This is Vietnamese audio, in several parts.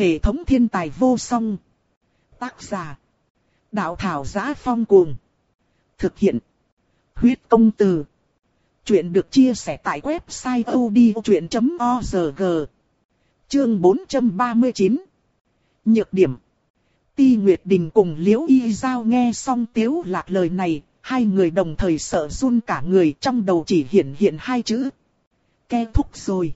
Hệ thống thiên tài vô song. Tác giả. Đạo thảo giá phong cuồng. Thực hiện. Huyết công từ. Chuyện được chia sẻ tại website odchuyện.org. Chương 439. Nhược điểm. Ti Nguyệt Đình cùng Liễu Y Giao nghe xong tiếu lạc lời này, hai người đồng thời sợ run cả người trong đầu chỉ hiện hiện hai chữ. Ke thúc rồi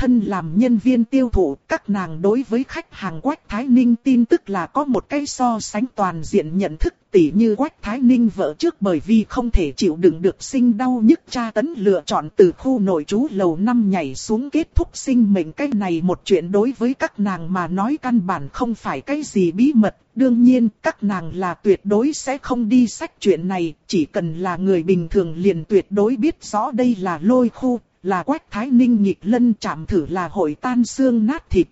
thân làm nhân viên tiêu thụ, các nàng đối với khách hàng Quách Thái Ninh tin tức là có một cái so sánh toàn diện nhận thức tỉ như Quách Thái Ninh vợ trước bởi vì không thể chịu đựng được sinh đau nhức tra tấn lựa chọn từ khu nội trú lầu năm nhảy xuống kết thúc sinh mệnh cái này một chuyện đối với các nàng mà nói căn bản không phải cái gì bí mật. Đương nhiên các nàng là tuyệt đối sẽ không đi sách chuyện này, chỉ cần là người bình thường liền tuyệt đối biết rõ đây là lôi khu, là quách thái ninh nhịp lân chạm thử là hội tan xương nát thịt.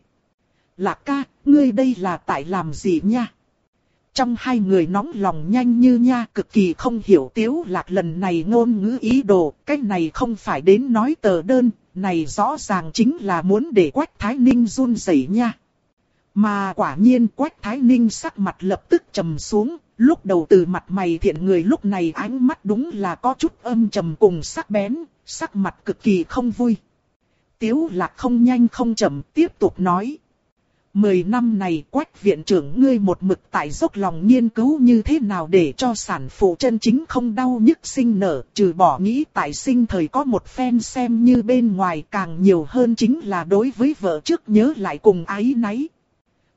Lạc ca, ngươi đây là tại làm gì nha? Trong hai người nóng lòng nhanh như nha cực kỳ không hiểu tiếu lạc lần này ngôn ngữ ý đồ, cái này không phải đến nói tờ đơn, này rõ ràng chính là muốn để Quách Thái Ninh run rẩy nha. Mà quả nhiên Quách Thái Ninh sắc mặt lập tức trầm xuống, lúc đầu từ mặt mày thiện người lúc này ánh mắt đúng là có chút âm trầm cùng sắc bén, sắc mặt cực kỳ không vui. Tiếu lạc không nhanh không chậm tiếp tục nói. Mười năm này quách viện trưởng ngươi một mực tại dốc lòng nghiên cứu như thế nào để cho sản phụ chân chính không đau nhức sinh nở, trừ bỏ nghĩ tại sinh thời có một phen xem như bên ngoài càng nhiều hơn chính là đối với vợ trước nhớ lại cùng ái náy.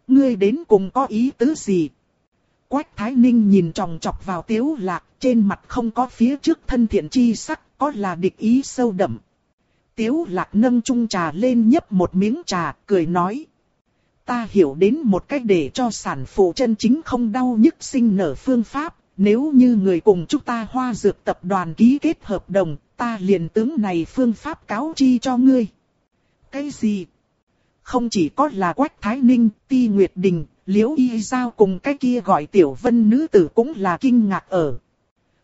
Ngươi đến cùng có ý tứ gì? Quách Thái Ninh nhìn tròng trọc vào tiếu lạc, trên mặt không có phía trước thân thiện chi sắc, có là địch ý sâu đậm. Tiếu lạc nâng chung trà lên nhấp một miếng trà, cười nói. Ta hiểu đến một cách để cho sản phụ chân chính không đau nhức sinh nở phương pháp, nếu như người cùng chúng ta hoa dược tập đoàn ký kết hợp đồng, ta liền tướng này phương pháp cáo chi cho ngươi. Cái gì? Không chỉ có là Quách Thái Ninh, Ti Nguyệt Đình, Liễu Y Giao cùng cái kia gọi tiểu vân nữ tử cũng là kinh ngạc ở.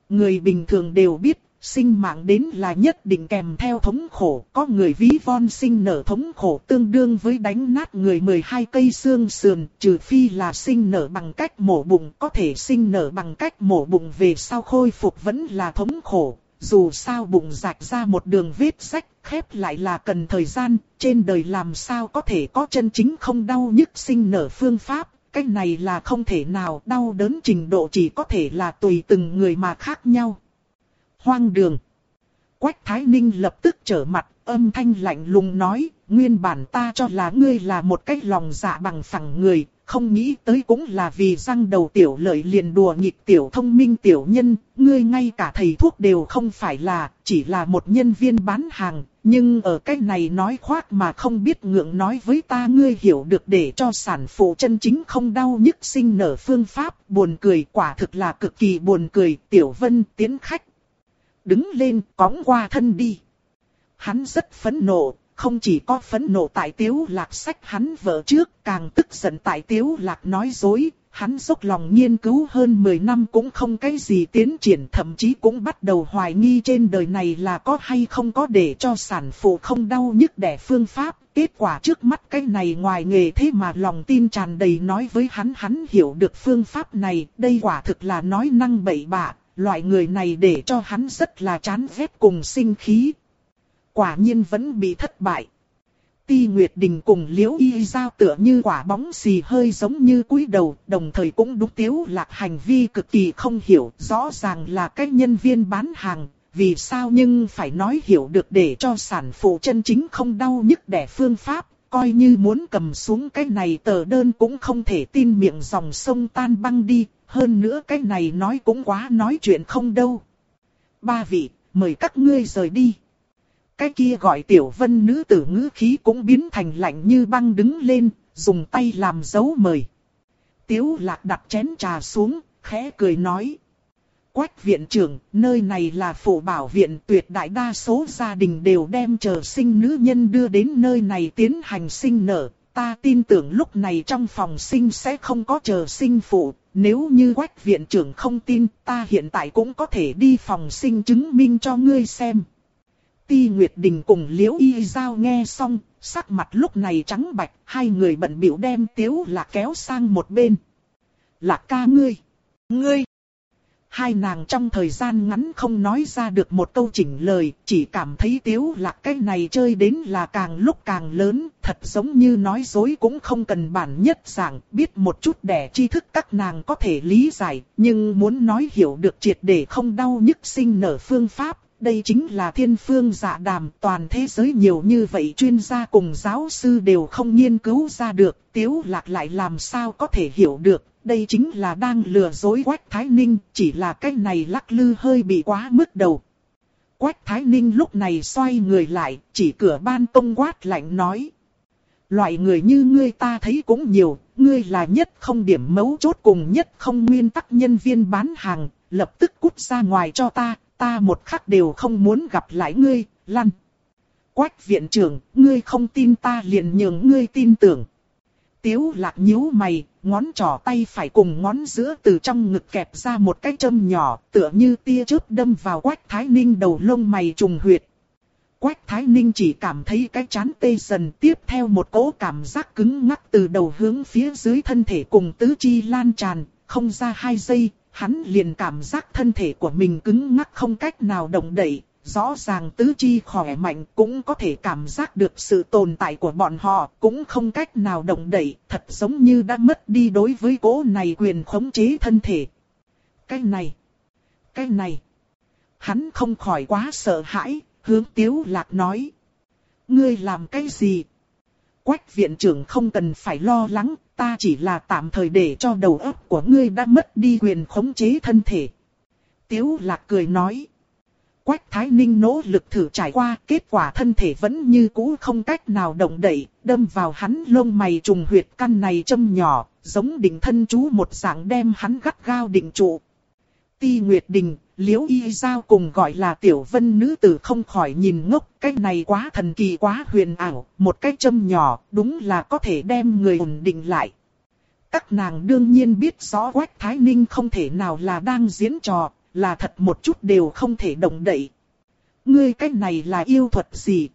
Người bình thường đều biết Sinh mạng đến là nhất định kèm theo thống khổ, có người ví von sinh nở thống khổ tương đương với đánh nát người 12 cây xương sườn, trừ phi là sinh nở bằng cách mổ bụng, có thể sinh nở bằng cách mổ bụng về sau khôi phục vẫn là thống khổ, dù sao bụng rạch ra một đường vết rách, khép lại là cần thời gian, trên đời làm sao có thể có chân chính không đau nhức sinh nở phương pháp, cái này là không thể nào, đau đớn trình độ chỉ có thể là tùy từng người mà khác nhau hoang đường. Quách Thái Ninh lập tức trở mặt, âm thanh lạnh lùng nói, nguyên bản ta cho là ngươi là một cái lòng dạ bằng phẳng người, không nghĩ tới cũng là vì răng đầu tiểu lợi liền đùa nghịch tiểu thông minh tiểu nhân, ngươi ngay cả thầy thuốc đều không phải là, chỉ là một nhân viên bán hàng, nhưng ở cái này nói khoác mà không biết ngượng nói với ta ngươi hiểu được để cho sản phụ chân chính không đau nhức sinh nở phương pháp, buồn cười quả thực là cực kỳ buồn cười, tiểu vân tiến khách đứng lên cõng qua thân đi. Hắn rất phẫn nộ, không chỉ có phẫn nộ tại tiếu lạc sách hắn vợ trước, càng tức giận tại tiếu lạc nói dối, hắn dốc lòng nghiên cứu hơn 10 năm cũng không cái gì tiến triển thậm chí cũng bắt đầu hoài nghi trên đời này là có hay không có để cho sản phụ không đau nhức đẻ phương pháp. Kết quả trước mắt cái này ngoài nghề thế mà lòng tin tràn đầy nói với hắn hắn hiểu được phương pháp này, đây quả thực là nói năng bậy bạ, loại người này để cho hắn rất là chán ghét cùng sinh khí. Quả nhiên vẫn bị thất bại. Ti Nguyệt Đình cùng Liễu Y Giao tựa như quả bóng xì hơi giống như cúi đầu, đồng thời cũng đúng tiếu lạc hành vi cực kỳ không hiểu, rõ ràng là cái nhân viên bán hàng, vì sao nhưng phải nói hiểu được để cho sản phụ chân chính không đau nhức đẻ phương pháp, coi như muốn cầm xuống cái này tờ đơn cũng không thể tin miệng dòng sông tan băng đi, hơn nữa cái này nói cũng quá nói chuyện không đâu. Ba vị, mời các ngươi rời đi. Cái kia gọi tiểu vân nữ tử ngữ khí cũng biến thành lạnh như băng đứng lên, dùng tay làm dấu mời. Tiếu lạc đặt chén trà xuống, khẽ cười nói. Quách viện trưởng, nơi này là phụ bảo viện tuyệt đại đa số gia đình đều đem chờ sinh nữ nhân đưa đến nơi này tiến hành sinh nở. Ta tin tưởng lúc này trong phòng sinh sẽ không có chờ sinh phụ, nếu như quách viện trưởng không tin ta hiện tại cũng có thể đi phòng sinh chứng minh cho ngươi xem. Ti Nguyệt Đình cùng Liễu Y Giao nghe xong, sắc mặt lúc này trắng bạch, hai người bận biểu đem Tiếu Lạc kéo sang một bên. Lạc ca ngươi, ngươi. Hai nàng trong thời gian ngắn không nói ra được một câu chỉnh lời, chỉ cảm thấy Tiếu Lạc cái này chơi đến là càng lúc càng lớn, thật giống như nói dối cũng không cần bản nhất giảng, biết một chút để tri thức các nàng có thể lý giải, nhưng muốn nói hiểu được triệt để không đau nhức sinh nở phương pháp, đây chính là thiên phương dạ đàm toàn thế giới nhiều như vậy chuyên gia cùng giáo sư đều không nghiên cứu ra được, tiếu lạc lại làm sao có thể hiểu được, đây chính là đang lừa dối Quách Thái Ninh, chỉ là cái này lắc lư hơi bị quá mức đầu. Quách Thái Ninh lúc này xoay người lại, chỉ cửa ban công quát lạnh nói. Loại người như ngươi ta thấy cũng nhiều, ngươi là nhất không điểm mấu chốt cùng nhất không nguyên tắc nhân viên bán hàng, lập tức cút ra ngoài cho ta, ta một khắc đều không muốn gặp lại ngươi, lăn. Quách viện trưởng, ngươi không tin ta liền nhường ngươi tin tưởng. Tiếu lạc nhíu mày, ngón trỏ tay phải cùng ngón giữa từ trong ngực kẹp ra một cái châm nhỏ, tựa như tia chớp đâm vào quách thái ninh đầu lông mày trùng huyệt. Quách thái ninh chỉ cảm thấy cái chán tê dần tiếp theo một cỗ cảm giác cứng ngắc từ đầu hướng phía dưới thân thể cùng tứ chi lan tràn, không ra hai giây, hắn liền cảm giác thân thể của mình cứng ngắc không cách nào động đậy, rõ ràng tứ chi khỏe mạnh cũng có thể cảm giác được sự tồn tại của bọn họ, cũng không cách nào động đậy, thật giống như đã mất đi đối với cố này quyền khống chế thân thể. Cái này, cái này, hắn không khỏi quá sợ hãi, hướng tiếu lạc nói. Ngươi làm cái gì? Quách viện trưởng không cần phải lo lắng, ta chỉ là tạm thời để cho đầu óc của ngươi đã mất đi quyền khống chế thân thể. Tiếu lạc cười nói. Quách Thái Ninh nỗ lực thử trải qua, kết quả thân thể vẫn như cũ không cách nào động đậy, đâm vào hắn lông mày trùng huyệt căn này châm nhỏ, giống đỉnh thân chú một dạng đem hắn gắt gao định trụ. Ti Nguyệt Đình, Liễu Y Giao cùng gọi là tiểu vân nữ tử không khỏi nhìn ngốc, cái này quá thần kỳ quá huyền ảo, một cái châm nhỏ, đúng là có thể đem người ổn định lại. Các nàng đương nhiên biết rõ Quách Thái Ninh không thể nào là đang diễn trò, là thật một chút đều không thể động đậy. Ngươi cái này là yêu thuật gì?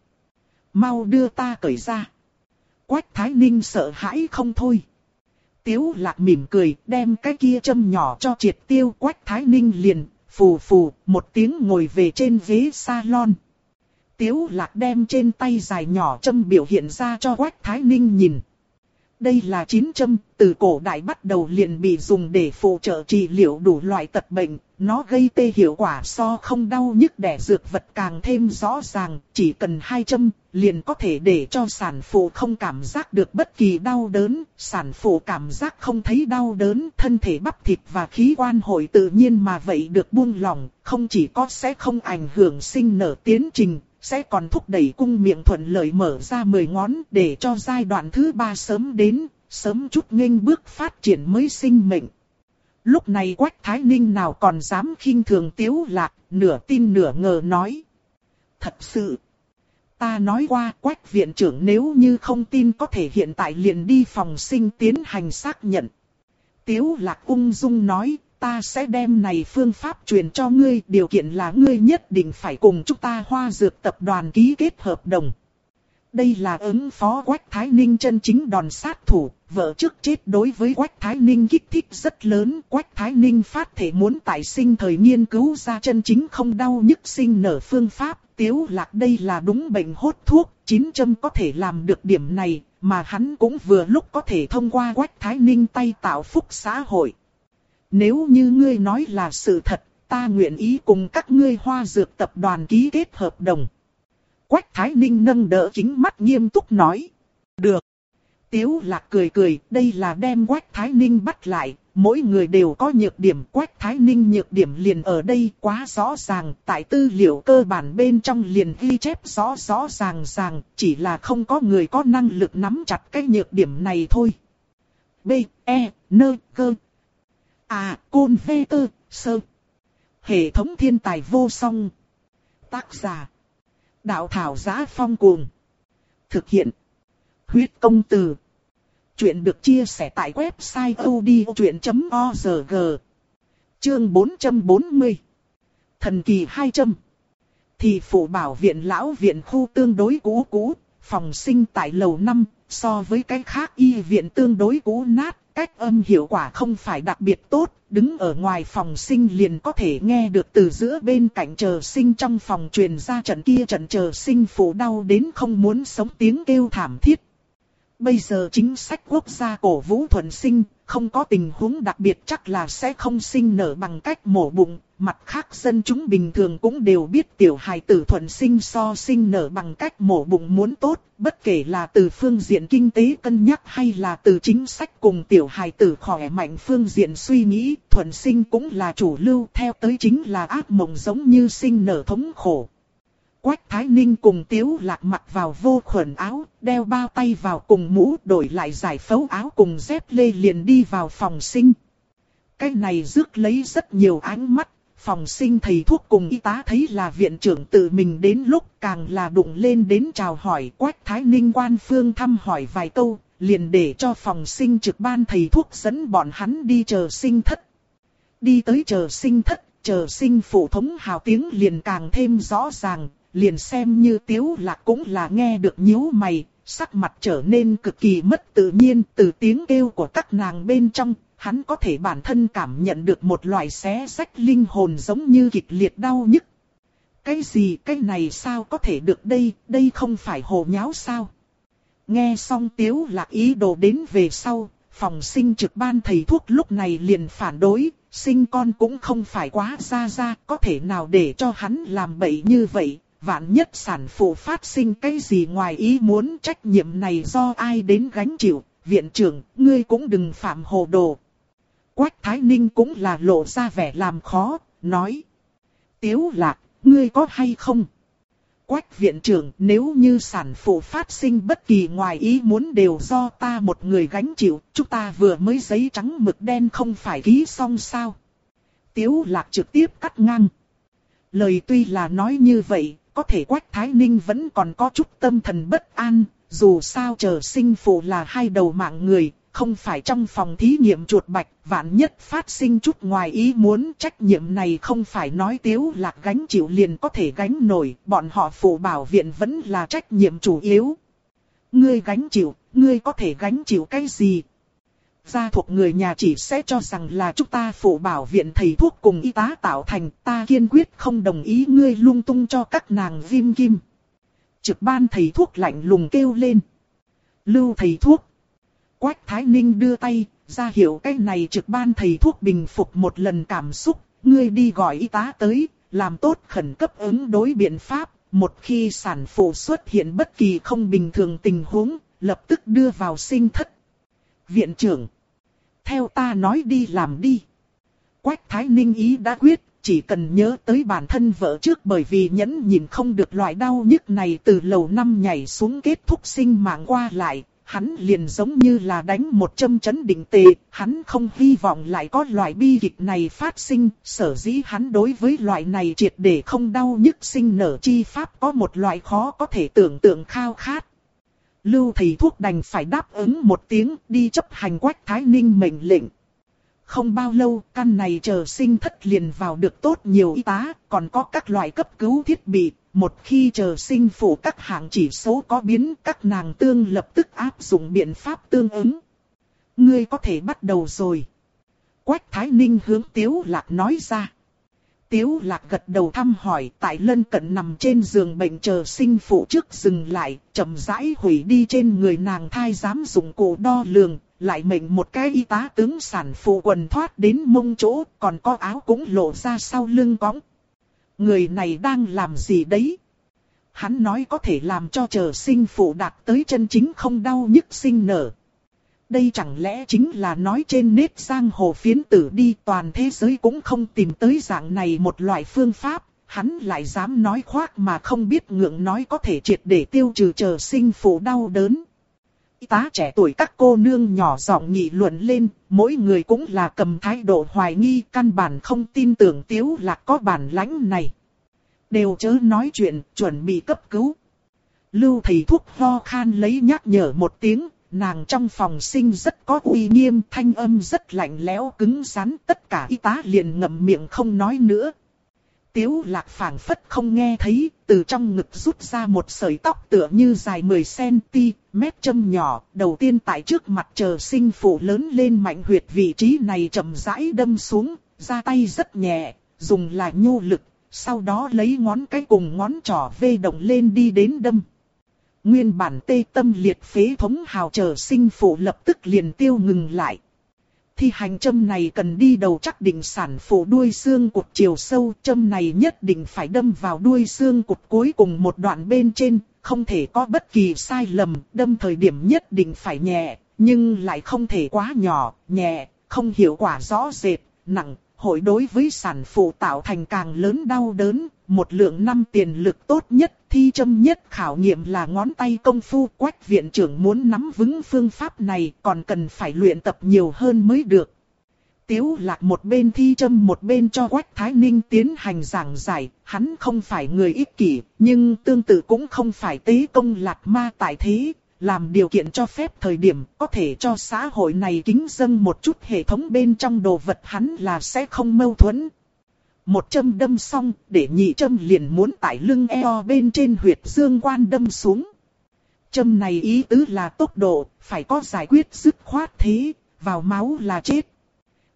Mau đưa ta cởi ra. Quách Thái Ninh sợ hãi không thôi. Tiếu lạc mỉm cười, đem cái kia châm nhỏ cho triệt tiêu Quách Thái Ninh liền, phù phù, một tiếng ngồi về trên ghế salon. Tiếu lạc đem trên tay dài nhỏ châm biểu hiện ra cho Quách Thái Ninh nhìn. Đây là chín châm, từ cổ đại bắt đầu liền bị dùng để phụ trợ trị liệu đủ loại tật bệnh, nó gây tê hiệu quả so không đau nhức đẻ dược vật càng thêm rõ ràng, chỉ cần hai châm, liền có thể để cho sản phụ không cảm giác được bất kỳ đau đớn, sản phụ cảm giác không thấy đau đớn, thân thể bắp thịt và khí quan hội tự nhiên mà vậy được buông lỏng, không chỉ có sẽ không ảnh hưởng sinh nở tiến trình, sẽ còn thúc đẩy cung miệng thuận lợi mở ra 10 ngón để cho giai đoạn thứ ba sớm đến, sớm chút nghênh bước phát triển mới sinh mệnh. Lúc này Quách Thái Ninh nào còn dám khinh thường tiếu lạc, nửa tin nửa ngờ nói. Thật sự, ta nói qua Quách viện trưởng nếu như không tin có thể hiện tại liền đi phòng sinh tiến hành xác nhận. Tiếu lạc ung dung nói, ta sẽ đem này phương pháp truyền cho ngươi, điều kiện là ngươi nhất định phải cùng chúng ta hoa dược tập đoàn ký kết hợp đồng. Đây là ứng phó Quách Thái Ninh chân chính đòn sát thủ, vợ trước chết đối với Quách Thái Ninh kích thích rất lớn. Quách Thái Ninh phát thể muốn tại sinh thời nghiên cứu ra chân chính không đau nhức sinh nở phương pháp. Tiếu lạc đây là đúng bệnh hốt thuốc, chín châm có thể làm được điểm này, mà hắn cũng vừa lúc có thể thông qua Quách Thái Ninh tay tạo phúc xã hội. Nếu như ngươi nói là sự thật, ta nguyện ý cùng các ngươi hoa dược tập đoàn ký kết hợp đồng. Quách Thái Ninh nâng đỡ chính mắt nghiêm túc nói. Được. Tiếu lạc cười cười, đây là đem Quách Thái Ninh bắt lại, mỗi người đều có nhược điểm. Quách Thái Ninh nhược điểm liền ở đây quá rõ ràng, tại tư liệu cơ bản bên trong liền ghi chép rõ rõ ràng ràng, chỉ là không có người có năng lực nắm chặt cái nhược điểm này thôi. B, E, N, Cơ. À, Côn V, T, Sơ. Hệ thống thiên tài vô song. Tác giả. Đạo thảo giá phong cuồng. Thực hiện. Huyết công từ. Chuyện được chia sẻ tại website odchuyện.org. Chương 440. Thần kỳ 200. thì phụ bảo viện lão viện khu tương đối cũ cũ, phòng sinh tại lầu 5, so với cái khác y viện tương đối cũ nát, cách âm hiệu quả không phải đặc biệt tốt, đứng ở ngoài phòng sinh liền có thể nghe được từ giữa bên cạnh chờ sinh trong phòng truyền ra trận kia trận chờ sinh phụ đau đến không muốn sống tiếng kêu thảm thiết. Bây giờ chính sách quốc gia cổ vũ thuận sinh, không có tình huống đặc biệt chắc là sẽ không sinh nở bằng cách mổ bụng. Mặt khác dân chúng bình thường cũng đều biết tiểu hài tử thuận sinh so sinh nở bằng cách mổ bụng muốn tốt, bất kể là từ phương diện kinh tế cân nhắc hay là từ chính sách cùng tiểu hài tử khỏe mạnh phương diện suy nghĩ, thuận sinh cũng là chủ lưu theo tới chính là ác mộng giống như sinh nở thống khổ. Quách Thái Ninh cùng Tiếu Lạc mặc vào vô khuẩn áo, đeo bao tay vào cùng mũ đổi lại giải phẫu áo cùng dép lê liền đi vào phòng sinh. Cái này rước lấy rất nhiều ánh mắt, phòng sinh thầy thuốc cùng y tá thấy là viện trưởng tự mình đến lúc càng là đụng lên đến chào hỏi Quách Thái Ninh quan phương thăm hỏi vài câu, liền để cho phòng sinh trực ban thầy thuốc dẫn bọn hắn đi chờ sinh thất. Đi tới chờ sinh thất, chờ sinh phụ thống hào tiếng liền càng thêm rõ ràng, liền xem như tiếu lạc cũng là nghe được nhíu mày, sắc mặt trở nên cực kỳ mất tự nhiên từ tiếng kêu của các nàng bên trong, hắn có thể bản thân cảm nhận được một loại xé sách linh hồn giống như kịch liệt đau nhức. Cái gì cái này sao có thể được đây, đây không phải hồ nháo sao? Nghe xong tiếu lạc ý đồ đến về sau, phòng sinh trực ban thầy thuốc lúc này liền phản đối, sinh con cũng không phải quá ra ra, có thể nào để cho hắn làm bậy như vậy, vạn nhất sản phụ phát sinh cái gì ngoài ý muốn trách nhiệm này do ai đến gánh chịu, viện trưởng, ngươi cũng đừng phạm hồ đồ. Quách Thái Ninh cũng là lộ ra vẻ làm khó, nói. Tiếu lạc, ngươi có hay không? Quách viện trưởng, nếu như sản phụ phát sinh bất kỳ ngoài ý muốn đều do ta một người gánh chịu, chúng ta vừa mới giấy trắng mực đen không phải ký xong sao? Tiếu lạc trực tiếp cắt ngang. Lời tuy là nói như vậy, có thể Quách Thái Ninh vẫn còn có chút tâm thần bất an, dù sao chờ sinh phụ là hai đầu mạng người, không phải trong phòng thí nghiệm chuột bạch, vạn nhất phát sinh chút ngoài ý muốn trách nhiệm này không phải nói tiếu lạc gánh chịu liền có thể gánh nổi, bọn họ phụ bảo viện vẫn là trách nhiệm chủ yếu. Ngươi gánh chịu, ngươi có thể gánh chịu cái gì, gia thuộc người nhà chỉ sẽ cho rằng là chúng ta phụ bảo viện thầy thuốc cùng y tá tạo thành, ta kiên quyết không đồng ý ngươi lung tung cho các nàng viêm kim. Trực ban thầy thuốc lạnh lùng kêu lên. Lưu thầy thuốc. Quách Thái Ninh đưa tay, ra hiệu cái này trực ban thầy thuốc bình phục một lần cảm xúc, ngươi đi gọi y tá tới, làm tốt khẩn cấp ứng đối biện pháp, một khi sản phụ xuất hiện bất kỳ không bình thường tình huống, lập tức đưa vào sinh thất viện trưởng. Theo ta nói đi làm đi. Quách Thái Ninh ý đã quyết, chỉ cần nhớ tới bản thân vợ trước bởi vì nhẫn nhìn không được loại đau nhức này từ lầu năm nhảy xuống kết thúc sinh mạng qua lại, hắn liền giống như là đánh một châm chấn định tề, hắn không hy vọng lại có loại bi kịch này phát sinh, sở dĩ hắn đối với loại này triệt để không đau nhức sinh nở chi pháp có một loại khó có thể tưởng tượng khao khát. Lưu thầy thuốc đành phải đáp ứng một tiếng đi chấp hành quách thái ninh mệnh lệnh. Không bao lâu, căn này chờ sinh thất liền vào được tốt nhiều y tá, còn có các loại cấp cứu thiết bị. Một khi chờ sinh phủ các hạng chỉ số có biến, các nàng tương lập tức áp dụng biện pháp tương ứng. Ngươi có thể bắt đầu rồi. Quách Thái Ninh hướng Tiếu Lạc nói ra. Tiếu lạc gật đầu thăm hỏi tại lân cận nằm trên giường bệnh chờ sinh phụ trước dừng lại, chậm rãi hủy đi trên người nàng thai dám dùng cổ đo lường, lại mệnh một cái y tá tướng sản phụ quần thoát đến mông chỗ, còn có áo cũng lộ ra sau lưng cõng. Người này đang làm gì đấy? Hắn nói có thể làm cho chờ sinh phụ đạt tới chân chính không đau nhức sinh nở. Đây chẳng lẽ chính là nói trên nét giang hồ phiến tử đi toàn thế giới cũng không tìm tới dạng này một loại phương pháp, hắn lại dám nói khoác mà không biết ngượng nói có thể triệt để tiêu trừ chờ sinh phụ đau đớn. Y tá trẻ tuổi các cô nương nhỏ giọng nghị luận lên, mỗi người cũng là cầm thái độ hoài nghi căn bản không tin tưởng tiếu là có bản lãnh này. Đều chớ nói chuyện, chuẩn bị cấp cứu. Lưu thầy thuốc ho khan lấy nhắc nhở một tiếng, nàng trong phòng sinh rất có uy nghiêm, thanh âm rất lạnh lẽo cứng rắn, tất cả y tá liền ngậm miệng không nói nữa. Tiếu lạc phảng phất không nghe thấy, từ trong ngực rút ra một sợi tóc tựa như dài 10cm, châm nhỏ, đầu tiên tại trước mặt chờ sinh phụ lớn lên mạnh huyệt vị trí này chậm rãi đâm xuống, ra tay rất nhẹ, dùng là nhu lực, sau đó lấy ngón cái cùng ngón trỏ vê động lên đi đến đâm. Nguyên bản tê tâm liệt phế thống hào chờ sinh phụ lập tức liền tiêu ngừng lại. Thi hành châm này cần đi đầu chắc định sản phụ đuôi xương cụt chiều sâu, châm này nhất định phải đâm vào đuôi xương cụt cuối cùng một đoạn bên trên, không thể có bất kỳ sai lầm, đâm thời điểm nhất định phải nhẹ, nhưng lại không thể quá nhỏ, nhẹ, không hiệu quả rõ rệt, nặng, hội đối với sản phụ tạo thành càng lớn đau đớn, một lượng năm tiền lực tốt nhất, thi châm nhất khảo nghiệm là ngón tay công phu. Quách viện trưởng muốn nắm vững phương pháp này còn cần phải luyện tập nhiều hơn mới được. Tiếu lạc một bên thi châm một bên cho Quách Thái Ninh tiến hành giảng giải, hắn không phải người ích kỷ, nhưng tương tự cũng không phải tế công lạc ma tại thế, làm điều kiện cho phép thời điểm có thể cho xã hội này kính dâng một chút hệ thống bên trong đồ vật hắn là sẽ không mâu thuẫn. Một châm đâm xong, để nhị châm liền muốn tải lưng eo bên trên huyệt dương quan đâm xuống. Châm này ý tứ là tốc độ, phải có giải quyết dứt khoát thế, vào máu là chết.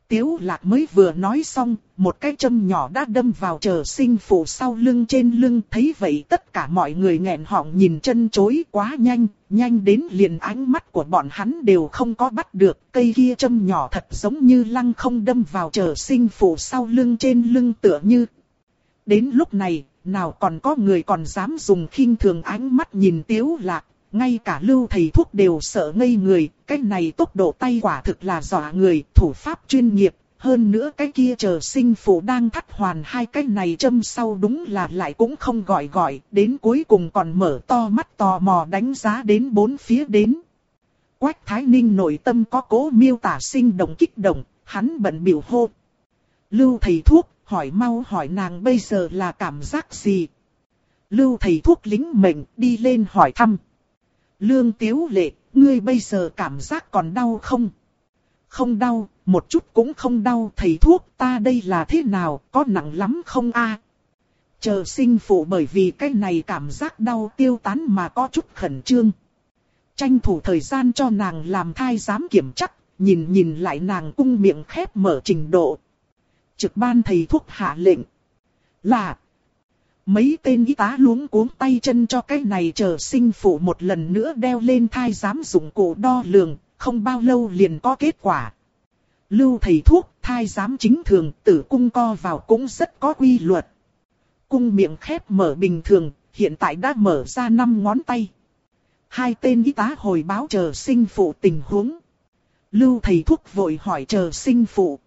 Tiếu lạc mới vừa nói xong, một cái châm nhỏ đã đâm vào chờ sinh phụ sau lưng trên lưng. Thấy vậy tất cả mọi người nghẹn họng nhìn chân chối quá nhanh, nhanh đến liền ánh mắt của bọn hắn đều không có bắt được. Cây kia châm nhỏ thật giống như lăng không đâm vào chờ sinh phụ sau lưng trên lưng tựa như. Đến lúc này, nào còn có người còn dám dùng khinh thường ánh mắt nhìn tiếu lạc. Ngay cả lưu thầy thuốc đều sợ ngây người, cái này tốc độ tay quả thực là dọa người, thủ pháp chuyên nghiệp, hơn nữa cái kia chờ sinh phụ đang thắt hoàn hai cái này châm sau đúng là lại cũng không gọi gọi, đến cuối cùng còn mở to mắt tò mò đánh giá đến bốn phía đến. Quách Thái Ninh nội tâm có cố miêu tả sinh động kích động, hắn bận biểu hô. Lưu thầy thuốc, hỏi mau hỏi nàng bây giờ là cảm giác gì? Lưu thầy thuốc lính mệnh đi lên hỏi thăm. Lương Tiếu Lệ, ngươi bây giờ cảm giác còn đau không? Không đau, một chút cũng không đau, thầy thuốc ta đây là thế nào, có nặng lắm không a? Chờ sinh phụ bởi vì cái này cảm giác đau tiêu tán mà có chút khẩn trương. Tranh thủ thời gian cho nàng làm thai giám kiểm chắc, nhìn nhìn lại nàng cung miệng khép mở trình độ. Trực ban thầy thuốc hạ lệnh. Là Mấy tên y tá luống cuống tay chân cho cái này chờ sinh phụ một lần nữa đeo lên thai giám dụng cụ đo lường, không bao lâu liền có kết quả. Lưu thầy thuốc, thai giám chính thường, tử cung co vào cũng rất có quy luật. Cung miệng khép mở bình thường, hiện tại đã mở ra 5 ngón tay. Hai tên y tá hồi báo chờ sinh phụ tình huống. Lưu thầy thuốc vội hỏi chờ sinh phụ.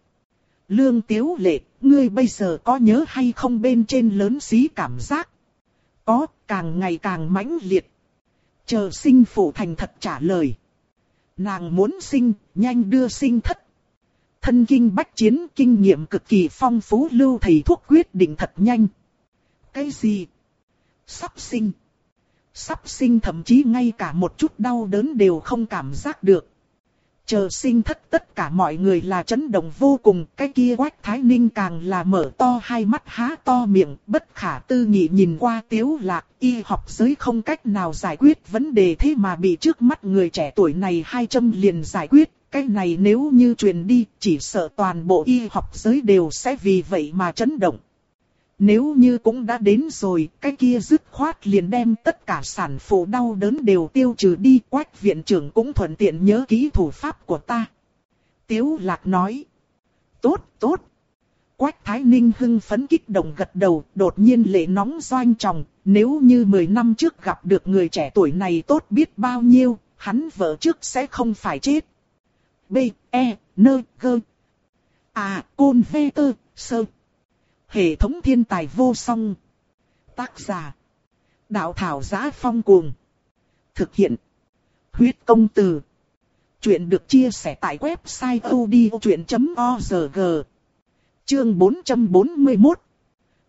Lương Tiếu Lệ, ngươi bây giờ có nhớ hay không bên trên lớn xí cảm giác? Có, càng ngày càng mãnh liệt. Chờ sinh phụ thành thật trả lời. Nàng muốn sinh, nhanh đưa sinh thất. Thân kinh bách chiến kinh nghiệm cực kỳ phong phú lưu thầy thuốc quyết định thật nhanh. Cái gì? Sắp sinh. Sắp sinh thậm chí ngay cả một chút đau đớn đều không cảm giác được. Chờ sinh thất tất cả mọi người là chấn động vô cùng, cái kia quách thái ninh càng là mở to hai mắt há to miệng, bất khả tư nghị nhìn qua tiếu lạc, y học giới không cách nào giải quyết vấn đề thế mà bị trước mắt người trẻ tuổi này hai châm liền giải quyết, cái này nếu như truyền đi, chỉ sợ toàn bộ y học giới đều sẽ vì vậy mà chấn động. Nếu như cũng đã đến rồi, cái kia dứt khoát liền đem tất cả sản phụ đau đớn đều tiêu trừ đi. Quách viện trưởng cũng thuận tiện nhớ kỹ thủ pháp của ta. Tiếu lạc nói. Tốt, tốt. Quách Thái Ninh hưng phấn kích động gật đầu, đột nhiên lệ nóng doanh tròng. Nếu như 10 năm trước gặp được người trẻ tuổi này tốt biết bao nhiêu, hắn vợ trước sẽ không phải chết. B, E, N, G. À, Côn, V, Tơ, Sơ. Hệ thống thiên tài vô song. Tác giả. Đạo thảo giá phong cuồng. Thực hiện. Huyết công từ. Chuyện được chia sẻ tại website odchuyện.org. Chương 441.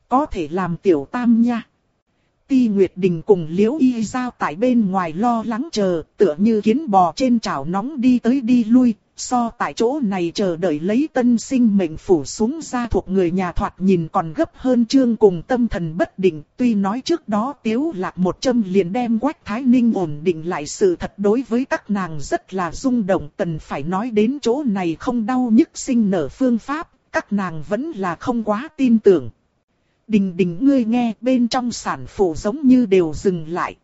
Có thể làm tiểu tam nha. Ti Nguyệt Đình cùng Liễu Y Giao tại bên ngoài lo lắng chờ, tựa như kiến bò trên chảo nóng đi tới đi lui, so tại chỗ này chờ đợi lấy tân sinh mệnh phủ xuống ra thuộc người nhà thoạt nhìn còn gấp hơn trương cùng tâm thần bất định, tuy nói trước đó tiếu lạc một châm liền đem quách thái ninh ổn định lại sự thật đối với các nàng rất là rung động cần phải nói đến chỗ này không đau nhức sinh nở phương pháp, các nàng vẫn là không quá tin tưởng. Đình đình ngươi nghe bên trong sản phụ giống như đều dừng lại.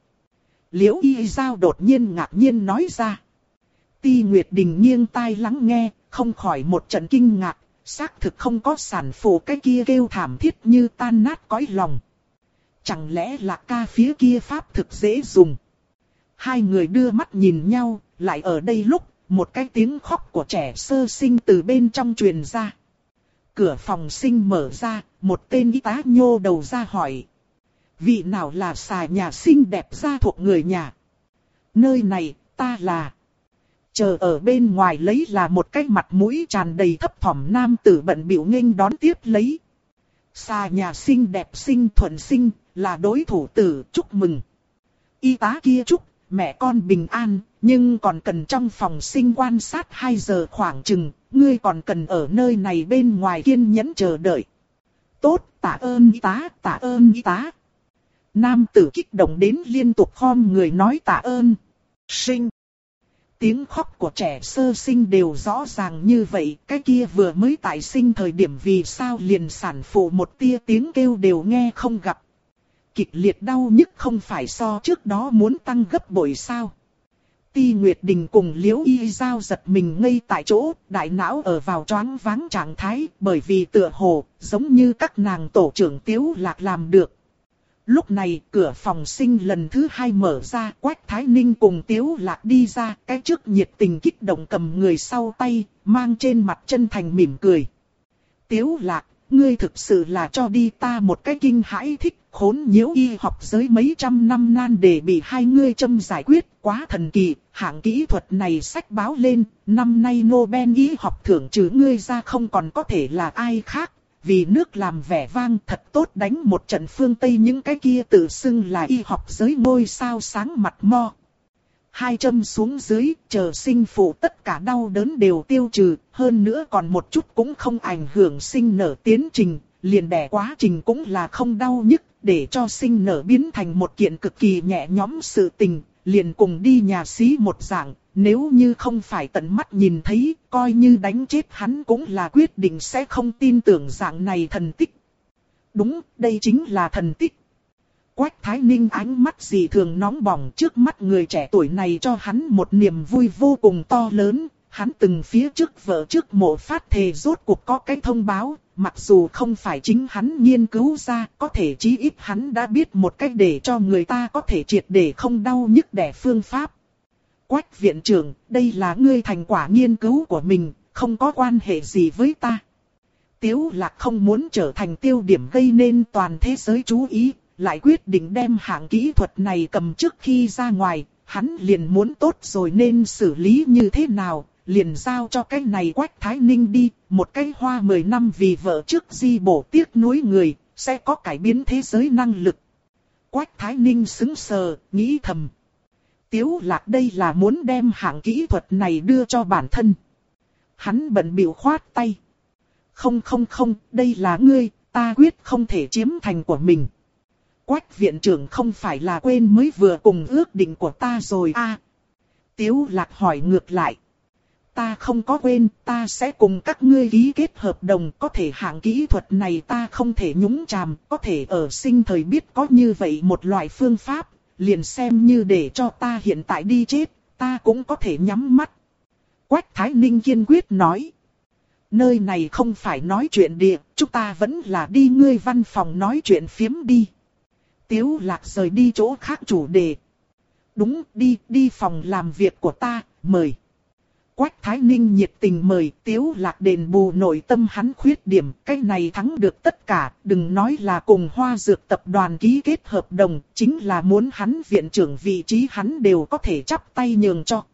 Liễu y giao đột nhiên ngạc nhiên nói ra. Ti Nguyệt Đình nghiêng tai lắng nghe, không khỏi một trận kinh ngạc, xác thực không có sản phụ cái kia kêu thảm thiết như tan nát cõi lòng. Chẳng lẽ là ca phía kia pháp thực dễ dùng. Hai người đưa mắt nhìn nhau, lại ở đây lúc, một cái tiếng khóc của trẻ sơ sinh từ bên trong truyền ra. Cửa phòng sinh mở ra, một tên y tá nhô đầu ra hỏi. Vị nào là xà nhà sinh đẹp ra thuộc người nhà? Nơi này, ta là... Chờ ở bên ngoài lấy là một cái mặt mũi tràn đầy thấp thỏm nam tử bận biểu nghênh đón tiếp lấy. Xà nhà sinh đẹp sinh thuận sinh, là đối thủ tử chúc mừng. Y tá kia chúc, mẹ con bình an, nhưng còn cần trong phòng sinh quan sát 2 giờ khoảng chừng, ngươi còn cần ở nơi này bên ngoài kiên nhẫn chờ đợi. Tốt, tạ ơn y tá, tạ ơn y tá. Nam tử kích động đến liên tục khom người nói tạ ơn. Sinh. Tiếng khóc của trẻ sơ sinh đều rõ ràng như vậy, cái kia vừa mới tại sinh thời điểm vì sao liền sản phụ một tia tiếng kêu đều nghe không gặp. Kịch liệt đau nhức không phải so trước đó muốn tăng gấp bội sao. Ti Nguyệt Đình cùng Liễu Y Giao giật mình ngay tại chỗ, đại não ở vào choáng váng trạng thái, bởi vì tựa hồ, giống như các nàng tổ trưởng Tiếu Lạc làm được. Lúc này, cửa phòng sinh lần thứ hai mở ra, Quách Thái Ninh cùng Tiếu Lạc đi ra, cái trước nhiệt tình kích động cầm người sau tay, mang trên mặt chân thành mỉm cười. Tiếu Lạc, ngươi thực sự là cho đi ta một cái kinh hãi thích khốn nhiễu y học giới mấy trăm năm nan để bị hai ngươi châm giải quyết, quá thần kỳ, hạng kỹ thuật này sách báo lên, năm nay Nobel y học thưởng trừ ngươi ra không còn có thể là ai khác, vì nước làm vẻ vang thật tốt đánh một trận phương Tây những cái kia tự xưng là y học giới ngôi sao sáng mặt mo. Hai châm xuống dưới, chờ sinh phụ tất cả đau đớn đều tiêu trừ, hơn nữa còn một chút cũng không ảnh hưởng sinh nở tiến trình, liền đẻ quá trình cũng là không đau nhức, để cho sinh nở biến thành một kiện cực kỳ nhẹ nhõm sự tình, liền cùng đi nhà xí một dạng, nếu như không phải tận mắt nhìn thấy, coi như đánh chết hắn cũng là quyết định sẽ không tin tưởng dạng này thần tích. Đúng, đây chính là thần tích. Quách Thái Ninh ánh mắt gì thường nóng bỏng trước mắt người trẻ tuổi này cho hắn một niềm vui vô cùng to lớn. Hắn từng phía trước vợ trước mộ phát thề rốt cuộc có cái thông báo, mặc dù không phải chính hắn nghiên cứu ra, có thể chí ít hắn đã biết một cách để cho người ta có thể triệt để không đau nhức đẻ phương pháp. Quách viện trưởng, đây là ngươi thành quả nghiên cứu của mình, không có quan hệ gì với ta. Tiếu lạc không muốn trở thành tiêu điểm gây nên toàn thế giới chú ý, lại quyết định đem hạng kỹ thuật này cầm trước khi ra ngoài, hắn liền muốn tốt rồi nên xử lý như thế nào, liền giao cho cái này Quách Thái Ninh đi, một cái hoa 10 năm vì vợ trước di bổ tiếc nuối người, sẽ có cải biến thế giới năng lực. Quách Thái Ninh xứng sờ, nghĩ thầm. Tiếu lạc đây là muốn đem hạng kỹ thuật này đưa cho bản thân. Hắn bận biểu khoát tay. Không không không, đây là ngươi, ta quyết không thể chiếm thành của mình. Quách viện trưởng không phải là quên mới vừa cùng ước định của ta rồi à. Tiếu lạc hỏi ngược lại. Ta không có quên, ta sẽ cùng các ngươi ký kết hợp đồng, có thể hạng kỹ thuật này ta không thể nhúng chàm, có thể ở sinh thời biết có như vậy một loại phương pháp, liền xem như để cho ta hiện tại đi chết, ta cũng có thể nhắm mắt. Quách Thái Ninh kiên quyết nói. Nơi này không phải nói chuyện địa, chúng ta vẫn là đi ngươi văn phòng nói chuyện phiếm đi. Tiếu lạc rời đi chỗ khác chủ đề. Đúng, đi, đi phòng làm việc của ta, mời. Quách Thái Ninh nhiệt tình mời Tiếu Lạc đền bù nội tâm hắn khuyết điểm, cái này thắng được tất cả, đừng nói là cùng hoa dược tập đoàn ký kết hợp đồng, chính là muốn hắn viện trưởng vị trí hắn đều có thể chắp tay nhường cho.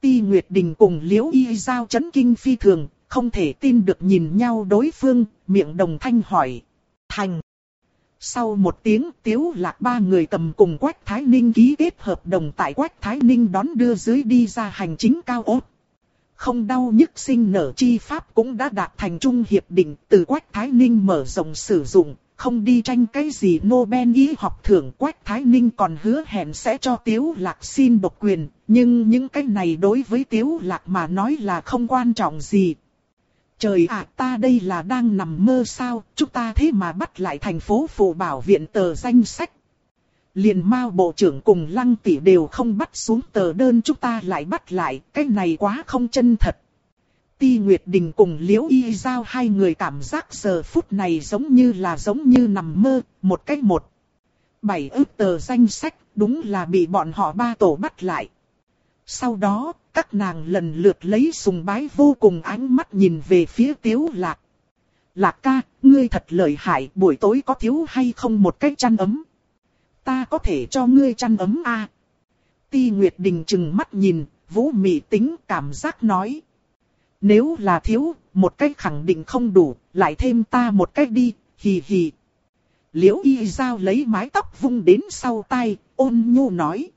Ti Nguyệt Đình cùng Liễu Y Giao chấn kinh phi thường, không thể tin được nhìn nhau đối phương, miệng đồng thanh hỏi. Thành. Sau một tiếng tiếu lạc ba người cầm cùng Quách Thái Ninh ký kết hợp đồng tại Quách Thái Ninh đón đưa dưới đi ra hành chính cao ốt. Không đau nhức sinh nở chi pháp cũng đã đạt thành trung hiệp định từ Quách Thái Ninh mở rộng sử dụng, không đi tranh cái gì Nobel y học thưởng Quách Thái Ninh còn hứa hẹn sẽ cho Tiếu Lạc xin độc quyền, nhưng những cái này đối với Tiếu Lạc mà nói là không quan trọng gì. Trời ạ ta đây là đang nằm mơ sao, chúng ta thế mà bắt lại thành phố phụ bảo viện tờ danh sách. Liền Mao Bộ trưởng cùng Lăng Tỷ đều không bắt xuống tờ đơn chúng ta lại bắt lại, cái này quá không chân thật. Ti Nguyệt Đình cùng Liễu Y Giao hai người cảm giác giờ phút này giống như là giống như nằm mơ, một cách một. Bảy ước tờ danh sách, đúng là bị bọn họ ba tổ bắt lại. Sau đó, các nàng lần lượt lấy sùng bái vô cùng ánh mắt nhìn về phía Tiếu Lạc. Lạc ca, ngươi thật lợi hại, buổi tối có thiếu hay không một cái chăn ấm? Ta có thể cho ngươi chăn ấm à? Ti Nguyệt Đình chừng mắt nhìn, Vũ Mị tính cảm giác nói. Nếu là thiếu, một cách khẳng định không đủ, lại thêm ta một cách đi, hì hì. Liễu y giao lấy mái tóc vung đến sau tay, ôn nhu nói.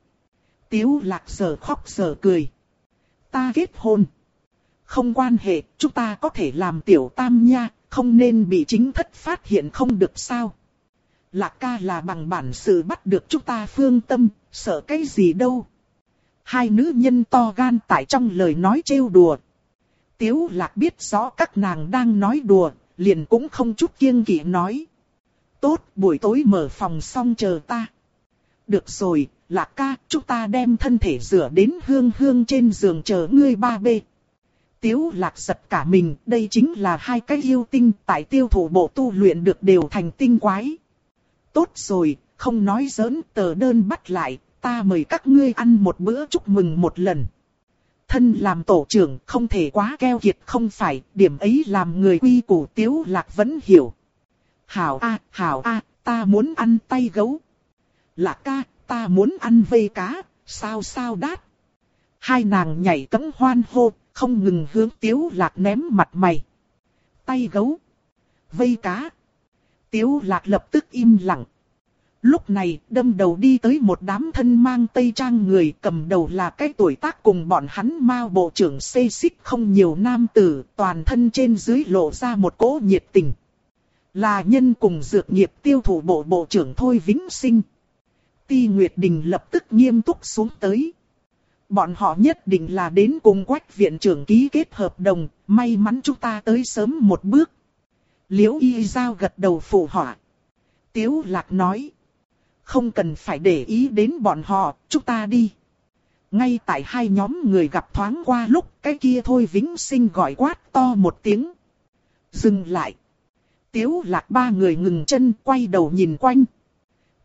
Tiếu lạc giờ khóc giờ cười. Ta kết hôn. Không quan hệ, chúng ta có thể làm tiểu tam nha, không nên bị chính thất phát hiện không được sao. Lạc ca là bằng bản sự bắt được chúng ta phương tâm, sợ cái gì đâu. Hai nữ nhân to gan tại trong lời nói trêu đùa, Tiếu lạc biết rõ các nàng đang nói đùa, liền cũng không chút kiêng kỵ nói. Tốt, buổi tối mở phòng xong chờ ta. Được rồi, lạc ca, chúng ta đem thân thể rửa đến hương hương trên giường chờ ngươi ba bê. Tiếu lạc giật cả mình, đây chính là hai cái yêu tinh tại tiêu thủ bộ tu luyện được đều thành tinh quái. Tốt rồi, không nói giỡn tờ đơn bắt lại, ta mời các ngươi ăn một bữa chúc mừng một lần thân làm tổ trưởng không thể quá keo kiệt không phải, điểm ấy làm người quy củ tiếu lạc vẫn hiểu. Hảo a, hảo a, ta muốn ăn tay gấu. Lạc ca, ta muốn ăn vây cá, sao sao đát. Hai nàng nhảy cấm hoan hô, không ngừng hướng tiếu lạc ném mặt mày. Tay gấu. Vây cá. Tiếu lạc lập tức im lặng. Lúc này, đâm đầu đi tới một đám thân mang tây trang người cầm đầu là cái tuổi tác cùng bọn hắn mao bộ trưởng xê xích không nhiều nam tử, toàn thân trên dưới lộ ra một cỗ nhiệt tình. Là nhân cùng dược nghiệp tiêu thụ bộ bộ trưởng Thôi Vĩnh Sinh. Ti Nguyệt Đình lập tức nghiêm túc xuống tới. Bọn họ nhất định là đến cùng quách viện trưởng ký kết hợp đồng, may mắn chúng ta tới sớm một bước. Liễu Y Giao gật đầu phụ họa. Tiếu Lạc nói. Không cần phải để ý đến bọn họ, chúng ta đi. Ngay tại hai nhóm người gặp thoáng qua lúc cái kia thôi vĩnh sinh gọi quát to một tiếng. Dừng lại. Tiếu lạc ba người ngừng chân quay đầu nhìn quanh.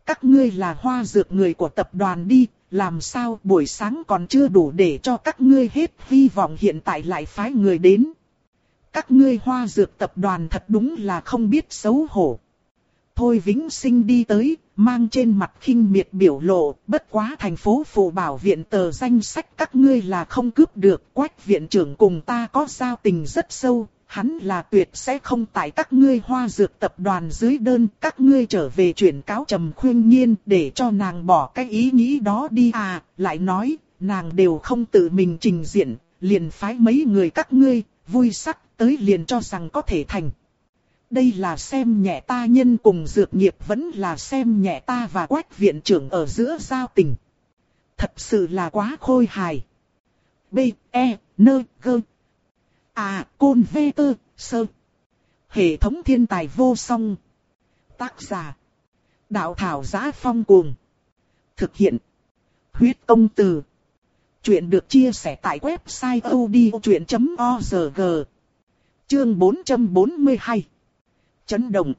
Các ngươi là hoa dược người của tập đoàn đi, làm sao buổi sáng còn chưa đủ để cho các ngươi hết hy vọng hiện tại lại phái người đến. Các ngươi hoa dược tập đoàn thật đúng là không biết xấu hổ. Thôi Vĩnh Sinh đi tới, mang trên mặt khinh miệt biểu lộ, bất quá thành phố phụ bảo viện tờ danh sách các ngươi là không cướp được, quách viện trưởng cùng ta có giao tình rất sâu, hắn là tuyệt sẽ không tại các ngươi hoa dược tập đoàn dưới đơn, các ngươi trở về chuyển cáo trầm khuyên nhiên để cho nàng bỏ cái ý nghĩ đó đi à, lại nói, nàng đều không tự mình trình diện, liền phái mấy người các ngươi, vui sắc, tới liền cho rằng có thể thành. Đây là xem nhẹ ta nhân cùng dược nghiệp vẫn là xem nhẹ ta và quách viện trưởng ở giữa giao tình. Thật sự là quá khôi hài. B, E, N, G. À, Côn vê tơ, Sơ. Hệ thống thiên tài vô song. Tác giả. Đạo thảo giá phong cuồng. Thực hiện. Huyết công từ. Chuyện được chia sẻ tại website odchuyện.org. Chương 442 chấn động.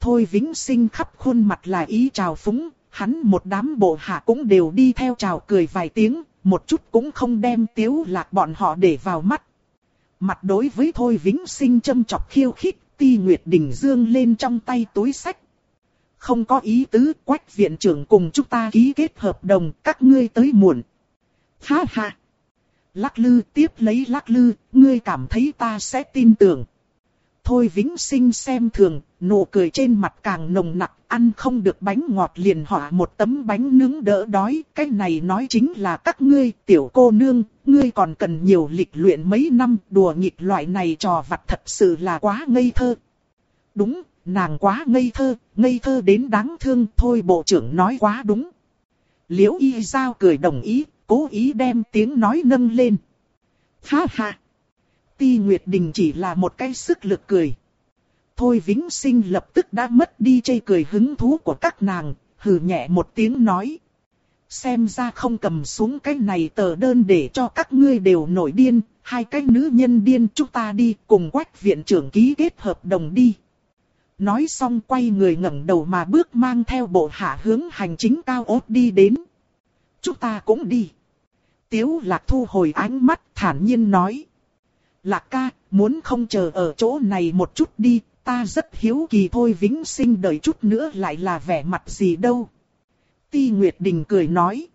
Thôi Vĩnh Sinh khắp khuôn mặt là ý chào phúng, hắn một đám bộ hạ cũng đều đi theo chào cười vài tiếng, một chút cũng không đem tiếu lạc bọn họ để vào mắt. Mặt đối với Thôi Vĩnh Sinh châm chọc khiêu khích, ti Nguyệt Đình Dương lên trong tay túi sách. Không có ý tứ, quách viện trưởng cùng chúng ta ký kết hợp đồng, các ngươi tới muộn. Ha ha! Lắc lư tiếp lấy lắc lư, ngươi cảm thấy ta sẽ tin tưởng. Thôi Vĩnh Sinh xem thường, nụ cười trên mặt càng nồng nặc, ăn không được bánh ngọt liền hỏa một tấm bánh nướng đỡ đói. Cái này nói chính là các ngươi, tiểu cô nương, ngươi còn cần nhiều lịch luyện mấy năm, đùa nghịch loại này trò vặt thật sự là quá ngây thơ. Đúng, nàng quá ngây thơ, ngây thơ đến đáng thương, thôi bộ trưởng nói quá đúng. Liễu y giao cười đồng ý, cố ý đem tiếng nói nâng lên. Ha ha! Ti Nguyệt Đình chỉ là một cái sức lực cười. Thôi Vĩnh Sinh lập tức đã mất đi chây cười hứng thú của các nàng, hừ nhẹ một tiếng nói. Xem ra không cầm xuống cái này tờ đơn để cho các ngươi đều nổi điên, hai cái nữ nhân điên chúng ta đi cùng quách viện trưởng ký kết hợp đồng đi. Nói xong quay người ngẩng đầu mà bước mang theo bộ hạ hướng hành chính cao ốt đi đến. Chúng ta cũng đi. Tiếu lạc thu hồi ánh mắt thản nhiên nói. Lạc ca, muốn không chờ ở chỗ này một chút đi, ta rất hiếu kỳ thôi vĩnh sinh đợi chút nữa lại là vẻ mặt gì đâu. Ti Nguyệt Đình cười nói.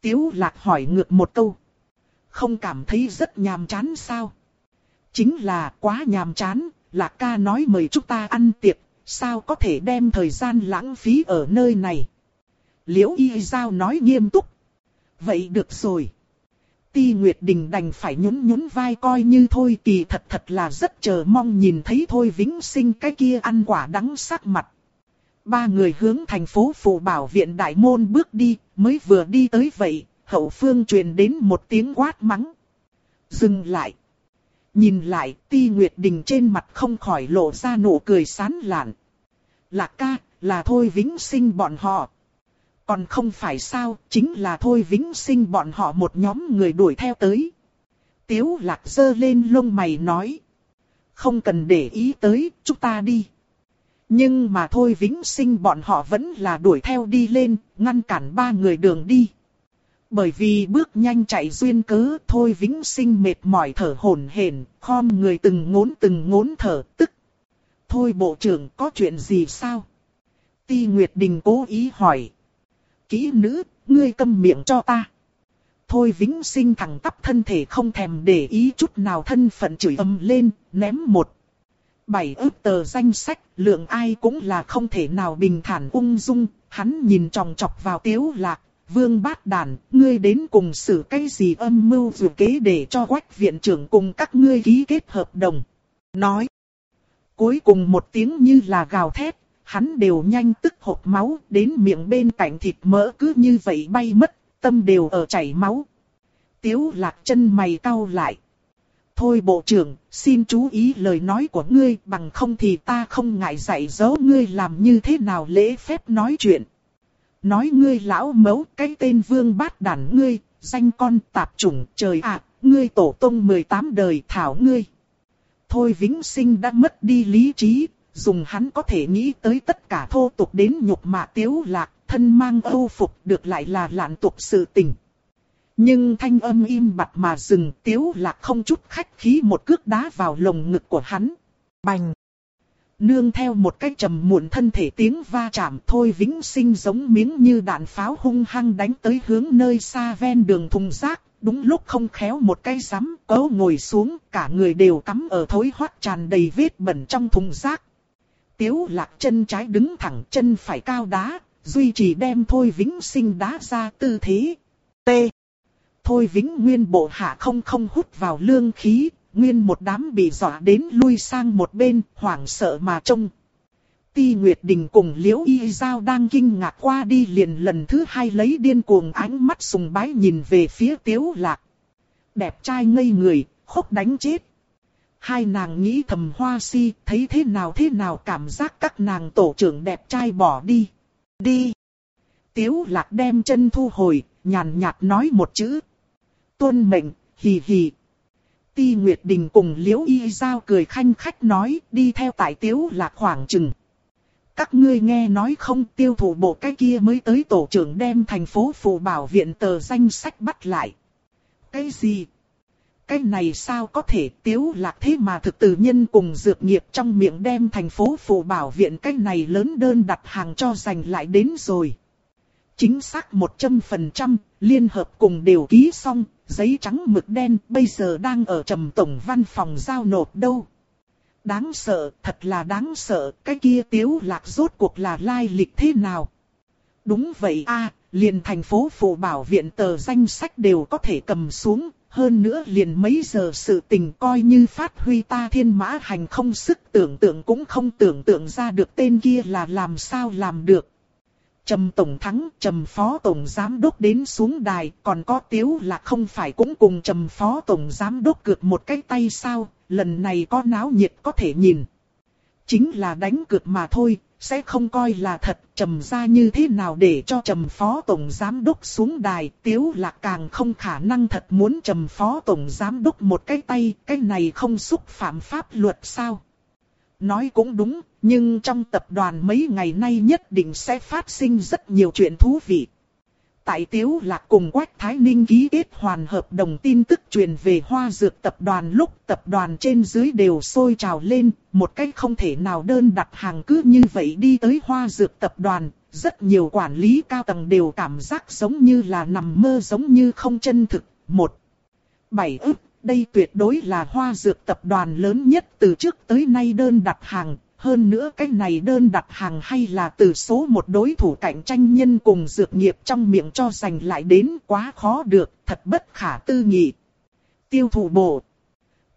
Tiếu lạc hỏi ngược một câu. Không cảm thấy rất nhàm chán sao? Chính là quá nhàm chán, lạc ca nói mời chúng ta ăn tiệc, sao có thể đem thời gian lãng phí ở nơi này? Liễu Y Giao nói nghiêm túc. Vậy được rồi. Ti Nguyệt Đình đành phải nhún nhún vai coi như thôi kỳ thật thật là rất chờ mong nhìn thấy thôi vĩnh sinh cái kia ăn quả đắng sắc mặt. Ba người hướng thành phố phụ bảo viện đại môn bước đi, mới vừa đi tới vậy, hậu phương truyền đến một tiếng quát mắng. Dừng lại. Nhìn lại, ti Nguyệt Đình trên mặt không khỏi lộ ra nụ cười sán lạn. Lạc ca, là thôi vĩnh sinh bọn họ. Còn không phải sao, chính là thôi vĩnh sinh bọn họ một nhóm người đuổi theo tới. Tiếu lạc dơ lên lông mày nói. Không cần để ý tới, chúng ta đi. Nhưng mà thôi vĩnh sinh bọn họ vẫn là đuổi theo đi lên, ngăn cản ba người đường đi. Bởi vì bước nhanh chạy duyên cớ thôi vĩnh sinh mệt mỏi thở hổn hển, khom người từng ngốn từng ngốn thở tức. Thôi bộ trưởng có chuyện gì sao? Ti Nguyệt Đình cố ý hỏi kỹ nữ, ngươi câm miệng cho ta. Thôi vĩnh sinh thẳng tắp thân thể không thèm để ý chút nào thân phận chửi ầm lên, ném một. Bảy ước tờ danh sách, lượng ai cũng là không thể nào bình thản ung dung, hắn nhìn tròng trọc vào tiếu lạc, vương bát đàn, ngươi đến cùng xử cái gì âm mưu dù kế để cho quách viện trưởng cùng các ngươi ký kết hợp đồng. Nói. Cuối cùng một tiếng như là gào thét, hắn đều nhanh tức hộp máu, đến miệng bên cạnh thịt mỡ cứ như vậy bay mất, tâm đều ở chảy máu. Tiếu lạc chân mày cau lại. Thôi bộ trưởng, xin chú ý lời nói của ngươi bằng không thì ta không ngại dạy dỗ ngươi làm như thế nào lễ phép nói chuyện. Nói ngươi lão mấu cái tên vương bát đản ngươi, danh con tạp chủng trời ạ, ngươi tổ tông 18 đời thảo ngươi. Thôi vĩnh sinh đã mất đi lý trí, dùng hắn có thể nghĩ tới tất cả thô tục đến nhục mạ tiếu lạc, thân mang âu phục được lại là lạn tục sự tình. Nhưng thanh âm im bặt mà dừng tiếu lạc không chút khách khí một cước đá vào lồng ngực của hắn. Bành! Nương theo một cái trầm muộn thân thể tiếng va chạm thôi vĩnh sinh giống miếng như đạn pháo hung hăng đánh tới hướng nơi xa ven đường thùng rác. Đúng lúc không khéo một cái rắm cấu ngồi xuống cả người đều cắm ở thối hoắt tràn đầy vết bẩn trong thùng rác. Tiếu lạc chân trái đứng thẳng chân phải cao đá, duy trì đem Thôi Vĩnh Sinh đá ra tư thế. T. Thôi Vĩnh Nguyên bộ hạ không không hút vào lương khí, nguyên một đám bị dọa đến lui sang một bên, hoảng sợ mà trông. Ti Nguyệt Đình cùng Liễu Y Giao đang kinh ngạc qua đi liền lần thứ hai lấy điên cuồng ánh mắt sùng bái nhìn về phía Tiếu Lạc. Đẹp trai ngây người, khóc đánh chết. Hai nàng nghĩ thầm hoa si, thấy thế nào thế nào cảm giác các nàng tổ trưởng đẹp trai bỏ đi. Đi. Tiếu lạc đem chân thu hồi, nhàn nhạt nói một chữ. Tuân mệnh, hì hì. Ti Nguyệt Đình cùng Liễu Y Giao cười khanh khách nói, đi theo tại Tiếu lạc khoảng chừng. Các ngươi nghe nói không tiêu thụ bộ cái kia mới tới tổ trưởng đem thành phố phụ bảo viện tờ danh sách bắt lại. Cái gì? Cái này sao có thể tiếu lạc thế mà thực tử nhân cùng dược nghiệp trong miệng đem thành phố phụ bảo viện cái này lớn đơn đặt hàng cho giành lại đến rồi. Chính xác 100%, liên hợp cùng đều ký xong, giấy trắng mực đen bây giờ đang ở trầm tổng văn phòng giao nộp đâu. Đáng sợ, thật là đáng sợ, cái kia tiếu lạc rốt cuộc là lai lịch thế nào? Đúng vậy a, liền thành phố phụ bảo viện tờ danh sách đều có thể cầm xuống, hơn nữa liền mấy giờ sự tình coi như phát huy ta thiên mã hành không sức tưởng tượng cũng không tưởng tượng ra được tên kia là làm sao làm được. Trầm Tổng Thắng, Trầm Phó Tổng Giám Đốc đến xuống đài, còn có Tiếu là không phải cũng cùng Trầm Phó Tổng Giám Đốc cược một cái tay sao, lần này có náo nhiệt có thể nhìn. Chính là đánh cược mà thôi, sẽ không coi là thật, trầm ra như thế nào để cho trầm phó tổng giám đốc xuống đài, tiếu là càng không khả năng thật muốn trầm phó tổng giám đốc một cái tay, cái này không xúc phạm pháp luật sao. Nói cũng đúng, nhưng trong tập đoàn mấy ngày nay nhất định sẽ phát sinh rất nhiều chuyện thú vị. Tại Tiếu Lạc cùng Quách Thái Ninh ký kết hoàn hợp đồng tin tức truyền về hoa dược tập đoàn lúc tập đoàn trên dưới đều sôi trào lên, một cách không thể nào đơn đặt hàng cứ như vậy đi tới hoa dược tập đoàn, rất nhiều quản lý cao tầng đều cảm giác giống như là nằm mơ giống như không chân thực. Một, bảy ức, đây tuyệt đối là hoa dược tập đoàn lớn nhất từ trước tới nay đơn đặt hàng, hơn nữa cái này đơn đặt hàng hay là từ số một đối thủ cạnh tranh nhân cùng dược nghiệp trong miệng cho giành lại đến quá khó được, thật bất khả tư nghị. Tiêu thụ bộ.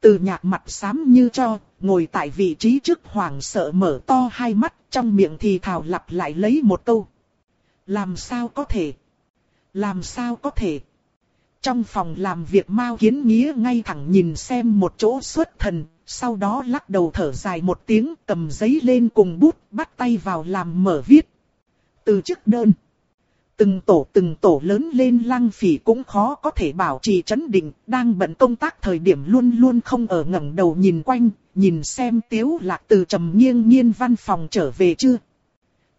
Từ nhạc mặt xám như cho, ngồi tại vị trí trước hoàng sợ mở to hai mắt, trong miệng thì thào lặp lại lấy một câu. Làm sao có thể? Làm sao có thể? Trong phòng làm việc Mao Kiến Nghĩa ngay thẳng nhìn xem một chỗ xuất thần, sau đó lắc đầu thở dài một tiếng cầm giấy lên cùng bút bắt tay vào làm mở viết. Từ chức đơn. Từng tổ từng tổ lớn lên lăng phỉ cũng khó có thể bảo trì chấn định, đang bận công tác thời điểm luôn luôn không ở ngẩng đầu nhìn quanh, nhìn xem tiếu lạc từ trầm nghiêng nghiên văn phòng trở về chưa.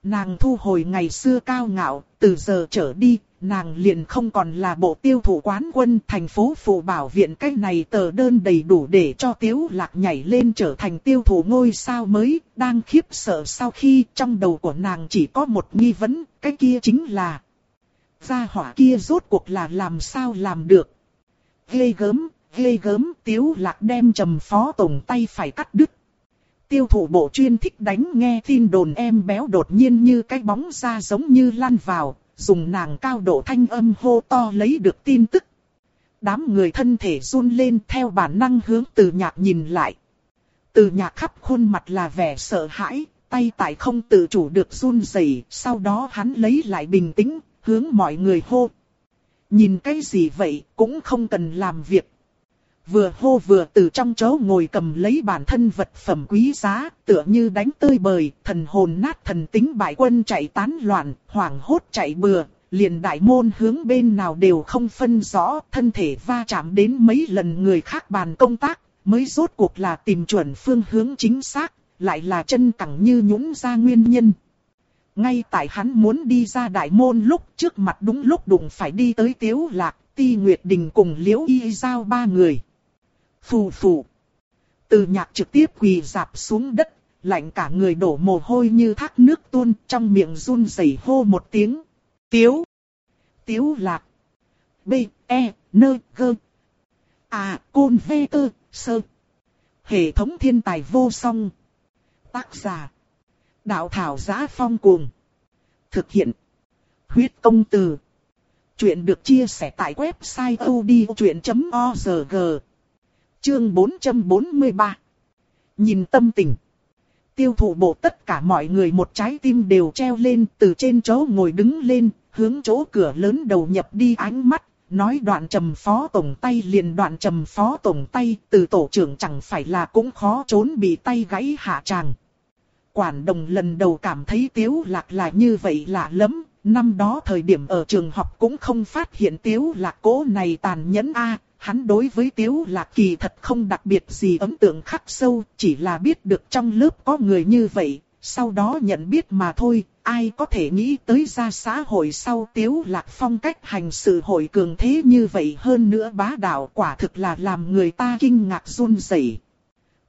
Nàng thu hồi ngày xưa cao ngạo, từ giờ trở đi, nàng liền không còn là bộ tiêu thụ quán quân thành phố phụ bảo viện cái này tờ đơn đầy đủ để cho tiếu lạc nhảy lên trở thành tiêu thụ ngôi sao mới, đang khiếp sợ sau khi trong đầu của nàng chỉ có một nghi vấn, cái kia chính là gia hỏa kia rốt cuộc là làm sao làm được. Ghê gớm, ghê gớm, tiếu lạc đem trầm phó tổng tay phải cắt đứt. Tiêu thụ bộ chuyên thích đánh nghe tin đồn em béo đột nhiên như cái bóng ra giống như lăn vào, dùng nàng cao độ thanh âm hô to lấy được tin tức. Đám người thân thể run lên theo bản năng hướng từ nhạc nhìn lại. Từ nhạc khắp khuôn mặt là vẻ sợ hãi, tay tại không tự chủ được run rẩy. sau đó hắn lấy lại bình tĩnh, hướng mọi người hô. Nhìn cái gì vậy, cũng không cần làm việc, vừa hô vừa từ trong chỗ ngồi cầm lấy bản thân vật phẩm quý giá, tựa như đánh tơi bời, thần hồn nát thần tính bại quân chạy tán loạn, hoảng hốt chạy bừa, liền đại môn hướng bên nào đều không phân rõ, thân thể va chạm đến mấy lần người khác bàn công tác, mới rốt cuộc là tìm chuẩn phương hướng chính xác, lại là chân cẳng như nhũng ra nguyên nhân. Ngay tại hắn muốn đi ra đại môn lúc trước mặt đúng lúc đụng phải đi tới tiếu lạc, ti nguyệt đình cùng liễu y giao ba người. Phù phù. Từ nhạc trực tiếp quỳ dạp xuống đất, lạnh cả người đổ mồ hôi như thác nước tuôn trong miệng run rẩy hô một tiếng. Tiếu. Tiếu lạc. B, E, N, G. À, côn v tơ, sơ. Hệ thống thiên tài vô song. Tác giả. Đạo thảo giá phong cuồng. Thực hiện. Huyết công từ. Chuyện được chia sẻ tại website odchuyện.org. Chương 443 Nhìn tâm tình Tiêu thụ bộ tất cả mọi người một trái tim đều treo lên từ trên chỗ ngồi đứng lên, hướng chỗ cửa lớn đầu nhập đi ánh mắt, nói đoạn trầm phó tổng tay liền đoạn trầm phó tổng tay, từ tổ trưởng chẳng phải là cũng khó trốn bị tay gãy hạ tràng. Quản đồng lần đầu cảm thấy tiếu lạc là như vậy lạ lắm, năm đó thời điểm ở trường học cũng không phát hiện tiếu lạc cố này tàn nhẫn a Hắn đối với Tiếu Lạc kỳ thật không đặc biệt gì ấn tượng khắc sâu, chỉ là biết được trong lớp có người như vậy, sau đó nhận biết mà thôi, ai có thể nghĩ tới ra xã hội sau Tiếu Lạc phong cách hành sự hội cường thế như vậy hơn nữa bá đạo quả thực là làm người ta kinh ngạc run rẩy.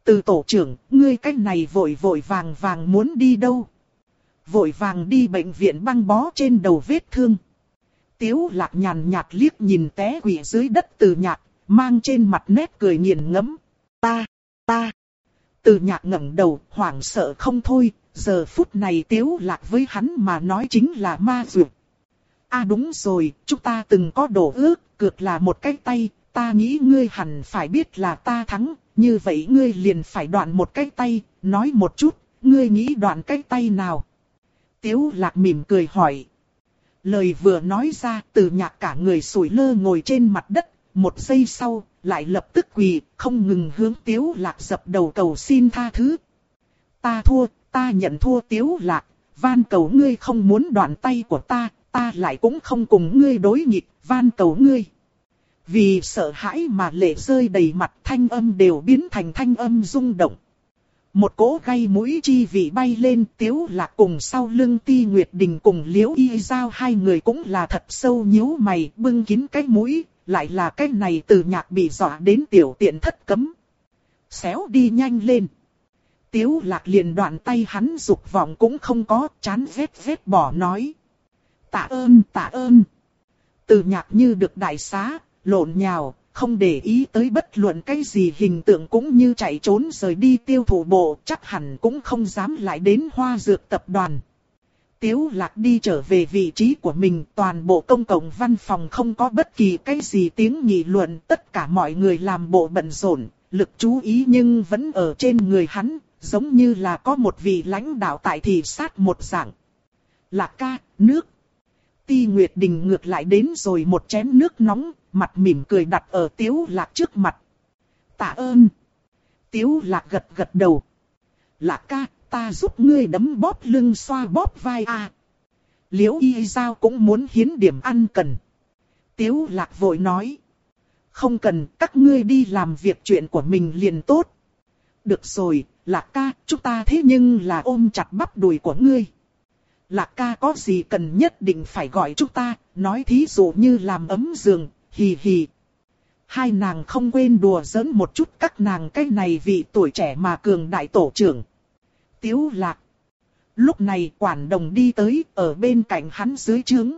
Từ tổ trưởng, ngươi cách này vội vội vàng vàng muốn đi đâu? Vội vàng đi bệnh viện băng bó trên đầu vết thương. Tiếu lạc nhàn nhạt liếc nhìn té quỷ dưới đất từ nhạt, mang trên mặt nét cười nghiền ngẫm. Ta, ta. Từ nhạc ngẩng đầu, hoảng sợ không thôi, giờ phút này tiếu lạc với hắn mà nói chính là ma dược. À đúng rồi, chúng ta từng có đổ ước, cược là một cái tay, ta nghĩ ngươi hẳn phải biết là ta thắng, như vậy ngươi liền phải đoạn một cái tay, nói một chút, ngươi nghĩ đoạn cái tay nào? Tiếu lạc mỉm cười hỏi. Lời vừa nói ra, từ nhạc cả người sủi lơ ngồi trên mặt đất, một giây sau, lại lập tức quỳ, không ngừng hướng tiếu lạc dập đầu cầu xin tha thứ. Ta thua, ta nhận thua tiếu lạc, van cầu ngươi không muốn đoạn tay của ta, ta lại cũng không cùng ngươi đối nghịch, van cầu ngươi. Vì sợ hãi mà lệ rơi đầy mặt thanh âm đều biến thành thanh âm rung động. Một cỗ gây mũi chi vị bay lên tiếu lạc cùng sau lưng ti nguyệt đình cùng liễu y giao hai người cũng là thật sâu nhíu mày bưng kín cái mũi, lại là cái này từ nhạc bị dọa đến tiểu tiện thất cấm. Xéo đi nhanh lên. Tiếu lạc liền đoạn tay hắn dục vọng cũng không có, chán vết vết bỏ nói. Tạ ơn, tạ ơn. Từ nhạc như được đại xá, lộn nhào, không để ý tới bất luận cái gì hình tượng cũng như chạy trốn rời đi tiêu thụ bộ, chắc hẳn cũng không dám lại đến hoa dược tập đoàn. Tiếu lạc đi trở về vị trí của mình, toàn bộ công cộng văn phòng không có bất kỳ cái gì tiếng nghị luận, tất cả mọi người làm bộ bận rộn, lực chú ý nhưng vẫn ở trên người hắn, giống như là có một vị lãnh đạo tại thị sát một dạng. Lạc ca, nước. Ti Nguyệt Đình ngược lại đến rồi một chén nước nóng, mặt mỉm cười đặt ở Tiếu Lạc trước mặt. Tạ ơn. Tiếu Lạc gật gật đầu. Lạc ca, ta giúp ngươi đấm bóp lưng xoa bóp vai a. Liễu y giao cũng muốn hiến điểm ăn cần. Tiếu Lạc vội nói. Không cần, các ngươi đi làm việc chuyện của mình liền tốt. Được rồi, Lạc ca, chúng ta thế nhưng là ôm chặt bắp đùi của ngươi. Lạc ca có gì cần nhất định phải gọi chúng ta, nói thí dụ như làm ấm giường, hì hì. Hai nàng không quên đùa giỡn một chút các nàng cái này vì tuổi trẻ mà cường đại tổ trưởng. Tiếu lạc. Lúc này quản đồng đi tới ở bên cạnh hắn dưới trướng.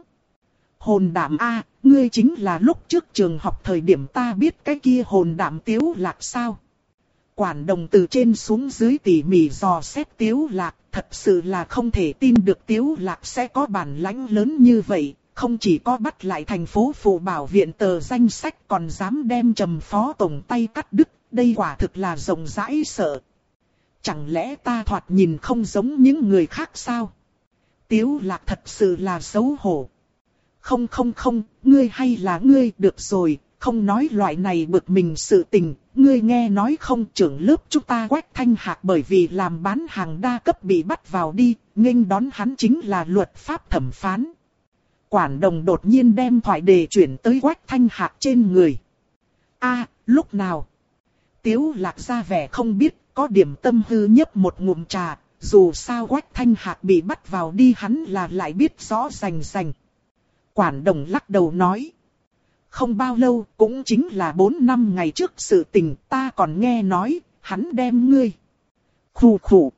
Hồn đảm A, ngươi chính là lúc trước trường học thời điểm ta biết cái kia hồn đảm tiếu lạc sao. Quản đồng từ trên xuống dưới tỉ mỉ dò xét tiếu lạc, thật sự là không thể tin được tiếu lạc sẽ có bản lãnh lớn như vậy, không chỉ có bắt lại thành phố phụ bảo viện tờ danh sách còn dám đem trầm phó tổng tay cắt đứt, đây quả thực là rộng rãi sợ. Chẳng lẽ ta thoạt nhìn không giống những người khác sao? Tiếu lạc thật sự là xấu hổ. Không không không, ngươi hay là ngươi được rồi, không nói loại này bực mình sự tình, ngươi nghe nói không trưởng lớp chúng ta quách thanh hạc bởi vì làm bán hàng đa cấp bị bắt vào đi, nghênh đón hắn chính là luật pháp thẩm phán. Quản đồng đột nhiên đem thoại đề chuyển tới quách thanh hạc trên người. a lúc nào? Tiếu lạc ra vẻ không biết, có điểm tâm hư nhấp một ngụm trà, dù sao quách thanh hạc bị bắt vào đi hắn là lại biết rõ rành rành. Quản đồng lắc đầu nói. Không bao lâu, cũng chính là 4 năm ngày trước sự tình ta còn nghe nói, hắn đem ngươi. Khủ khủ.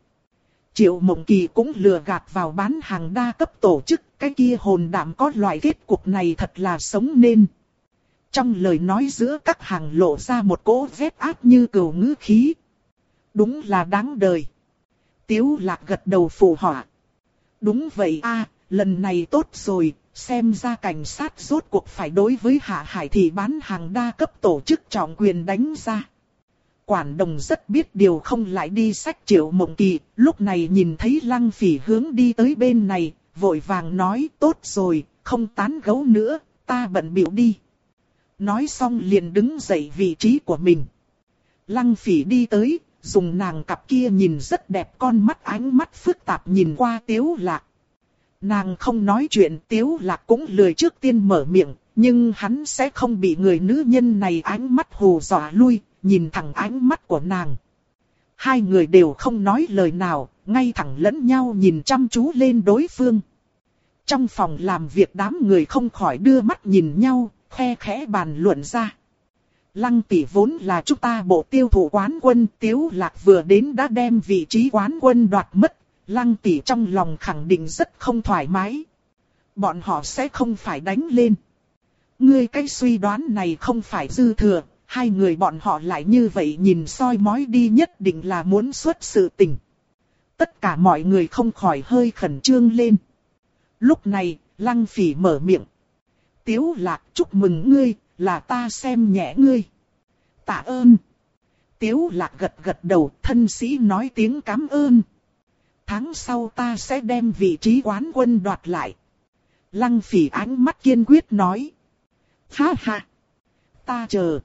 Triệu Mộng Kỳ cũng lừa gạt vào bán hàng đa cấp tổ chức, cái kia hồn đảm có loại kết cục này thật là sống nên. Trong lời nói giữa các hàng lộ ra một cỗ vết áp như cừu ngữ khí. Đúng là đáng đời. Tiếu lạc gật đầu phụ họa. Đúng vậy a, lần này tốt rồi, xem ra cảnh sát rốt cuộc phải đối với hạ hải thì bán hàng đa cấp tổ chức trọng quyền đánh ra. Quản đồng rất biết điều không lại đi sách triệu mộng kỳ, lúc này nhìn thấy lăng phỉ hướng đi tới bên này, vội vàng nói tốt rồi, không tán gấu nữa, ta bận biểu đi. Nói xong liền đứng dậy vị trí của mình. Lăng phỉ đi tới, dùng nàng cặp kia nhìn rất đẹp con mắt ánh mắt phức tạp nhìn qua tiếu lạc. Nàng không nói chuyện tiếu lạc cũng lười trước tiên mở miệng, nhưng hắn sẽ không bị người nữ nhân này ánh mắt hù dọa lui, nhìn thẳng ánh mắt của nàng. Hai người đều không nói lời nào, ngay thẳng lẫn nhau nhìn chăm chú lên đối phương. Trong phòng làm việc đám người không khỏi đưa mắt nhìn nhau, khe khẽ bàn luận ra. Lăng tỷ vốn là chúng ta bộ tiêu thụ quán quân tiếu lạc vừa đến đã đem vị trí quán quân đoạt mất. Lăng tỷ trong lòng khẳng định rất không thoải mái. Bọn họ sẽ không phải đánh lên. Ngươi cái suy đoán này không phải dư thừa, hai người bọn họ lại như vậy nhìn soi mói đi nhất định là muốn xuất sự tình. Tất cả mọi người không khỏi hơi khẩn trương lên. Lúc này, lăng phỉ mở miệng. Tiếu lạc chúc mừng ngươi, là ta xem nhẹ ngươi. Tạ ơn. Tiếu lạc gật gật đầu, thân sĩ nói tiếng cảm ơn. Tháng sau ta sẽ đem vị trí quán quân đoạt lại. Lăng phỉ ánh mắt kiên quyết nói. Ha ha. Ta chờ.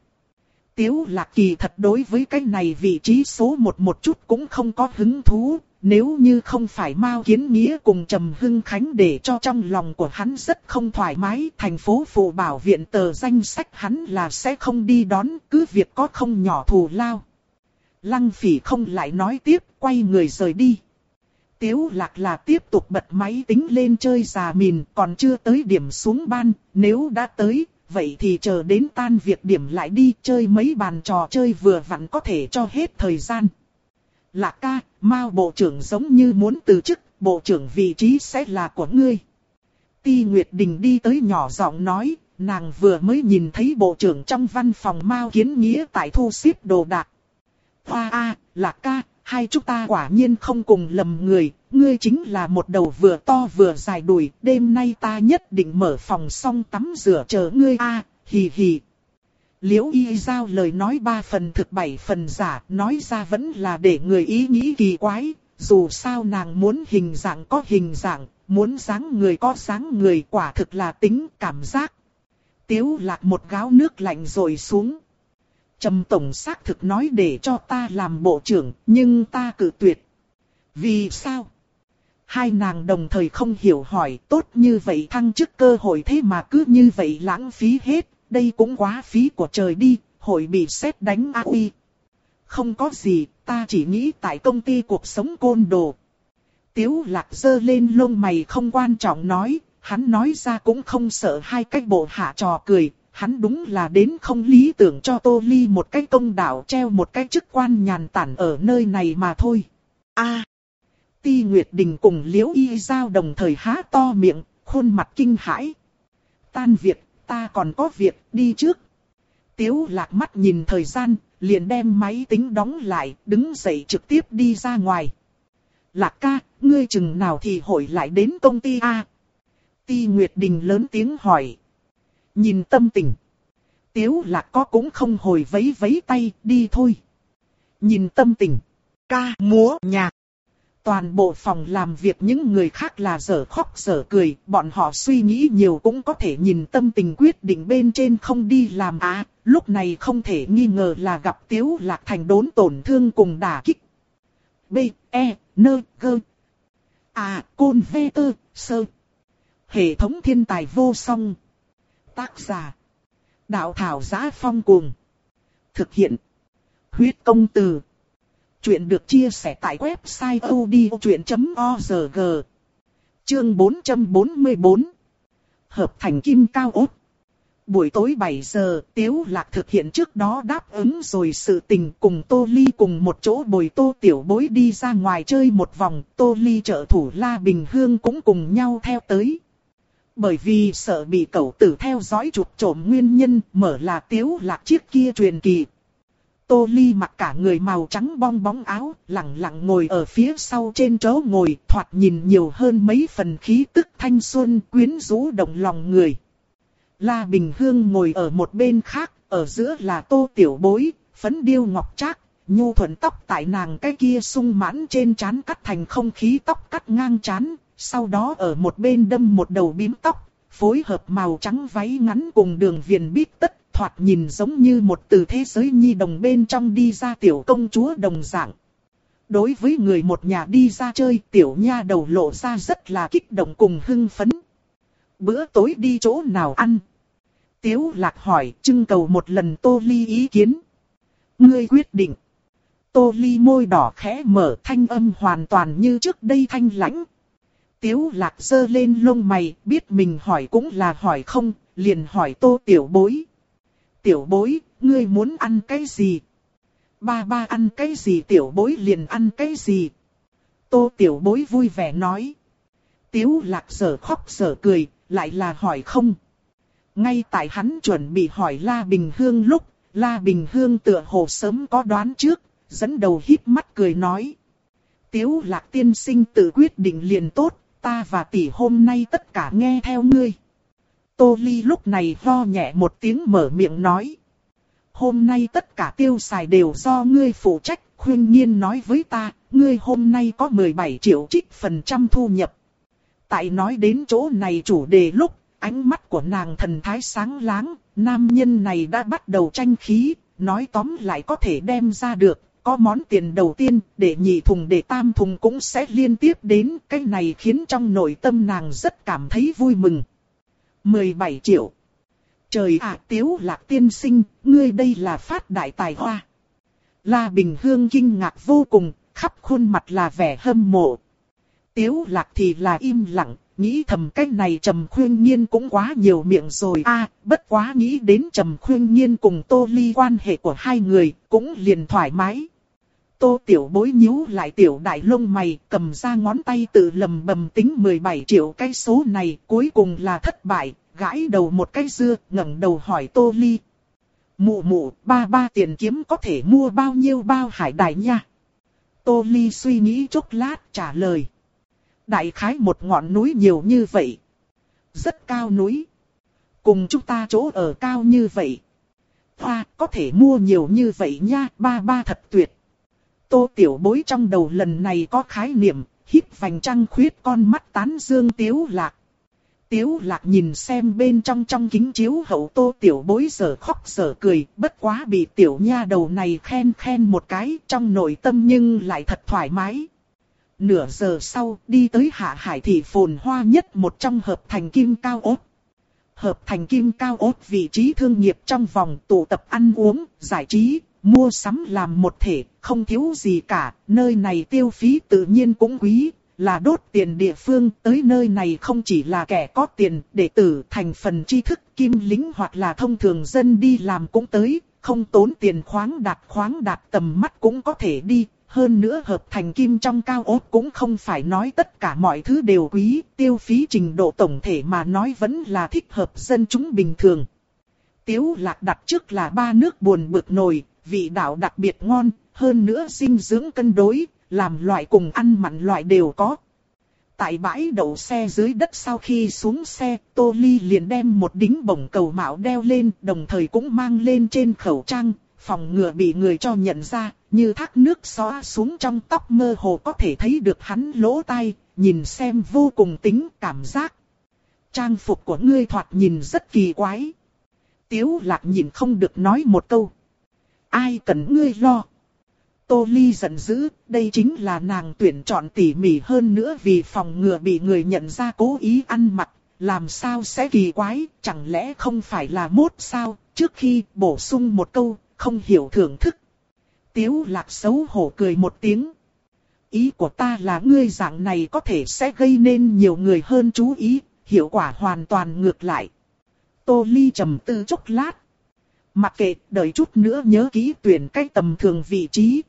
Tiếu lạc kỳ thật đối với cái này vị trí số một một chút cũng không có hứng thú. Nếu như không phải Mao Kiến Nghĩa cùng Trầm Hưng Khánh để cho trong lòng của hắn rất không thoải mái, thành phố phụ bảo viện tờ danh sách hắn là sẽ không đi đón, cứ việc có không nhỏ thù lao. Lăng phỉ không lại nói tiếp, quay người rời đi. Tiếu lạc là tiếp tục bật máy tính lên chơi già mìn, còn chưa tới điểm xuống ban, nếu đã tới, vậy thì chờ đến tan việc điểm lại đi chơi mấy bàn trò chơi vừa vặn có thể cho hết thời gian. Lạc ca, Mao bộ trưởng giống như muốn từ chức, bộ trưởng vị trí sẽ là của ngươi. Ti Nguyệt Đình đi tới nhỏ giọng nói, nàng vừa mới nhìn thấy bộ trưởng trong văn phòng Mao Kiến Nghĩa tại thu xếp đồ đạc. Hoa a, Lạc ca, hai chúng ta quả nhiên không cùng lầm người, ngươi chính là một đầu vừa to vừa dài đùi, đêm nay ta nhất định mở phòng xong tắm rửa chờ ngươi a, hì hì. Liễu y giao lời nói ba phần thực bảy phần giả, nói ra vẫn là để người ý nghĩ kỳ quái, dù sao nàng muốn hình dạng có hình dạng, muốn dáng người có dáng người quả thực là tính cảm giác. Tiếu lạc một gáo nước lạnh rồi xuống. Trầm tổng xác thực nói để cho ta làm bộ trưởng, nhưng ta cự tuyệt. Vì sao? Hai nàng đồng thời không hiểu hỏi tốt như vậy thăng chức cơ hội thế mà cứ như vậy lãng phí hết, đây cũng quá phí của trời đi, hội bị xét đánh a uy. Không có gì, ta chỉ nghĩ tại công ty cuộc sống côn đồ. Tiếu lạc dơ lên lông mày không quan trọng nói, hắn nói ra cũng không sợ hai cách bộ hạ trò cười, hắn đúng là đến không lý tưởng cho Tô Ly một cái công đạo treo một cái chức quan nhàn tản ở nơi này mà thôi. A. À, Ti Nguyệt Đình cùng Liễu Y Giao đồng thời há to miệng, khuôn mặt kinh hãi. Tan việc, ta còn có việc, đi trước. Tiếu lạc mắt nhìn thời gian, liền đem máy tính đóng lại, đứng dậy trực tiếp đi ra ngoài. Lạc ca, ngươi chừng nào thì hội lại đến công ty A. Ti Nguyệt Đình lớn tiếng hỏi. Nhìn tâm tình. Tiếu lạc có cũng không hồi vấy vấy tay, đi thôi. Nhìn tâm tình. Ca, múa, nhạc. Toàn bộ phòng làm việc những người khác là dở khóc dở cười, bọn họ suy nghĩ nhiều cũng có thể nhìn tâm tình quyết định bên trên không đi làm á, lúc này không thể nghi ngờ là gặp Tiếu Lạc Thành đốn tổn thương cùng đả kích. B, E, N, G. À, Côn V, T, Sơ. Hệ thống thiên tài vô song. Tác giả. Đạo thảo giá phong cuồng. Thực hiện. Huyết công từ. Chuyện được chia sẻ tại website odchuyện.org. Chương 444. Hợp thành kim cao ốt. Buổi tối 7 giờ, Tiếu Lạc thực hiện trước đó đáp ứng rồi sự tình cùng Tô Ly cùng một chỗ bồi Tô Tiểu Bối đi ra ngoài chơi một vòng, Tô Ly trợ thủ La Bình Hương cũng cùng nhau theo tới. Bởi vì sợ bị cậu tử theo dõi chụp trộm nguyên nhân mở là Tiếu Lạc chiếc kia truyền kỳ. Tô Ly mặc cả người màu trắng bong bóng áo, lặng lặng ngồi ở phía sau trên chỗ ngồi, thoạt nhìn nhiều hơn mấy phần khí tức thanh xuân quyến rũ động lòng người. La Bình Hương ngồi ở một bên khác, ở giữa là tô tiểu bối, phấn điêu ngọc trác, nhu thuận tóc tại nàng cái kia sung mãn trên trán cắt thành không khí tóc cắt ngang trán, sau đó ở một bên đâm một đầu bím tóc, phối hợp màu trắng váy ngắn cùng đường viền bít tất, thoạt nhìn giống như một từ thế giới nhi đồng bên trong đi ra tiểu công chúa đồng dạng. Đối với người một nhà đi ra chơi, tiểu nha đầu lộ ra rất là kích động cùng hưng phấn. Bữa tối đi chỗ nào ăn? Tiếu lạc hỏi, trưng cầu một lần tô ly ý kiến. Ngươi quyết định. Tô ly môi đỏ khẽ mở thanh âm hoàn toàn như trước đây thanh lãnh. Tiếu lạc dơ lên lông mày, biết mình hỏi cũng là hỏi không, liền hỏi tô tiểu bối. Tiểu bối, ngươi muốn ăn cái gì? Ba ba ăn cái gì tiểu bối liền ăn cái gì? Tô tiểu bối vui vẻ nói. Tiếu lạc sở khóc sở cười, lại là hỏi không. Ngay tại hắn chuẩn bị hỏi La Bình Hương lúc, La Bình Hương tựa hồ sớm có đoán trước, dẫn đầu híp mắt cười nói. Tiếu lạc tiên sinh tự quyết định liền tốt, ta và tỷ hôm nay tất cả nghe theo ngươi. Tô Ly lúc này ho nhẹ một tiếng mở miệng nói. Hôm nay tất cả tiêu xài đều do ngươi phụ trách, khuyên nhiên nói với ta, ngươi hôm nay có 17 triệu trích phần trăm thu nhập. Tại nói đến chỗ này chủ đề lúc, ánh mắt của nàng thần thái sáng láng, nam nhân này đã bắt đầu tranh khí, nói tóm lại có thể đem ra được, có món tiền đầu tiên, để nhị thùng để tam thùng cũng sẽ liên tiếp đến, cái này khiến trong nội tâm nàng rất cảm thấy vui mừng. 17 triệu. Trời ạ tiếu lạc tiên sinh, ngươi đây là phát đại tài hoa. La Bình Hương kinh ngạc vô cùng, khắp khuôn mặt là vẻ hâm mộ. Tiếu lạc thì là im lặng, nghĩ thầm cái này trầm khuyên nhiên cũng quá nhiều miệng rồi a bất quá nghĩ đến trầm khuyên nhiên cùng tô ly quan hệ của hai người, cũng liền thoải mái. Tô tiểu bối nhíu lại tiểu đại lông mày, cầm ra ngón tay tự lầm bầm tính 17 triệu cái số này, cuối cùng là thất bại, gãi đầu một cái dưa, ngẩng đầu hỏi tô ly. Mụ mụ, ba ba tiền kiếm có thể mua bao nhiêu bao hải đài nha? Tô ly suy nghĩ chốc lát trả lời. Đại khái một ngọn núi nhiều như vậy. Rất cao núi. Cùng chúng ta chỗ ở cao như vậy. Hoa, có thể mua nhiều như vậy nha, ba ba thật tuyệt. Tô tiểu bối trong đầu lần này có khái niệm, hít vành trăng khuyết con mắt tán dương tiếu lạc. Tiếu lạc nhìn xem bên trong trong kính chiếu hậu tô tiểu bối giờ khóc giờ cười, bất quá bị tiểu nha đầu này khen khen một cái trong nội tâm nhưng lại thật thoải mái. Nửa giờ sau, đi tới hạ hải thị phồn hoa nhất một trong hợp thành kim cao ốt. Hợp thành kim cao ốt vị trí thương nghiệp trong vòng tụ tập ăn uống, giải trí, mua sắm làm một thể, không thiếu gì cả, nơi này tiêu phí tự nhiên cũng quý, là đốt tiền địa phương, tới nơi này không chỉ là kẻ có tiền, đệ tử thành phần tri thức, kim lính hoặc là thông thường dân đi làm cũng tới, không tốn tiền khoáng đạt khoáng đạt tầm mắt cũng có thể đi, hơn nữa hợp thành kim trong cao ốt cũng không phải nói tất cả mọi thứ đều quý, tiêu phí trình độ tổng thể mà nói vẫn là thích hợp dân chúng bình thường. Tiếu lạc đặt trước là ba nước buồn bực nồi, vị đạo đặc biệt ngon, hơn nữa dinh dưỡng cân đối, làm loại cùng ăn mặn loại đều có. Tại bãi đậu xe dưới đất sau khi xuống xe, Tô Ly liền đem một đính bổng cầu mạo đeo lên, đồng thời cũng mang lên trên khẩu trang, phòng ngừa bị người cho nhận ra, như thác nước xóa xuống trong tóc mơ hồ có thể thấy được hắn lỗ tai, nhìn xem vô cùng tính cảm giác. Trang phục của ngươi thoạt nhìn rất kỳ quái. Tiếu lạc nhìn không được nói một câu. Ai cần ngươi lo? Tô Ly giận dữ, đây chính là nàng tuyển chọn tỉ mỉ hơn nữa vì phòng ngừa bị người nhận ra cố ý ăn mặc, làm sao sẽ kỳ quái, chẳng lẽ không phải là mốt sao, trước khi bổ sung một câu, không hiểu thưởng thức. Tiếu lạc xấu hổ cười một tiếng. Ý của ta là ngươi dạng này có thể sẽ gây nên nhiều người hơn chú ý, hiệu quả hoàn toàn ngược lại. Tô Ly trầm tư chốc lát. Mặc kệ, đợi chút nữa nhớ kỹ tuyển cách tầm thường vị trí.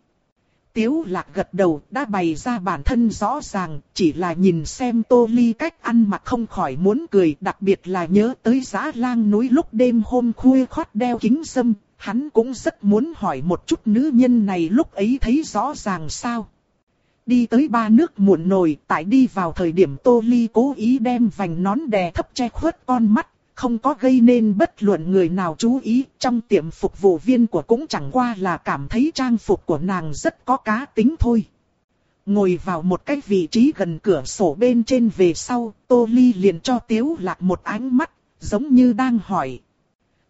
Tiếu lạc gật đầu đã bày ra bản thân rõ ràng, chỉ là nhìn xem tô ly cách ăn mặc không khỏi muốn cười, đặc biệt là nhớ tới giá lang núi lúc đêm hôm khuya khót đeo kính sâm, hắn cũng rất muốn hỏi một chút nữ nhân này lúc ấy thấy rõ ràng sao. Đi tới ba nước muộn nồi, tại đi vào thời điểm tô ly cố ý đem vành nón đè thấp che khuất con mắt, không có gây nên bất luận người nào chú ý, trong tiệm phục vụ viên của cũng chẳng qua là cảm thấy trang phục của nàng rất có cá tính thôi. Ngồi vào một cái vị trí gần cửa sổ bên trên về sau, Tô Ly liền cho Tiếu Lạc một ánh mắt, giống như đang hỏi.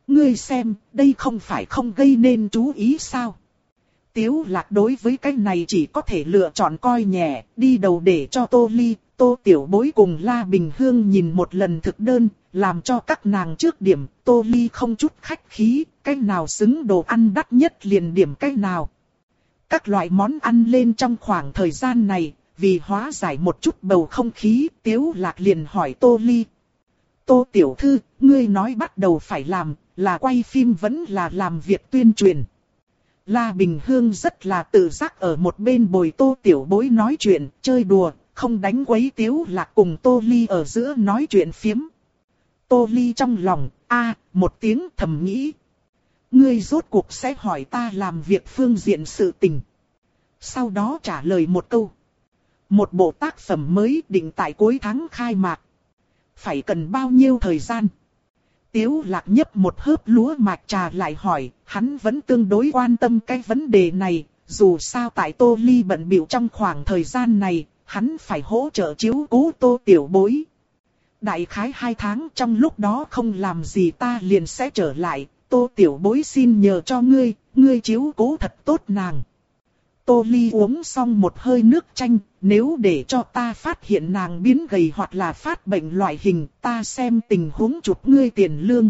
Ngươi xem, đây không phải không gây nên chú ý sao? Tiếu Lạc đối với cái này chỉ có thể lựa chọn coi nhẹ, đi đầu để cho Tô Ly, Tô Tiểu Bối cùng La Bình Hương nhìn một lần thực đơn, làm cho các nàng trước điểm, Tô Ly không chút khách khí, cái nào xứng đồ ăn đắt nhất liền điểm cái nào. Các loại món ăn lên trong khoảng thời gian này, vì hóa giải một chút bầu không khí, Tiếu Lạc liền hỏi Tô Ly. Tô Tiểu Thư, ngươi nói bắt đầu phải làm, là quay phim vẫn là làm việc tuyên truyền. La Bình Hương rất là tự giác ở một bên bồi Tô Tiểu Bối nói chuyện, chơi đùa, không đánh quấy Tiếu Lạc cùng Tô Ly ở giữa nói chuyện phiếm. Tô Ly trong lòng, a một tiếng thầm nghĩ. Ngươi rốt cuộc sẽ hỏi ta làm việc phương diện sự tình. Sau đó trả lời một câu. Một bộ tác phẩm mới định tại cuối tháng khai mạc. Phải cần bao nhiêu thời gian? Tiếu lạc nhấp một hớp lúa mạch trà lại hỏi, hắn vẫn tương đối quan tâm cái vấn đề này, dù sao tại Tô Ly bận biểu trong khoảng thời gian này, hắn phải hỗ trợ chiếu cố Tô Tiểu Bối. Đại khái hai tháng trong lúc đó không làm gì ta liền sẽ trở lại, Tô Tiểu Bối xin nhờ cho ngươi, ngươi chiếu cố thật tốt nàng. Tô Ly uống xong một hơi nước chanh, nếu để cho ta phát hiện nàng biến gầy hoặc là phát bệnh loại hình, ta xem tình huống chụp ngươi tiền lương.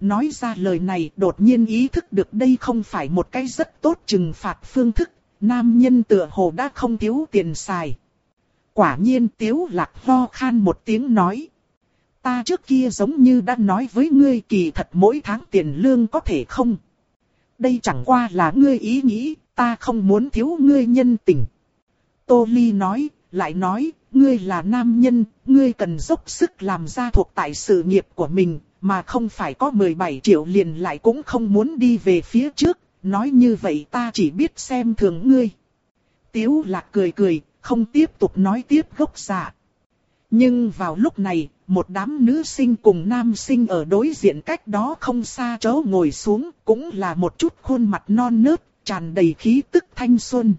Nói ra lời này đột nhiên ý thức được đây không phải một cái rất tốt trừng phạt phương thức, nam nhân tựa hồ đã không thiếu tiền xài. Quả nhiên tiếu lạc ho khan một tiếng nói. Ta trước kia giống như đã nói với ngươi kỳ thật mỗi tháng tiền lương có thể không. Đây chẳng qua là ngươi ý nghĩ, ta không muốn thiếu ngươi nhân tình. Tô Ly nói, lại nói, ngươi là nam nhân, ngươi cần dốc sức làm ra thuộc tại sự nghiệp của mình, mà không phải có 17 triệu liền lại cũng không muốn đi về phía trước, nói như vậy ta chỉ biết xem thường ngươi. Tiếu lạc cười cười, không tiếp tục nói tiếp gốc giả. Nhưng vào lúc này, một đám nữ sinh cùng nam sinh ở đối diện cách đó không xa chỗ ngồi xuống, cũng là một chút khuôn mặt non nớt, tràn đầy khí tức thanh xuân.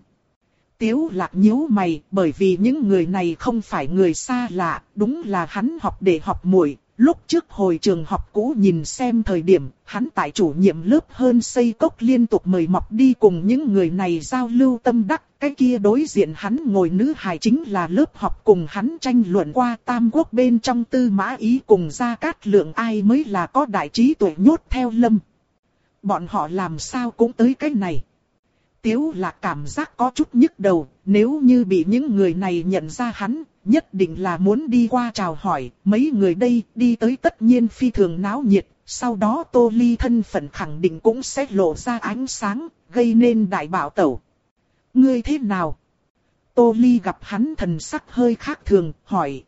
Tiếu lạc nhíu mày, bởi vì những người này không phải người xa lạ, đúng là hắn học để học muội. Lúc trước hồi trường học cũ nhìn xem thời điểm, hắn tại chủ nhiệm lớp hơn xây cốc liên tục mời mọc đi cùng những người này giao lưu tâm đắc. Cái kia đối diện hắn ngồi nữ hài chính là lớp học cùng hắn tranh luận qua tam quốc bên trong tư mã ý cùng ra cát lượng ai mới là có đại trí tuệ nhốt theo lâm. Bọn họ làm sao cũng tới cái này. Tiếu là cảm giác có chút nhức đầu, nếu như bị những người này nhận ra hắn, nhất định là muốn đi qua chào hỏi, mấy người đây đi tới tất nhiên phi thường náo nhiệt, sau đó Tô Ly thân phận khẳng định cũng sẽ lộ ra ánh sáng, gây nên đại bảo tẩu. Ngươi thế nào? Tô Ly gặp hắn thần sắc hơi khác thường, hỏi.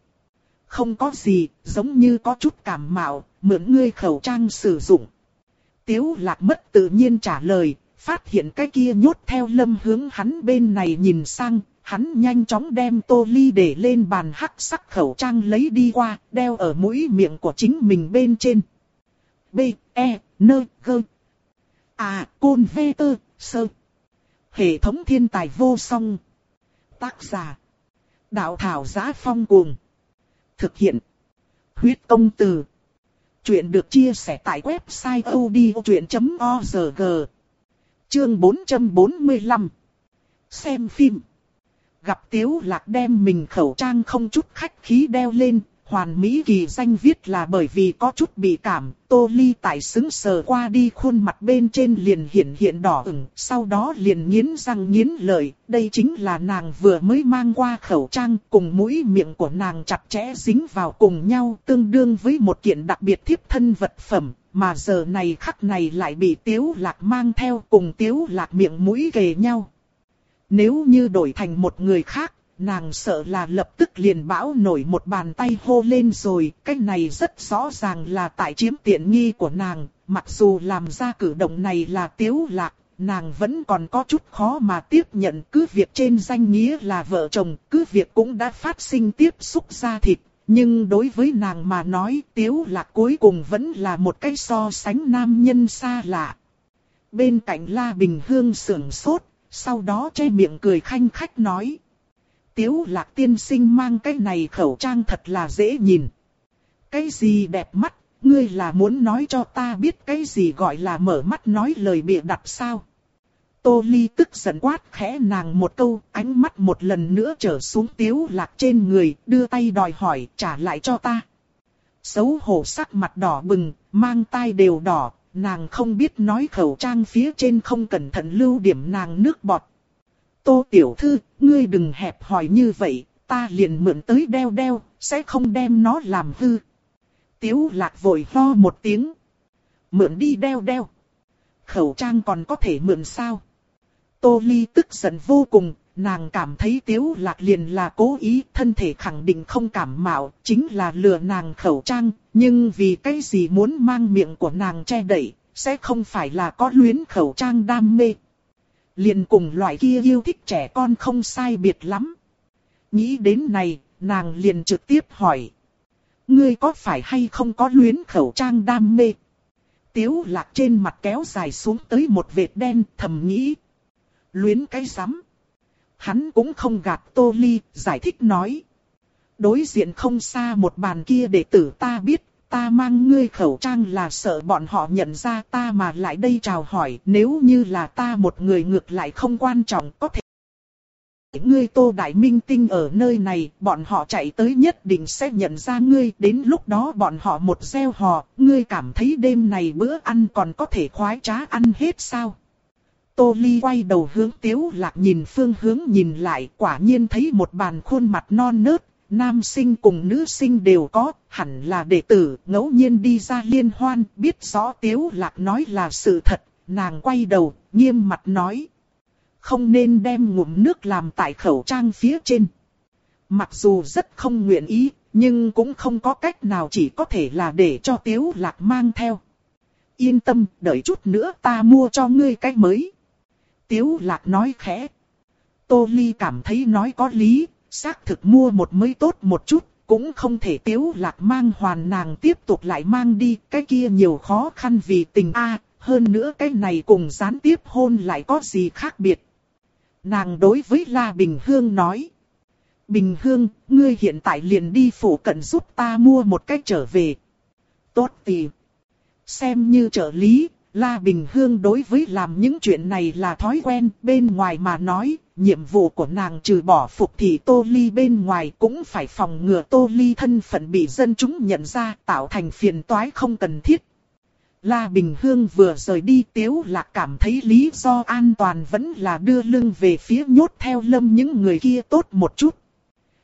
Không có gì, giống như có chút cảm mạo, mượn ngươi khẩu trang sử dụng. Tiếu lạc mất tự nhiên trả lời, phát hiện cái kia nhốt theo lâm hướng hắn bên này nhìn sang, hắn nhanh chóng đem tô ly để lên bàn hắc sắc khẩu trang lấy đi qua, đeo ở mũi miệng của chính mình bên trên. B, E, N, G. À, côn vê tơ, sơ. Hệ thống thiên tài vô song. Tác giả. Đạo thảo giá phong cuồng. Thực hiện. Huyết công từ. Chuyện được chia sẻ tại website odchuyện.org. Chương 445 Xem phim Gặp Tiếu Lạc đem mình khẩu trang không chút khách khí đeo lên, hoàn mỹ kỳ danh viết là bởi vì có chút bị cảm, Tô Ly tại xứng sờ qua đi khuôn mặt bên trên liền hiện hiện đỏ ửng, sau đó liền nghiến răng nghiến lợi, đây chính là nàng vừa mới mang qua khẩu trang, cùng mũi miệng của nàng chặt chẽ dính vào cùng nhau, tương đương với một kiện đặc biệt thiếp thân vật phẩm, mà giờ này khắc này lại bị tiếu lạc mang theo cùng tiếu lạc miệng mũi kề nhau. Nếu như đổi thành một người khác, nàng sợ là lập tức liền bão nổi một bàn tay hô lên rồi, cái này rất rõ ràng là tại chiếm tiện nghi của nàng, mặc dù làm ra cử động này là tiếu lạc, nàng vẫn còn có chút khó mà tiếp nhận cứ việc trên danh nghĩa là vợ chồng, cứ việc cũng đã phát sinh tiếp xúc ra thịt, nhưng đối với nàng mà nói tiếu lạc cuối cùng vẫn là một cái so sánh nam nhân xa lạ. Bên cạnh La Bình Hương sưởng sốt, sau đó che miệng cười khanh khách nói. Tiếu lạc tiên sinh mang cái này khẩu trang thật là dễ nhìn. Cái gì đẹp mắt, ngươi là muốn nói cho ta biết cái gì gọi là mở mắt nói lời bịa đặt sao? Tô Ly tức giận quát khẽ nàng một câu, ánh mắt một lần nữa trở xuống tiếu lạc trên người, đưa tay đòi hỏi, trả lại cho ta. Xấu hổ sắc mặt đỏ bừng, mang tai đều đỏ, nàng không biết nói khẩu trang phía trên không cẩn thận lưu điểm nàng nước bọt. Tô tiểu thư, ngươi đừng hẹp hỏi như vậy, ta liền mượn tới đeo đeo, sẽ không đem nó làm hư. Tiếu lạc vội ho một tiếng. Mượn đi đeo đeo. Khẩu trang còn có thể mượn sao? Tô Ly tức giận vô cùng, nàng cảm thấy tiếu lạc liền là cố ý, thân thể khẳng định không cảm mạo, chính là lừa nàng khẩu trang, nhưng vì cái gì muốn mang miệng của nàng che đậy, sẽ không phải là có luyến khẩu trang đam mê. Liền cùng loại kia yêu thích trẻ con không sai biệt lắm. Nghĩ đến này, nàng liền trực tiếp hỏi. Ngươi có phải hay không có luyến khẩu trang đam mê? Tiếu lạc trên mặt kéo dài xuống tới một vệt đen thầm nghĩ. Luyến cái rắm Hắn cũng không gạt tô ly, giải thích nói. Đối diện không xa một bàn kia đệ tử ta biết, ta mang ngươi khẩu trang là sợ bọn họ nhận ra ta mà lại đây chào hỏi, nếu như là ta một người ngược lại không quan trọng có thể. Ngươi Tô Đại Minh Tinh ở nơi này, bọn họ chạy tới nhất định sẽ nhận ra ngươi, đến lúc đó bọn họ một gieo họ, ngươi cảm thấy đêm này bữa ăn còn có thể khoái trá ăn hết sao? Tô Ly quay đầu hướng Tiếu Lạc nhìn phương hướng nhìn lại, quả nhiên thấy một bàn khuôn mặt non nớt, nam sinh cùng nữ sinh đều có, hẳn là đệ tử, ngẫu nhiên đi ra liên hoan, biết rõ Tiếu Lạc nói là sự thật, nàng quay đầu, nghiêm mặt nói. Không nên đem ngụm nước làm tại khẩu trang phía trên. Mặc dù rất không nguyện ý, nhưng cũng không có cách nào chỉ có thể là để cho Tiếu Lạc mang theo. Yên tâm, đợi chút nữa ta mua cho ngươi cái mới. Tiếu Lạc nói khẽ. Tô Ly cảm thấy nói có lý, xác thực mua một mới tốt một chút, cũng không thể tiếu lạc mang hoàn nàng tiếp tục lại mang đi, cái kia nhiều khó khăn vì tình a hơn nữa cái này cùng gián tiếp hôn lại có gì khác biệt. Nàng đối với La Bình Hương nói. Bình Hương, ngươi hiện tại liền đi phủ cận giúp ta mua một cách trở về. Tốt tìm. Xem như trợ lý, La Bình Hương đối với làm những chuyện này là thói quen, bên ngoài mà nói, nhiệm vụ của nàng trừ bỏ phục thì Tô Ly bên ngoài cũng phải phòng ngừa Tô Ly thân phận bị dân chúng nhận ra tạo thành phiền toái không cần thiết. La Bình Hương vừa rời đi tiếu là cảm thấy lý do an toàn vẫn là đưa lưng về phía nhốt theo lâm những người kia tốt một chút.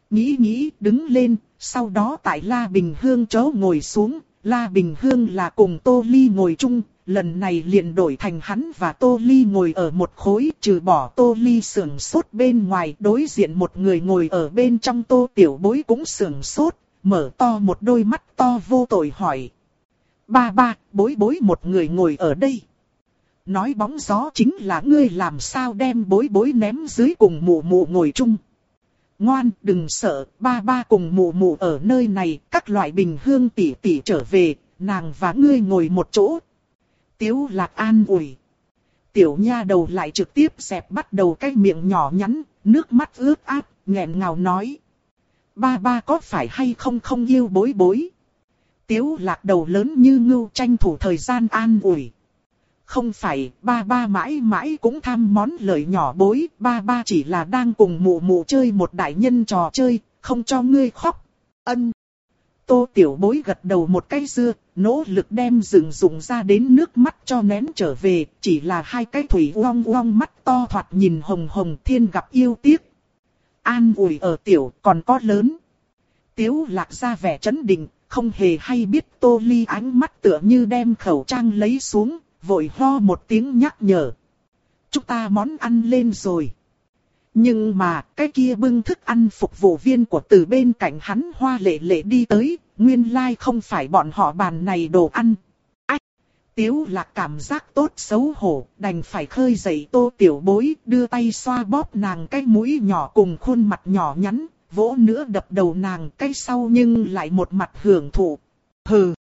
Nghĩ nghĩ đứng lên, sau đó tại La Bình Hương chỗ ngồi xuống, La Bình Hương là cùng Tô Ly ngồi chung, lần này liền đổi thành hắn và Tô Ly ngồi ở một khối, trừ bỏ Tô Ly sưởng sốt bên ngoài, đối diện một người ngồi ở bên trong Tô Tiểu Bối cũng sưởng sốt, mở to một đôi mắt to vô tội hỏi. Ba ba, bối bối một người ngồi ở đây. Nói bóng gió chính là ngươi làm sao đem bối bối ném dưới cùng mụ mụ ngồi chung. Ngoan, đừng sợ, ba ba cùng mụ mụ ở nơi này, các loại bình hương tỷ tỷ trở về, nàng và ngươi ngồi một chỗ, Tiếu lạc an ủi. Tiểu nha đầu lại trực tiếp xẹp bắt đầu cái miệng nhỏ nhắn, nước mắt ướt át, nghẹn ngào nói. Ba ba có phải hay không không yêu bối bối? Tiếu lạc đầu lớn như ngưu tranh thủ thời gian an ủi. Không phải, ba ba mãi mãi cũng tham món lợi nhỏ bối, ba ba chỉ là đang cùng mụ mụ chơi một đại nhân trò chơi, không cho ngươi khóc. Ân. Tô tiểu bối gật đầu một cái dưa, nỗ lực đem rừng rụng ra đến nước mắt cho nén trở về, chỉ là hai cái thủy uong uong mắt to thoạt nhìn hồng hồng thiên gặp yêu tiếc. An ủi ở tiểu còn có lớn. Tiếu lạc ra vẻ chấn định, không hề hay biết tô ly ánh mắt tựa như đem khẩu trang lấy xuống, vội ho một tiếng nhắc nhở. Chúng ta món ăn lên rồi. Nhưng mà, cái kia bưng thức ăn phục vụ viên của từ bên cạnh hắn hoa lệ lệ đi tới, nguyên lai like không phải bọn họ bàn này đồ ăn. Ách! Tiếu là cảm giác tốt xấu hổ, đành phải khơi dậy tô tiểu bối, đưa tay xoa bóp nàng cái mũi nhỏ cùng khuôn mặt nhỏ nhắn, vỗ nữa đập đầu nàng cái sau nhưng lại một mặt hưởng thụ. Hừ!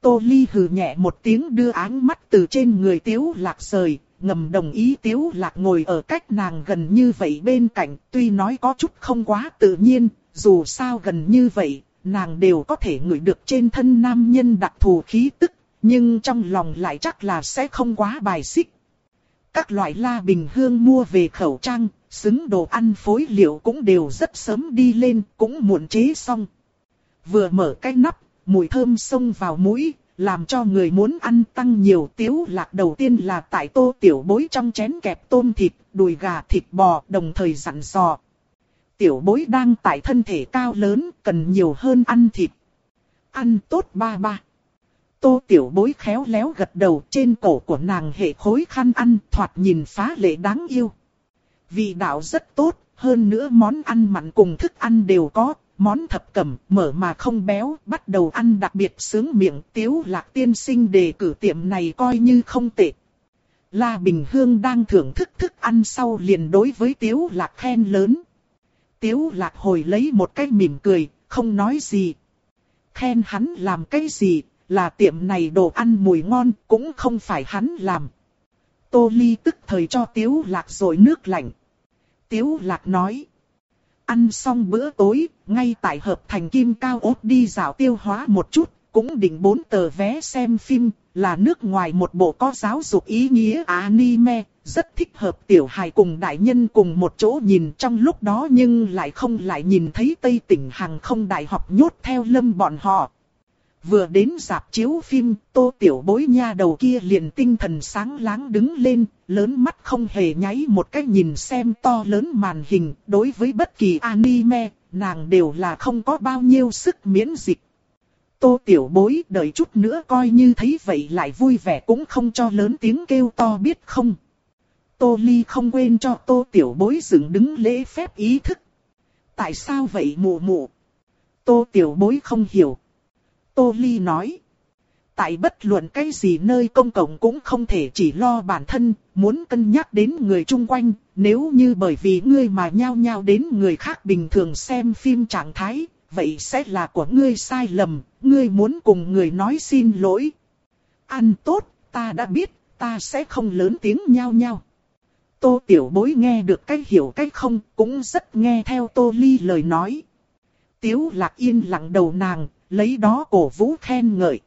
Tô ly hừ nhẹ một tiếng đưa áng mắt từ trên người tiếu lạc rời, ngầm đồng ý tiếu lạc ngồi ở cách nàng gần như vậy bên cạnh, tuy nói có chút không quá tự nhiên, dù sao gần như vậy, nàng đều có thể ngửi được trên thân nam nhân đặc thù khí tức, nhưng trong lòng lại chắc là sẽ không quá bài xích. Các loại la bình hương mua về khẩu trang, xứng đồ ăn phối liệu cũng đều rất sớm đi lên, cũng muộn chế xong. Vừa mở cái nắp, mùi thơm xông vào mũi, làm cho người muốn ăn tăng nhiều tiếu lạc đầu tiên là tại tô tiểu bối trong chén kẹp tôm thịt, đùi gà thịt bò đồng thời dặn dò. Tiểu bối đang tại thân thể cao lớn, cần nhiều hơn ăn thịt. Ăn tốt ba ba. Tô tiểu bối khéo léo gật đầu trên cổ của nàng hệ khối khăn ăn thoạt nhìn phá lệ đáng yêu. Vị đạo rất tốt, hơn nữa món ăn mặn cùng thức ăn đều có, món thập cẩm mở mà không béo, bắt đầu ăn đặc biệt sướng miệng. Tiếu lạc tiên sinh đề cử tiệm này coi như không tệ. La Bình Hương đang thưởng thức thức ăn sau liền đối với Tiếu lạc khen lớn. Tiếu lạc hồi lấy một cái mỉm cười, không nói gì. Khen hắn làm cái gì, là tiệm này đồ ăn mùi ngon, cũng không phải hắn làm. Tô Ly tức thời cho Tiếu Lạc rồi nước lạnh. Tiếu Lạc nói. Ăn xong bữa tối, ngay tại hợp thành kim cao ốt đi dạo tiêu hóa một chút, cũng định bốn tờ vé xem phim, là nước ngoài một bộ có giáo dục ý nghĩa anime, rất thích hợp tiểu hài cùng đại nhân cùng một chỗ nhìn trong lúc đó nhưng lại không lại nhìn thấy Tây tỉnh hàng không đại học nhốt theo lâm bọn họ. Vừa đến dạp chiếu phim, tô tiểu bối nha đầu kia liền tinh thần sáng láng đứng lên, lớn mắt không hề nháy một cách nhìn xem to lớn màn hình, đối với bất kỳ anime, nàng đều là không có bao nhiêu sức miễn dịch. Tô tiểu bối đợi chút nữa coi như thấy vậy lại vui vẻ cũng không cho lớn tiếng kêu to biết không. Tô ly không quên cho tô tiểu bối dựng đứng lễ phép ý thức. Tại sao vậy mụ mụ? Tô tiểu bối không hiểu. Tô ly nói. Tại bất luận cái gì nơi công cộng cũng không thể chỉ lo bản thân, muốn cân nhắc đến người chung quanh, nếu như bởi vì ngươi mà nhao nhao đến người khác bình thường xem phim trạng thái, vậy sẽ là của ngươi sai lầm, ngươi muốn cùng người nói xin lỗi. Ăn tốt, ta đã biết, ta sẽ không lớn tiếng nhao nhao. Tô Tiểu Bối nghe được cách hiểu cách không, cũng rất nghe theo Tô Ly lời nói. Tiếu Lạc yên lặng đầu nàng, lấy đó cổ vũ khen ngợi.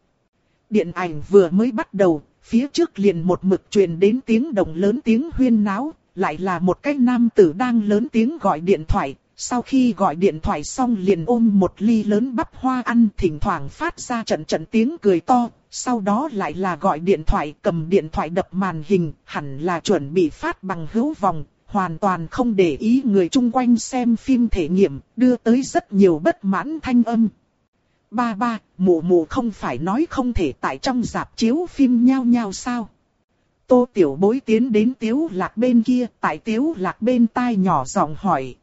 Điện ảnh vừa mới bắt đầu, phía trước liền một mực truyền đến tiếng động lớn tiếng huyên náo, lại là một cái nam tử đang lớn tiếng gọi điện thoại, sau khi gọi điện thoại xong liền ôm một ly lớn bắp hoa ăn thỉnh thoảng phát ra trận trận tiếng cười to, sau đó lại là gọi điện thoại cầm điện thoại đập màn hình, hẳn là chuẩn bị phát bằng hữu vòng, hoàn toàn không để ý người chung quanh xem phim thể nghiệm, đưa tới rất nhiều bất mãn thanh âm. Ba ba, mụ mụ không phải nói không thể tại trong dạp chiếu phim nhau nhau sao? Tô tiểu bối tiến đến tiếu lạc bên kia, tại tiếu lạc bên tai nhỏ giọng hỏi.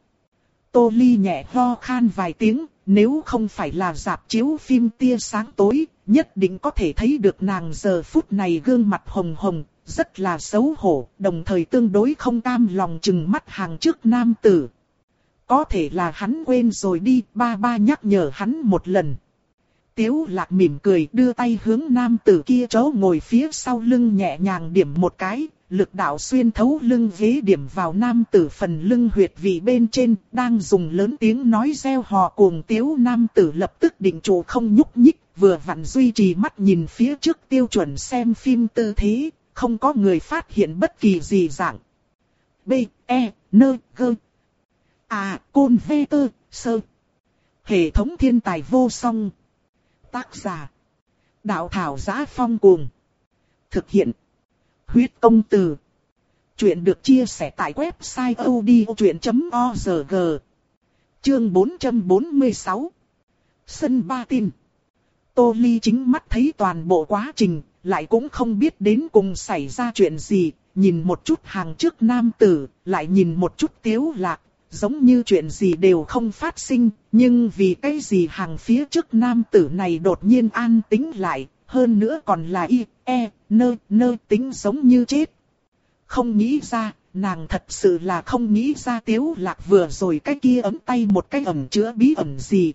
Tô ly nhẹ ho khan vài tiếng, nếu không phải là dạp chiếu phim tia sáng tối, nhất định có thể thấy được nàng giờ phút này gương mặt hồng hồng, rất là xấu hổ, đồng thời tương đối không cam lòng chừng mắt hàng trước nam tử. Có thể là hắn quên rồi đi, ba ba nhắc nhở hắn một lần. Tiếu lạc mỉm cười đưa tay hướng nam tử kia chỗ ngồi phía sau lưng nhẹ nhàng điểm một cái, lực đạo xuyên thấu lưng ghế điểm vào nam tử phần lưng huyệt vị bên trên, đang dùng lớn tiếng nói reo hò cuồng tiếu nam tử lập tức định trụ không nhúc nhích, vừa vặn duy trì mắt nhìn phía trước tiêu chuẩn xem phim tư thế, không có người phát hiện bất kỳ gì dạng. B, E, N, G. À, Côn V, T, Sơ. Hệ thống thiên tài vô song. Tác giả. Đạo thảo giá phong cuồng. Thực hiện. Huyết công từ. Chuyện được chia sẻ tại website odchuyện.org. Chương 446. Sân Ba Tin. Tô Ly chính mắt thấy toàn bộ quá trình, lại cũng không biết đến cùng xảy ra chuyện gì, nhìn một chút hàng trước nam tử, lại nhìn một chút tiếu lạc, giống như chuyện gì đều không phát sinh, nhưng vì cái gì hàng phía trước nam tử này đột nhiên an tính lại, hơn nữa còn là y, e, nơ, nơ tính giống như chết. Không nghĩ ra, nàng thật sự là không nghĩ ra tiếu lạc vừa rồi cái kia ấm tay một cái ẩm chứa bí ẩm gì.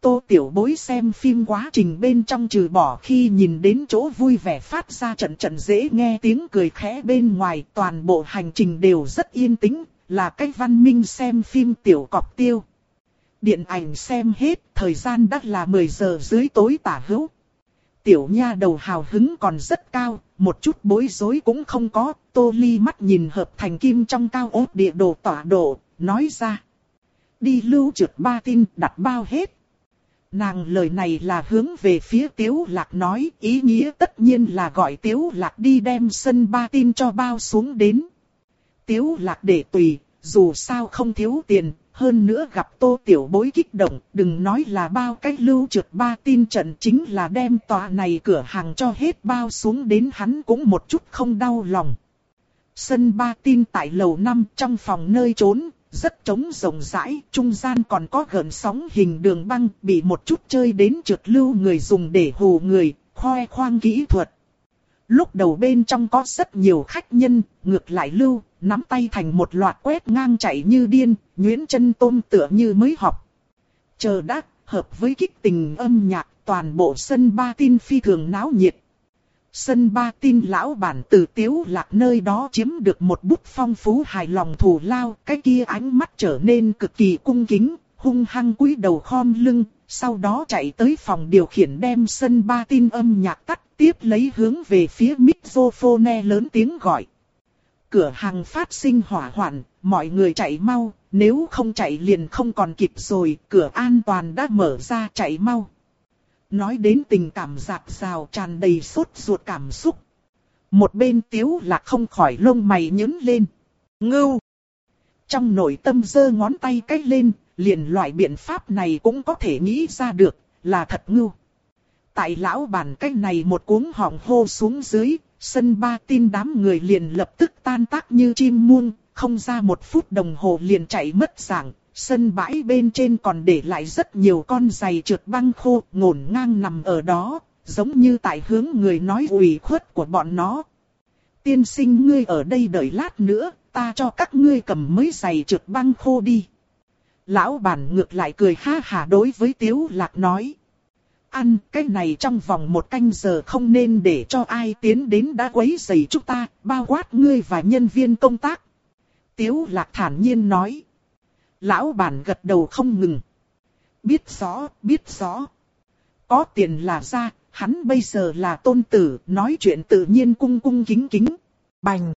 Tô tiểu bối xem phim quá trình bên trong trừ bỏ khi nhìn đến chỗ vui vẻ phát ra trận trận dễ nghe tiếng cười khẽ bên ngoài toàn bộ hành trình đều rất yên tĩnh, là cách văn minh xem phim tiểu cọp tiêu. Điện ảnh xem hết, thời gian đã là 10 giờ dưới tối tả hữu. Tiểu nha đầu hào hứng còn rất cao, một chút bối rối cũng không có, tô ly mắt nhìn hợp thành kim trong cao ốt địa đồ tỏa độ, nói ra. Đi lưu trượt ba tin đặt bao hết. Nàng lời này là hướng về phía Tiếu Lạc nói, ý nghĩa tất nhiên là gọi Tiếu Lạc đi đem sân ba tin cho bao xuống đến. Tiếu Lạc để tùy, dù sao không thiếu tiền, hơn nữa gặp tô tiểu bối kích động, đừng nói là bao cách lưu trượt ba tin trận chính là đem tòa này cửa hàng cho hết bao xuống đến hắn cũng một chút không đau lòng. Sân ba tin tại lầu 5 trong phòng nơi trốn, rất trống rộng rãi, trung gian còn có gần sóng hình đường băng, bị một chút chơi đến trượt lưu người dùng để hù người, khoe khoang kỹ thuật. Lúc đầu bên trong có rất nhiều khách nhân, ngược lại lưu, nắm tay thành một loạt quét ngang chạy như điên, nhuyễn chân tôm tựa như mới học. Chờ đã, hợp với kích tình âm nhạc, toàn bộ sân ba tin phi thường náo nhiệt. Sân ba tin lão bản từ tiếu lạc nơi đó chiếm được một bút phong phú hài lòng thù lao, cái kia ánh mắt trở nên cực kỳ cung kính, hung hăng cúi đầu khom lưng, sau đó chạy tới phòng điều khiển đem sân ba tin âm nhạc tắt, tiếp lấy hướng về phía microphone lớn tiếng gọi. Cửa hàng phát sinh hỏa hoạn, mọi người chạy mau, nếu không chạy liền không còn kịp rồi, cửa an toàn đã mở ra chạy mau. Nói đến tình cảm dạt rào tràn đầy sốt ruột cảm xúc. Một bên tiếu lạc không khỏi lông mày nhớn lên. Ngưu! Trong nội tâm giơ ngón tay cách lên, liền loại biện pháp này cũng có thể nghĩ ra được, là thật ngưu. Tại lão bản cách này một cuống họng hô xuống dưới, sân ba tin đám người liền lập tức tan tác như chim muông, không ra một phút đồng hồ liền chạy mất dạng, sân bãi bên trên còn để lại rất nhiều con giày trượt băng khô ngổn ngang nằm ở đó, giống như tại hướng người nói ủy khuất của bọn nó. Tiên sinh ngươi ở đây đợi lát nữa, ta cho các ngươi cầm mấy giày trượt băng khô đi. Lão bản ngược lại cười ha hà đối với Tiếu Lạc nói. Ăn cái này trong vòng một canh giờ không nên để cho ai tiến đến đã quấy rầy chúng ta, bao quát ngươi và nhân viên công tác. Tiếu Lạc thản nhiên nói. Lão bản gật đầu không ngừng. Biết rõ, biết rõ. Có tiền là ra, hắn bây giờ là tôn tử, nói chuyện tự nhiên cung cung kính kính. Bành.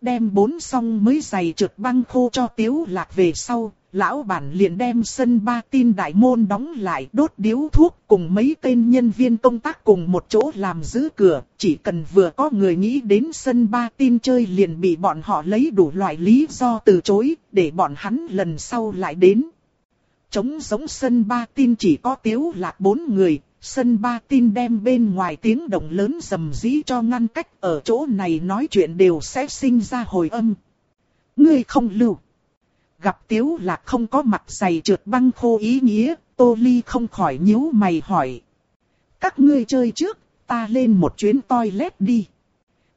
Đem bốn song mới giày trượt băng khô cho tiếu lạc về sau, lão bản liền đem sân ba tin đại môn đóng lại đốt điếu thuốc cùng mấy tên nhân viên công tác cùng một chỗ làm giữ cửa, chỉ cần vừa có người nghĩ đến sân ba tin chơi liền bị bọn họ lấy đủ loại lý do từ chối, để bọn hắn lần sau lại đến. Chống giống sân ba tin chỉ có tiếu lạc bốn người, sân ba tin đem bên ngoài tiếng động lớn rầm rĩ cho ngăn cách ở chỗ này nói chuyện đều sẽ sinh ra hồi âm. Ngươi không lưu. Gặp tiếu lạc không có mặt dày trượt băng khô ý nghĩa, tô ly không khỏi nhíu mày hỏi. Các ngươi chơi trước, ta lên một chuyến toilet đi.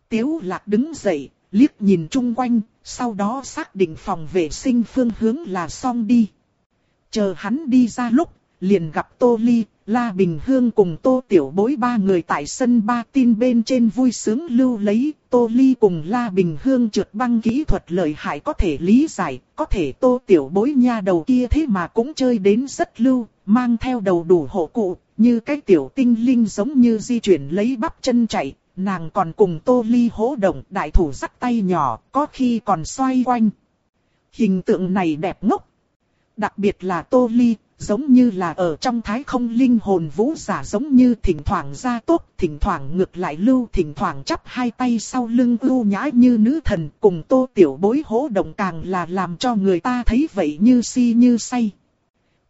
Tiếu lạc đứng dậy, liếc nhìn chung quanh, sau đó xác định phòng vệ sinh phương hướng là xong đi. Chờ hắn đi ra lúc, liền gặp Tô Ly, La Bình Hương cùng Tô Tiểu Bối ba người tại sân ba tin bên trên vui sướng lưu lấy, Tô Ly cùng La Bình Hương trượt băng kỹ thuật lợi hại có thể lý giải, có thể Tô Tiểu Bối nha đầu kia thế mà cũng chơi đến rất lưu, mang theo đầu đủ hộ cụ, như cái tiểu tinh linh giống như di chuyển lấy bắp chân chạy, nàng còn cùng Tô Ly hỗ động đại thủ dắt tay nhỏ, có khi còn xoay quanh. Hình tượng này đẹp ngốc. Đặc biệt là Tô Ly, giống như là ở trong thái không linh hồn vũ giả giống như thỉnh thoảng ra tốt, thỉnh thoảng ngược lại lưu, thỉnh thoảng chắp hai tay sau lưng ưu nhã như nữ thần, cùng tô tiểu bối hỗ động càng là làm cho người ta thấy vậy như si như say.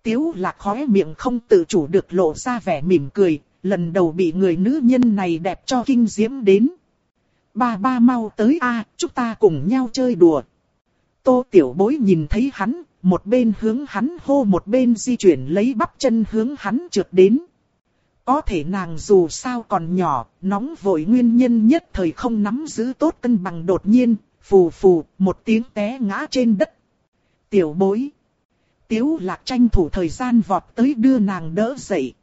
Tiếu lạc khóe miệng không tự chủ được lộ ra vẻ mỉm cười, lần đầu bị người nữ nhân này đẹp cho kinh diễm đến. Ba ba mau tới a, chúng ta cùng nhau chơi đùa. Tô tiểu bối nhìn thấy hắn, một bên hướng hắn hô một bên di chuyển lấy bắp chân hướng hắn trượt đến. Có thể nàng dù sao còn nhỏ, nóng vội nguyên nhân nhất thời không nắm giữ tốt cân bằng đột nhiên, phù phù, một tiếng té ngã trên đất. Tiểu bối. Tiếu lạc tranh thủ thời gian vọt tới đưa nàng đỡ dậy.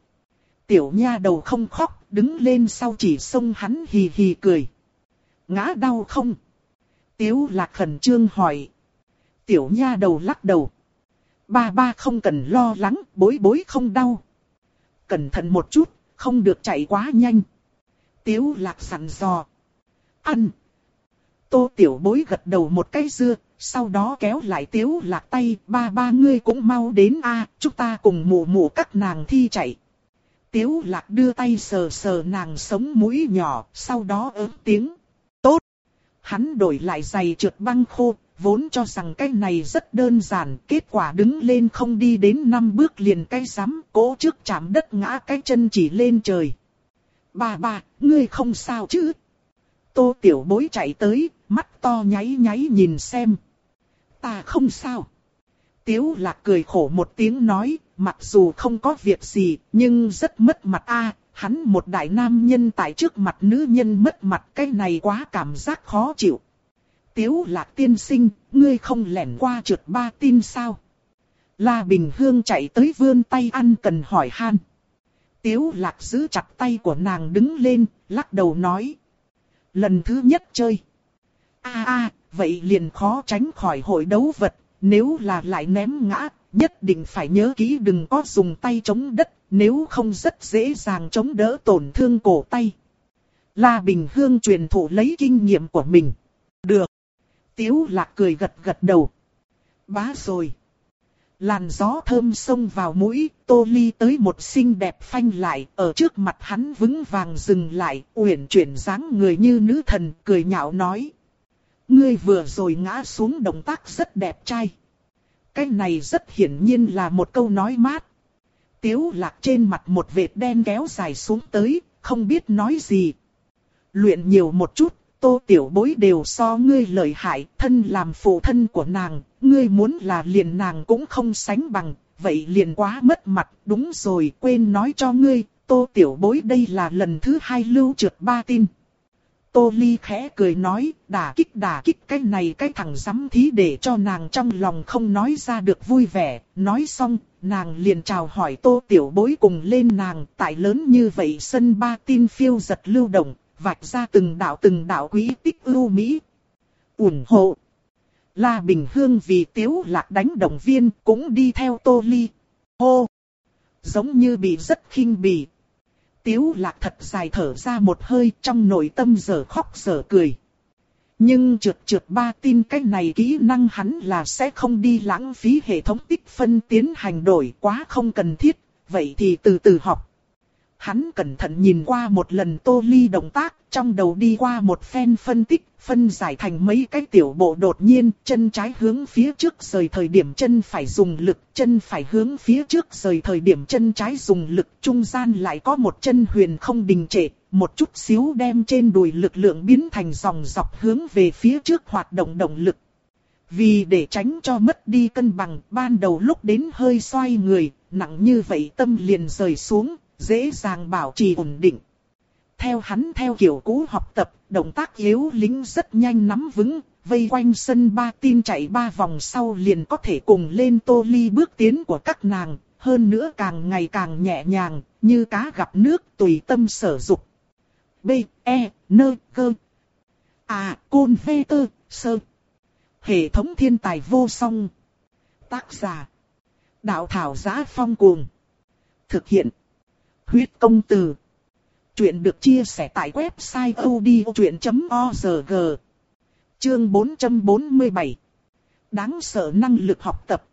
Tiểu nha đầu không khóc, đứng lên sau chỉ xông hắn hì hì cười. Ngã đau không? Tiếu lạc khẩn trương hỏi tiểu nha đầu lắc đầu. Ba ba không cần lo lắng, bối bối không đau. Cẩn thận một chút, không được chạy quá nhanh. Tiếu lạc sẵn dò. Ăn. Tô tiểu bối gật đầu một cái dưa, sau đó kéo lại tiếu lạc tay, ba ba ngươi cũng mau đến a, chúng ta cùng mụ mụ các nàng thi chạy. Tiếu lạc đưa tay sờ sờ nàng sống mũi nhỏ, sau đó ớt tiếng. Tốt. Hắn đổi lại giày trượt băng khô, vốn cho rằng cái này rất đơn giản, kết quả đứng lên không đi đến năm bước liền cái sắm, cố trước chạm đất ngã cái chân chỉ lên trời. Bà bà, ngươi không sao chứ? Tô tiểu bối chạy tới, mắt to nháy nháy nhìn xem. Ta không sao. Tiếu lạc cười khổ một tiếng nói, mặc dù không có việc gì, nhưng rất mất mặt a hắn một đại nam nhân tại trước mặt nữ nhân mất mặt cái này quá cảm giác khó chịu. Tiếu lạc tiên sinh, ngươi không lẻn qua trượt ba tin sao? La Bình Hương chạy tới vươn tay ăn cần hỏi han. Tiếu lạc giữ chặt tay của nàng đứng lên, lắc đầu nói. Lần thứ nhất chơi. a a vậy liền khó tránh khỏi hội đấu vật, nếu là lại ném ngã, nhất định phải nhớ kỹ đừng có dùng tay chống đất, nếu không rất dễ dàng chống đỡ tổn thương cổ tay. La Bình Hương truyền thụ lấy kinh nghiệm của mình. Được. Tiếu lạc cười gật gật đầu. Bá rồi. Làn gió thơm xông vào mũi, tô ly tới một xinh đẹp phanh lại, ở trước mặt hắn vững vàng dừng lại, uyển chuyển dáng người như nữ thần, cười nhạo nói. Ngươi vừa rồi ngã xuống động tác rất đẹp trai. Cái này rất hiển nhiên là một câu nói mát. Tiếu lạc trên mặt một vệt đen kéo dài xuống tới, không biết nói gì. Luyện nhiều một chút, tô tiểu bối đều so ngươi lợi hại, thân làm phụ thân của nàng, ngươi muốn là liền nàng cũng không sánh bằng, vậy liền quá mất mặt, đúng rồi, quên nói cho ngươi, tô tiểu bối đây là lần thứ hai lưu trượt ba tin. Tô Ly khẽ cười nói, đả kích đả kích cái này cái thằng dám thí để cho nàng trong lòng không nói ra được vui vẻ, nói xong, nàng liền chào hỏi tô tiểu bối cùng lên nàng, tại lớn như vậy sân ba tin phiêu giật lưu động, vạch ra từng đạo từng đạo quý tích ưu mỹ. ủng hộ. La Bình Hương vì tiếu lạc đánh động viên cũng đi theo tô ly. Hô! Giống như bị rất khinh bỉ. Tiếu lạc thật dài thở ra một hơi trong nội tâm giờ khóc giờ cười. Nhưng trượt trượt ba tin cái này kỹ năng hắn là sẽ không đi lãng phí hệ thống tích phân tiến hành đổi quá không cần thiết, vậy thì từ từ học. Hắn cẩn thận nhìn qua một lần tô ly động tác, trong đầu đi qua một phen phân tích, phân giải thành mấy cái tiểu bộ đột nhiên, chân trái hướng phía trước rời thời điểm chân phải dùng lực, chân phải hướng phía trước rời thời điểm chân trái dùng lực, trung gian lại có một chân huyền không đình trệ, một chút xíu đem trên đùi lực lượng biến thành dòng dọc hướng về phía trước hoạt động động lực. Vì để tránh cho mất đi cân bằng, ban đầu lúc đến hơi xoay người, nặng như vậy tâm liền rời xuống, dễ dàng bảo trì ổn định. Theo hắn theo kiểu cũ học tập, động tác yếu lính rất nhanh nắm vững, vây quanh sân ba tin chạy ba vòng sau liền có thể cùng lên tô ly bước tiến của các nàng, hơn nữa càng ngày càng nhẹ nhàng, như cá gặp nước tùy tâm sở dục. B, E, N, G. À, Côn V, T, Sơ. Hệ thống thiên tài vô song. Tác giả. Đạo thảo giá phong cuồng. Thực hiện. Huyết công từ. Chuyện được chia sẻ tại website odchuyện.org. Chương 447. Đáng sợ năng lực học tập.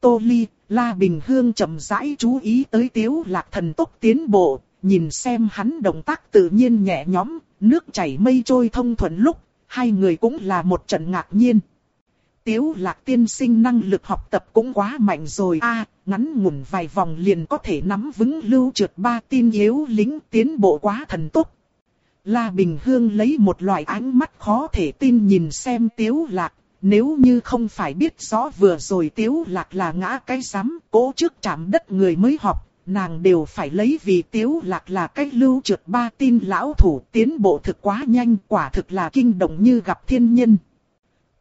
Tô Ly, La Bình Hương chậm rãi chú ý tới tiếu lạc thần tốc tiến bộ, nhìn xem hắn động tác tự nhiên nhẹ nhõm, nước chảy mây trôi thông thuận lúc, hai người cũng là một trận ngạc nhiên. Tiếu lạc tiên sinh năng lực học tập cũng quá mạnh rồi a ngắn ngủn vài vòng liền có thể nắm vững lưu trượt ba tin yếu lính tiến bộ quá thần tốc. La Bình Hương lấy một loại ánh mắt khó thể tin nhìn xem tiếu lạc, nếu như không phải biết rõ vừa rồi tiếu lạc là ngã cái rắm cố trước chạm đất người mới học, nàng đều phải lấy vì tiếu lạc là cái lưu trượt ba tin lão thủ tiến bộ thực quá nhanh quả thực là kinh động như gặp thiên nhân.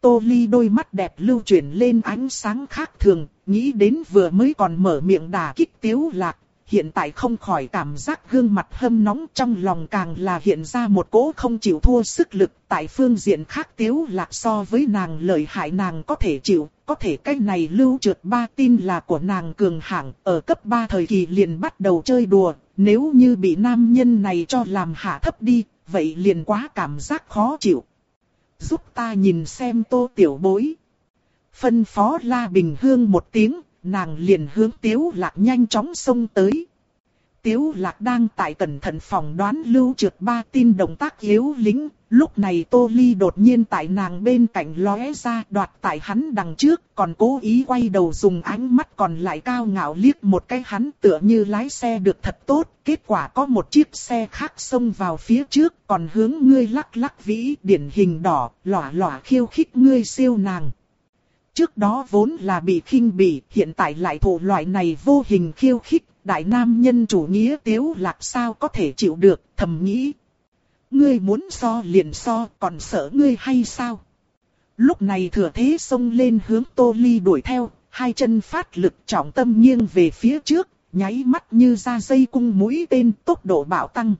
Tô Ly đôi mắt đẹp lưu chuyển lên ánh sáng khác thường, nghĩ đến vừa mới còn mở miệng đà kích tiếu lạc, hiện tại không khỏi cảm giác gương mặt hâm nóng trong lòng càng là hiện ra một cỗ không chịu thua sức lực. Tại phương diện khác tiếu lạc so với nàng lợi hại nàng có thể chịu, có thể cái này lưu trượt ba tin là của nàng cường hạng, ở cấp 3 thời kỳ liền bắt đầu chơi đùa, nếu như bị nam nhân này cho làm hạ thấp đi, vậy liền quá cảm giác khó chịu giúp ta nhìn xem tô tiểu bối. Phân phó La Bình Hương một tiếng, nàng liền hướng Tiếu Lạc nhanh chóng xông tới. Tiếu Lạc đang tại cẩn thận phòng đoán lưu trượt ba tin động tác yếu lính, lúc này Tô Ly đột nhiên tại nàng bên cạnh lóe ra đoạt tại hắn đằng trước, còn cố ý quay đầu dùng ánh mắt còn lại cao ngạo liếc một cái hắn tựa như lái xe được thật tốt, kết quả có một chiếc xe khác xông vào phía trước, còn hướng ngươi lắc lắc vĩ điển hình đỏ, lỏa lỏa khiêu khích ngươi siêu nàng. Trước đó vốn là bị khinh bỉ, hiện tại lại thụ loại này vô hình khiêu khích, đại nam nhân chủ nghĩa tiếu lạc sao có thể chịu được, thầm nghĩ. Ngươi muốn so liền so, còn sợ ngươi hay sao? Lúc này thừa thế xông lên hướng Tô Ly đuổi theo, hai chân phát lực trọng tâm nghiêng về phía trước, nháy mắt như ra dây cung mũi tên tốc độ bạo tăng.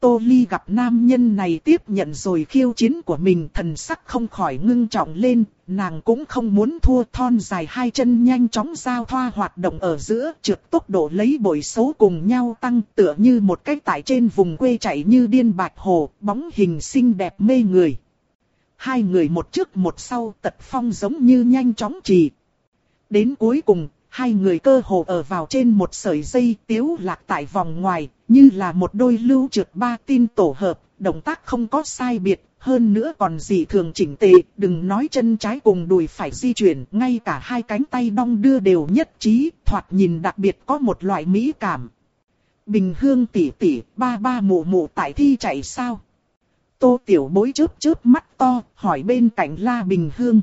Tô Ly gặp nam nhân này tiếp nhận rồi khiêu chiến của mình thần sắc không khỏi ngưng trọng lên, nàng cũng không muốn thua thon dài hai chân nhanh chóng giao thoa hoạt động ở giữa trượt tốc độ lấy bội số cùng nhau tăng tựa như một cái tại trên vùng quê chạy như điên bạch hồ, bóng hình xinh đẹp mê người. Hai người một trước một sau tật phong giống như nhanh chóng trì. Đến cuối cùng, hai người cơ hồ ở vào trên một sợi dây tiếu lạc tại vòng ngoài, như là một đôi lưu trượt ba tin tổ hợp, động tác không có sai biệt, hơn nữa còn gì thường chỉnh tề, đừng nói chân trái cùng đùi phải di chuyển, ngay cả hai cánh tay đong đưa đều nhất trí, thoạt nhìn đặc biệt có một loại mỹ cảm. Bình hương tỉ tỉ, ba ba mụ mụ tại thi chạy sao? Tô tiểu bối chớp chớp mắt to, hỏi bên cạnh la bình hương.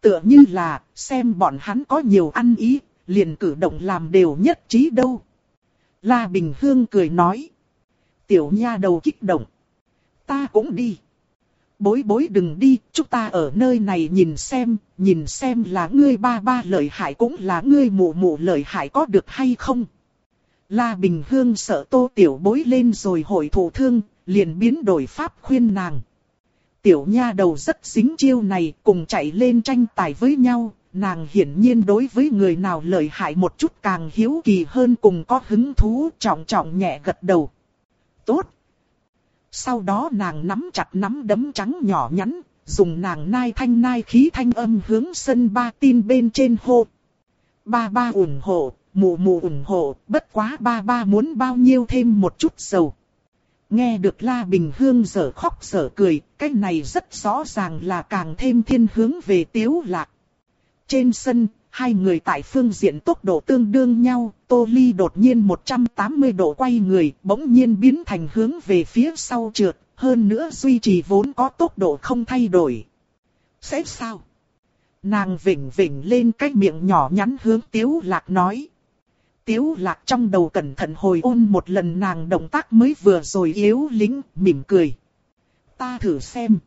Tựa như là, xem bọn hắn có nhiều ăn ý, liền cử động làm đều nhất trí đâu. La Bình Hương cười nói. Tiểu nha đầu kích động. Ta cũng đi. Bối bối đừng đi, chúng ta ở nơi này nhìn xem, nhìn xem là ngươi ba ba lợi hại cũng là ngươi mụ mụ lợi hại có được hay không. La Bình Hương sợ tô tiểu bối lên rồi hội thủ thương, liền biến đổi pháp khuyên nàng. Tiểu nha đầu rất dính chiêu này cùng chạy lên tranh tài với nhau, nàng hiển nhiên đối với người nào lợi hại một chút càng hiếu kỳ hơn cùng có hứng thú trọng trọng nhẹ gật đầu. Tốt! Sau đó nàng nắm chặt nắm đấm trắng nhỏ nhắn, dùng nàng nai thanh nai khí thanh âm hướng sân ba tin bên trên hô. Ba ba ủng hộ, mù mù ủng hộ, bất quá ba ba muốn bao nhiêu thêm một chút dầu. Nghe được La Bình Hương dở khóc dở cười, cái này rất rõ ràng là càng thêm thiên hướng về tiếu lạc. Trên sân, hai người tại phương diện tốc độ tương đương nhau, Tô Ly đột nhiên 180 độ quay người, bỗng nhiên biến thành hướng về phía sau trượt, hơn nữa duy trì vốn có tốc độ không thay đổi. Sẽ sao? Nàng vỉnh vỉnh lên cái miệng nhỏ nhắn hướng Tiếu Lạc nói. Tiếu Lạc trong đầu cẩn thận hồi ôn một lần nàng động tác mới vừa rồi yếu lính, mỉm cười. Ta thử xem.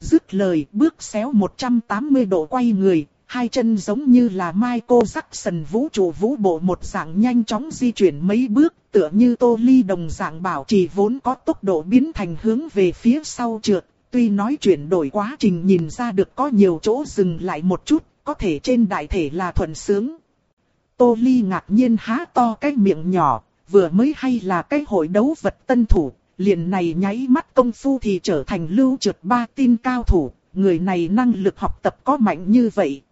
Dứt lời bước xéo 180 độ quay người, hai chân giống như là Michael Jackson vũ trụ vũ bộ một dạng nhanh chóng di chuyển mấy bước, tựa như tô ly đồng dạng bảo trì vốn có tốc độ biến thành hướng về phía sau trượt. Tuy nói chuyển đổi quá trình nhìn ra được có nhiều chỗ dừng lại một chút, có thể trên đại thể là thuận sướng. Tô ly ngạc nhiên há to cái miệng nhỏ, vừa mới hay là cái hội đấu vật tân thủ, liền này nháy mắt công phu thì trở thành lưu trượt ba tin cao thủ, người này năng lực học tập có mạnh như vậy,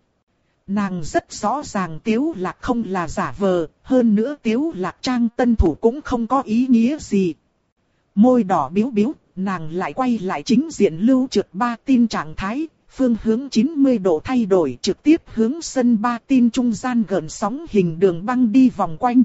Nàng rất rõ ràng tiếu lạc không là giả vờ, hơn nữa tiếu lạc trang tân thủ cũng không có ý nghĩa gì. Môi đỏ biếu biếu, nàng lại quay lại chính diện lưu trượt ba tin trạng thái, phương hướng 90 độ thay đổi trực tiếp hướng sân ba tin trung gian gần sóng hình đường băng đi vòng quanh.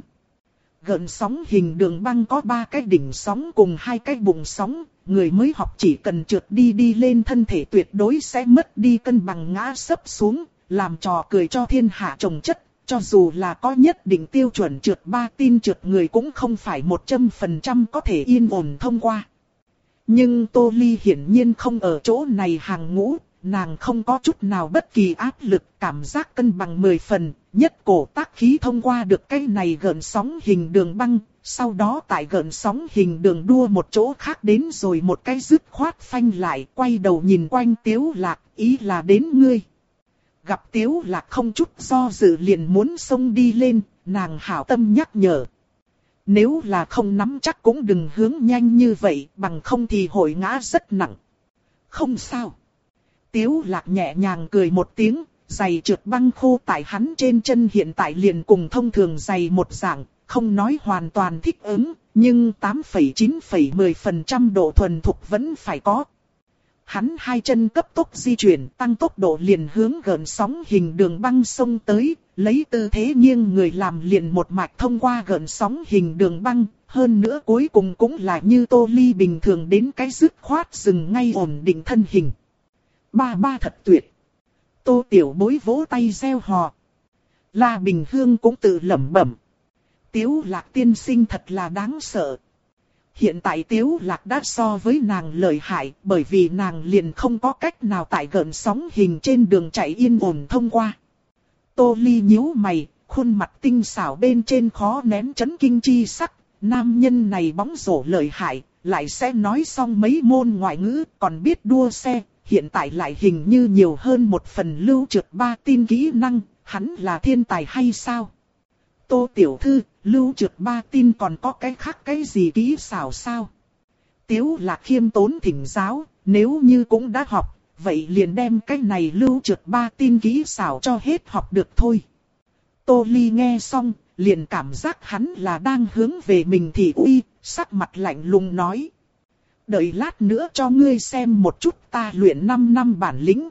Gần sóng hình đường băng có ba cái đỉnh sóng cùng hai cái bụng sóng, người mới học chỉ cần trượt đi đi lên thân thể tuyệt đối sẽ mất đi cân bằng ngã sấp xuống, làm trò cười cho thiên hạ trồng chất, cho dù là có nhất định tiêu chuẩn trượt ba tin trượt người cũng không phải 100% có thể yên ổn thông qua. Nhưng Tô Ly hiển nhiên không ở chỗ này hàng ngũ, nàng không có chút nào bất kỳ áp lực, cảm giác cân bằng 10 phần, nhất cổ tác khí thông qua được cái này gần sóng hình đường băng, sau đó tại gần sóng hình đường đua một chỗ khác đến rồi một cái dứt khoát phanh lại, quay đầu nhìn quanh tiếu lạc, ý là đến ngươi. Gặp tiếu lạc không chút do dự liền muốn xông đi lên, nàng hảo tâm nhắc nhở. Nếu là không nắm chắc cũng đừng hướng nhanh như vậy, bằng không thì hội ngã rất nặng. Không sao. Tiếu lạc nhẹ nhàng cười một tiếng, giày trượt băng khô tại hắn trên chân hiện tại liền cùng thông thường giày một dạng, không nói hoàn toàn thích ứng, nhưng 8,9,10% độ thuần thục vẫn phải có. Hắn hai chân cấp tốc di chuyển tăng tốc độ liền hướng gần sóng hình đường băng sông tới, lấy tư thế nghiêng người làm liền một mạch thông qua gần sóng hình đường băng, hơn nữa cuối cùng cũng là như tô ly bình thường đến cái dứt khoát dừng ngay ổn định thân hình. Ba ba thật tuyệt. Tô Tiểu Bối vỗ tay gieo hò. La Bình Hương cũng tự lẩm bẩm. Tiếu lạc tiên sinh thật là đáng sợ. Hiện tại Tiếu Lạc đã so với nàng lợi hại bởi vì nàng liền không có cách nào tại gần sóng hình trên đường chạy yên ổn thông qua. Tô Ly nhíu mày, khuôn mặt tinh xảo bên trên khó nén chấn kinh chi sắc. Nam nhân này bóng rổ lợi hại, lại sẽ nói xong mấy môn ngoại ngữ, còn biết đua xe, hiện tại lại hình như nhiều hơn một phần lưu trượt ba tin kỹ năng, hắn là thiên tài hay sao? Tô Tiểu Thư, lưu trượt ba tin còn có cái khác cái gì kỹ xảo sao? Tiếu là khiêm tốn thỉnh giáo, nếu như cũng đã học, vậy liền đem cái này lưu trượt ba tin kỹ xảo cho hết học được thôi. Tô Ly nghe xong, liền cảm giác hắn là đang hướng về mình thì uy, sắc mặt lạnh lùng nói. Đợi lát nữa cho ngươi xem một chút ta luyện 5 năm bản lĩnh.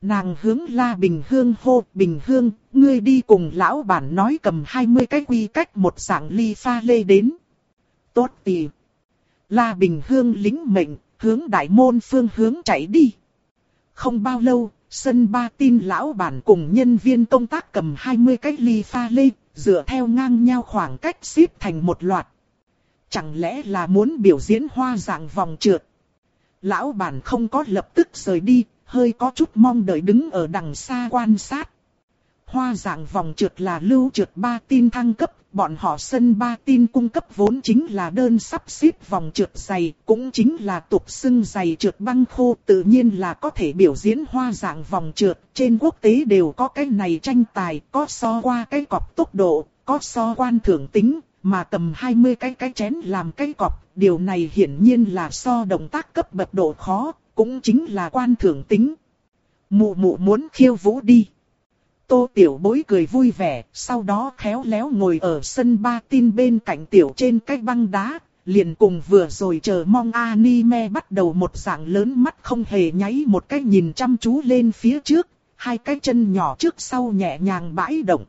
Nàng hướng la Bình Hương hô, Bình Hương, ngươi đi cùng lão bản nói cầm 20 cái quy cách một dạng ly pha lê đến. Tốt tì. La Bình Hương lính mệnh, hướng đại môn phương hướng chạy đi. Không bao lâu, sân ba tin lão bản cùng nhân viên công tác cầm 20 cái ly pha lê, dựa theo ngang nhau khoảng cách xếp thành một loạt. Chẳng lẽ là muốn biểu diễn hoa dạng vòng trượt? Lão bản không có lập tức rời đi, hơi có chút mong đợi đứng ở đằng xa quan sát. Hoa dạng vòng trượt là lưu trượt ba tin thăng cấp, bọn họ sân ba tin cung cấp vốn chính là đơn sắp xếp vòng trượt dày, cũng chính là tục xưng dày trượt băng khô, tự nhiên là có thể biểu diễn hoa dạng vòng trượt, trên quốc tế đều có cái này tranh tài, có so qua cái cọc tốc độ, có so quan thưởng tính, mà cầm 20 cái cái chén làm cái cọc, điều này hiển nhiên là so động tác cấp bậc độ khó, cũng chính là quan thưởng tính. Mụ mụ muốn khiêu vũ đi. Tô tiểu bối cười vui vẻ, sau đó khéo léo ngồi ở sân ba tin bên cạnh tiểu trên cái băng đá, liền cùng vừa rồi chờ mong anime bắt đầu một dạng lớn mắt không hề nháy một cái nhìn chăm chú lên phía trước, hai cái chân nhỏ trước sau nhẹ nhàng bãi động.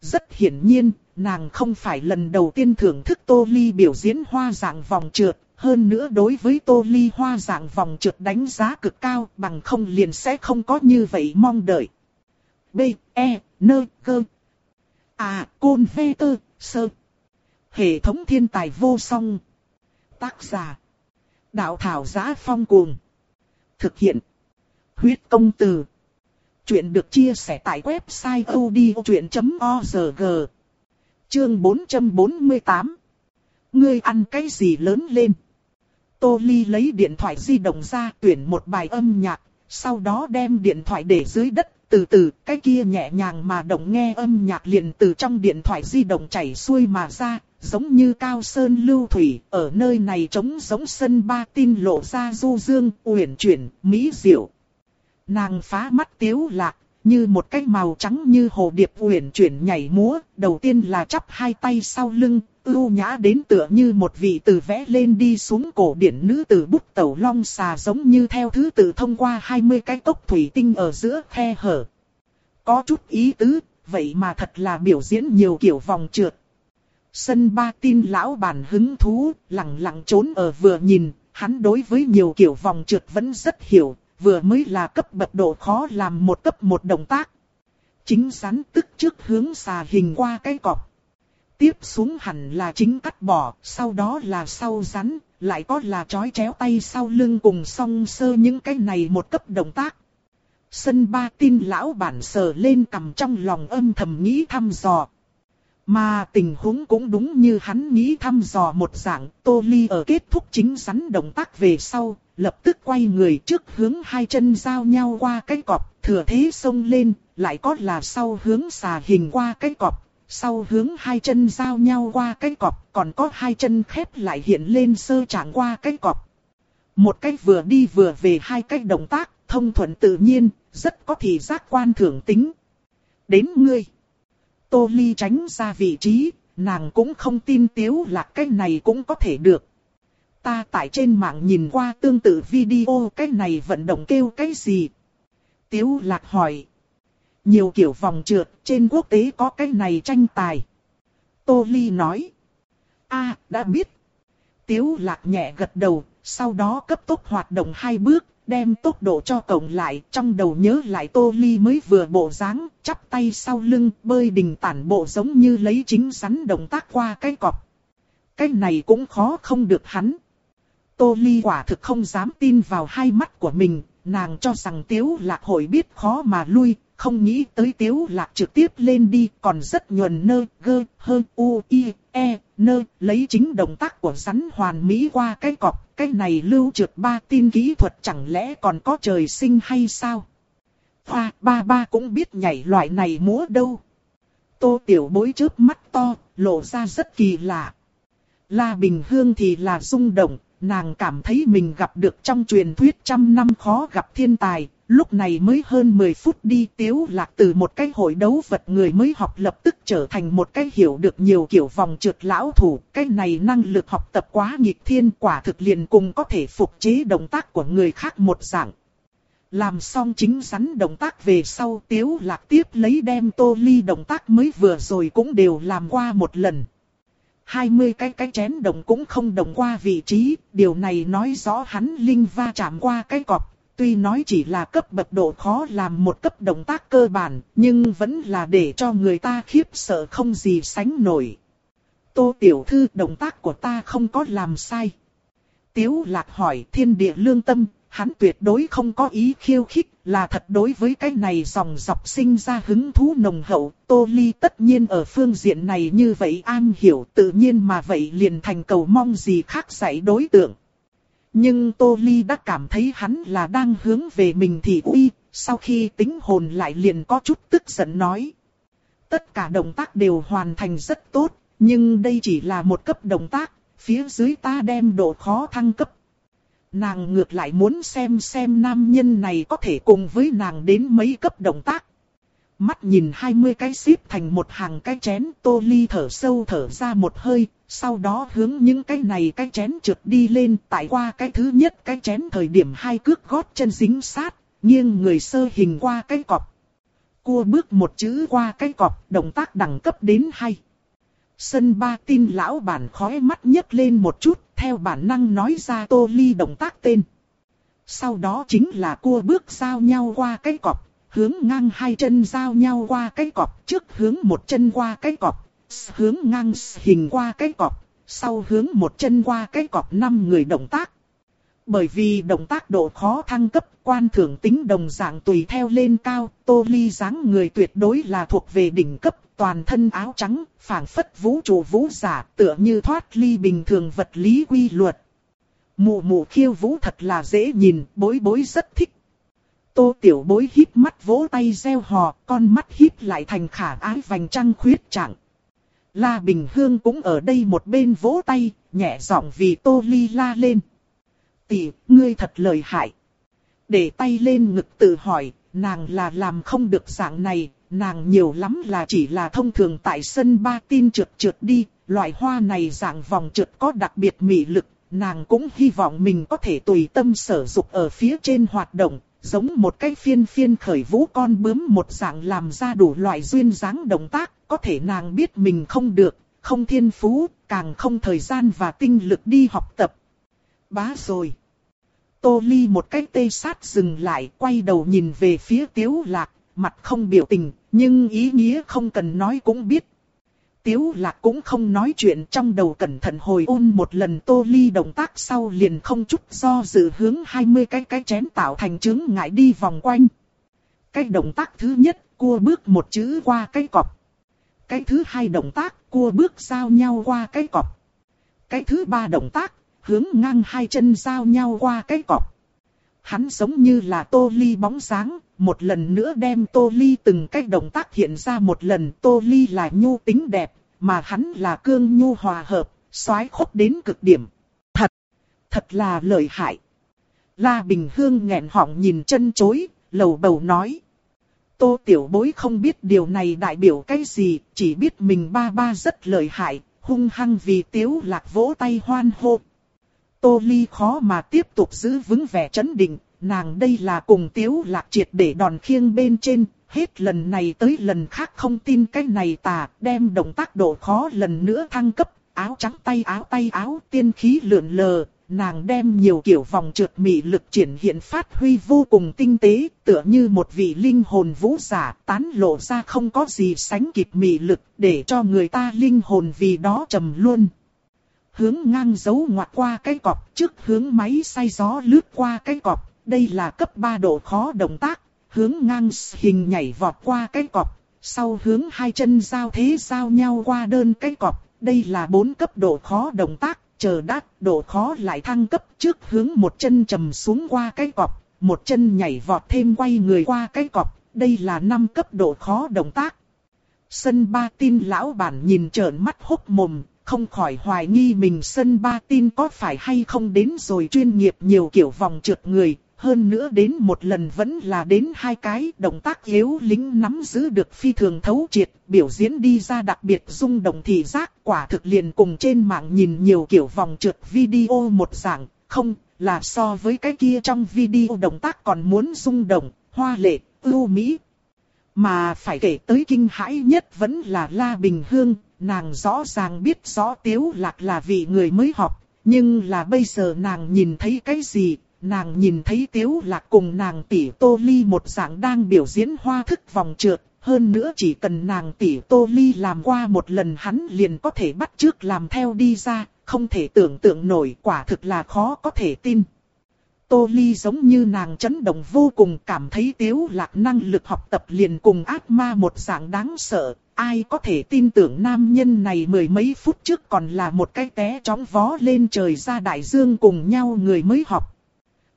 Rất hiển nhiên, nàng không phải lần đầu tiên thưởng thức Tô Ly biểu diễn hoa dạng vòng trượt, hơn nữa đối với Tô Ly hoa dạng vòng trượt đánh giá cực cao bằng không liền sẽ không có như vậy mong đợi. B, E, N, G. À, Côn Vê Tơ, Sơ. Hệ thống thiên tài vô song. Tác giả. Đạo thảo giá phong cuồng. Thực hiện. Huyết công từ. Chuyện được chia sẻ tại website odchuyện.org. Chương 448. Ngươi ăn cái gì lớn lên? Tô Ly lấy điện thoại di động ra tuyển một bài âm nhạc, sau đó đem điện thoại để dưới đất, từ từ cái kia nhẹ nhàng mà động nghe âm nhạc liền từ trong điện thoại di động chảy xuôi mà ra, giống như cao sơn lưu thủy, ở nơi này trống giống sân ba tin lộ ra du dương, uyển chuyển, mỹ diệu. Nàng phá mắt tiếu lạc, như một cái màu trắng như hồ điệp uyển chuyển nhảy múa, đầu tiên là chắp hai tay sau lưng, ưu nhã đến tựa như một vị từ vẽ lên đi xuống cổ điển nữ tử bút tẩu long xà giống như theo thứ tự thông qua 20 cái cốc thủy tinh ở giữa khe hở. Có chút ý tứ, vậy mà thật là biểu diễn nhiều kiểu vòng trượt. Sân ba tin lão bản hứng thú, lặng lặng trốn ở vừa nhìn, hắn đối với nhiều kiểu vòng trượt vẫn rất hiểu, vừa mới là cấp bậc độ khó làm một cấp một động tác. Chính rắn tức trước hướng xà hình qua cái cọc. Tiếp xuống hẳn là chính cắt bỏ, sau đó là sau rắn, lại có là chói chéo tay sau lưng cùng song sơ những cái này một cấp động tác. Sân ba tin lão bản sờ lên cầm trong lòng âm thầm nghĩ thăm dò. Mà tình huống cũng đúng như hắn nghĩ thăm dò một dạng, Tô Ly ở kết thúc chính rắn động tác về sau, lập tức quay người trước hướng hai chân giao nhau qua cái cọp, thừa thế xông lên, lại có là sau hướng xà hình qua cái cọp, sau hướng hai chân giao nhau qua cái cọp, còn có hai chân khép lại hiện lên sơ trạng qua cái cọp. Một cách vừa đi vừa về hai cách động tác, thông thuận tự nhiên, rất có thị giác quan thưởng tính. Đến ngươi. Tô Ly tránh ra vị trí, nàng cũng không tin tiếu là cái này cũng có thể được. Ta tại trên mạng nhìn qua tương tự video cái này vận động kêu cái gì? Tiếu lạc hỏi. Nhiều kiểu vòng trượt trên quốc tế có cái này tranh tài. Tô Ly nói. a đã biết. Tiếu lạc nhẹ gật đầu, sau đó cấp tốc hoạt động hai bước, đem tốc độ cho cộng lại, trong đầu nhớ lại Tô Ly mới vừa bộ dáng, chắp tay sau lưng, bơi đình tản bộ giống như lấy chính sắn động tác qua cái cọp. Cái này cũng khó không được hắn. Tô Ly quả thực không dám tin vào hai mắt của mình, nàng cho rằng Tiếu Lạc hội biết khó mà lui, không nghĩ tới Tiếu Lạc trực tiếp lên đi, còn rất nhuần nơ, gơ, hơ, u, i, e, nơ, lấy chính động tác của rắn hoàn mỹ qua cái cọp, cái này lưu trượt ba tin kỹ thuật chẳng lẽ còn có trời sinh hay sao? Hoa, ba ba cũng biết nhảy loại này múa đâu. Tô tiểu bối chớp mắt to, lộ ra rất kỳ lạ. La Bình Hương thì là rung động, nàng cảm thấy mình gặp được trong truyền thuyết trăm năm khó gặp thiên tài, lúc này mới hơn 10 phút đi tiếu lạc từ một cái hội đấu vật người mới học lập tức trở thành một cái hiểu được nhiều kiểu vòng trượt lão thủ, cái này năng lực học tập quá nghịch thiên quả thực liền cùng có thể phục chế động tác của người khác một dạng. Làm xong chính rắn động tác về sau tiếu lạc tiếp lấy đem tô ly động tác mới vừa rồi cũng đều làm qua một lần. 20 cái cái chén đồng cũng không đồng qua vị trí, điều này nói rõ hắn linh va chạm qua cái cọp. Tuy nói chỉ là cấp bậc độ khó làm một cấp động tác cơ bản, nhưng vẫn là để cho người ta khiếp sợ không gì sánh nổi. Tô Tiểu Thư động tác của ta không có làm sai. Tiếu Lạc hỏi thiên địa lương tâm, hắn tuyệt đối không có ý khiêu khích, là thật đối với cái này dòng dọc sinh ra hứng thú nồng hậu. Tô Ly tất nhiên ở phương diện này như vậy an hiểu tự nhiên mà vậy liền thành cầu mong gì khác dạy đối tượng. Nhưng Tô Ly đã cảm thấy hắn là đang hướng về mình thì uy, sau khi tính hồn lại liền có chút tức giận nói. Tất cả động tác đều hoàn thành rất tốt, nhưng đây chỉ là một cấp động tác, phía dưới ta đem độ khó thăng cấp. Nàng ngược lại muốn xem xem nam nhân này có thể cùng với nàng đến mấy cấp động tác. Mắt nhìn 20 cái xếp thành một hàng cái chén tô ly thở sâu thở ra một hơi, sau đó hướng những cái này cái chén trượt đi lên tại qua cái thứ nhất cái chén thời điểm hai cước gót chân dính sát, nghiêng người sơ hình qua cái cọp. Cua bước một chữ qua cái cọp, động tác đẳng cấp đến hai. Sân ba tin lão bản khói mắt nhấc lên một chút, theo bản năng nói ra tô ly động tác tên. Sau đó chính là cua bước giao nhau qua cái cọp, hướng ngang hai chân giao nhau qua cái cọp, trước hướng một chân qua cái cọp, hướng ngang hình qua cái cọp, sau hướng một chân qua cái cọp năm người động tác. Bởi vì động tác độ khó thăng cấp, quan thưởng tính đồng dạng tùy theo lên cao, tô ly dáng người tuyệt đối là thuộc về đỉnh cấp, toàn thân áo trắng, phảng phất vũ trụ vũ giả, tựa như thoát ly bình thường vật lý quy luật. Mụ mụ khiêu vũ thật là dễ nhìn, bối bối rất thích. Tô tiểu bối híp mắt vỗ tay reo hò, con mắt híp lại thành khả ái vành trăng khuyết trạng. La Bình Hương cũng ở đây một bên vỗ tay, nhẹ giọng vì Tô Ly la lên. Tỷ, ngươi thật lời hại. Để tay lên ngực tự hỏi, nàng là làm không được dạng này, nàng nhiều lắm là chỉ là thông thường tại sân ba tin trượt trượt đi, loại hoa này dạng vòng trượt có đặc biệt mị lực, nàng cũng hy vọng mình có thể tùy tâm sở dục ở phía trên hoạt động, giống một cái phiên phiên khởi vũ con bướm một dạng làm ra đủ loại duyên dáng động tác, có thể nàng biết mình không được, không thiên phú, càng không thời gian và tinh lực đi học tập. Bá rồi. Tô Ly một cái tê sát dừng lại, quay đầu nhìn về phía Tiếu Lạc, mặt không biểu tình, nhưng ý nghĩa không cần nói cũng biết. Tiếu lạc cũng không nói chuyện trong đầu cẩn thận hồi ôn một lần tô ly động tác sau liền không chút do dự hướng 20 cái cái chén tạo thành chứng ngại đi vòng quanh. Cái động tác thứ nhất, cua bước một chữ qua cái cọp. Cái thứ hai động tác, cua bước giao nhau qua cái cọp. Cái thứ ba động tác, hướng ngang hai chân giao nhau qua cái cọp. Hắn giống như là tô ly bóng sáng, một lần nữa đem tô ly từng cách động tác hiện ra một lần. Tô ly là nhu tính đẹp, mà hắn là cương nhu hòa hợp, xoái khốc đến cực điểm. Thật, thật là lợi hại. La Bình Hương nghẹn họng nhìn chân chối, lầu bầu nói. Tô Tiểu Bối không biết điều này đại biểu cái gì, chỉ biết mình ba ba rất lợi hại, hung hăng vì Tiếu Lạc vỗ tay hoan hô. Tô Ly khó mà tiếp tục giữ vững vẻ chấn định, nàng đây là cùng Tiếu Lạc triệt để đòn khiêng bên trên, hết lần này tới lần khác không tin cái này tà, đem động tác độ khó lần nữa thăng cấp, áo trắng tay áo tay áo tiên khí lượn lờ, nàng đem nhiều kiểu vòng trượt mị lực triển hiện phát huy vô cùng tinh tế, tựa như một vị linh hồn vũ giả tán lộ ra không có gì sánh kịp mị lực để cho người ta linh hồn vì đó trầm luôn. Hướng ngang dấu ngoặt qua cái cọp trước hướng máy xay gió lướt qua cái cọp, đây là cấp 3 độ khó động tác, hướng ngang hình nhảy vọt qua cái cọp, sau hướng hai chân giao thế giao nhau qua đơn cái cọp, đây là bốn cấp độ khó động tác, chờ đắt, độ khó lại thăng cấp trước hướng một chân trầm xuống qua cái cọp, một chân nhảy vọt thêm quay người qua cái cọp, đây là năm cấp độ khó động tác. Sân ba tin lão bản nhìn trợn mắt hốc mồm, không khỏi hoài nghi mình sân ba tin có phải hay không đến rồi chuyên nghiệp nhiều kiểu vòng trượt người, hơn nữa đến một lần vẫn là đến hai cái động tác yếu lính nắm giữ được phi thường thấu triệt, biểu diễn đi ra đặc biệt rung động thị giác, quả thực liền cùng trên mạng nhìn nhiều kiểu vòng trượt video một dạng, không, là so với cái kia trong video động tác còn muốn rung động, hoa lệ, ưu mỹ. Mà phải kể tới kinh hãi nhất vẫn là La Bình Hương, nàng rõ ràng biết rõ Tiếu Lạc là vị người mới học, nhưng là bây giờ nàng nhìn thấy cái gì, nàng nhìn thấy Tiếu Lạc cùng nàng tỷ Tô Ly một dạng đang biểu diễn hoa thức vòng trượt, hơn nữa chỉ cần nàng tỷ Tô Ly làm qua một lần hắn liền có thể bắt trước làm theo đi ra, không thể tưởng tượng nổi quả thực là khó có thể tin. Tô Ly giống như nàng chấn động vô cùng cảm thấy Tiếu Lạc năng lực học tập liền cùng ác ma một dạng đáng sợ, ai có thể tin tưởng nam nhân này mười mấy phút trước còn là một cái té chóng vó lên trời ra đại dương cùng nhau người mới học.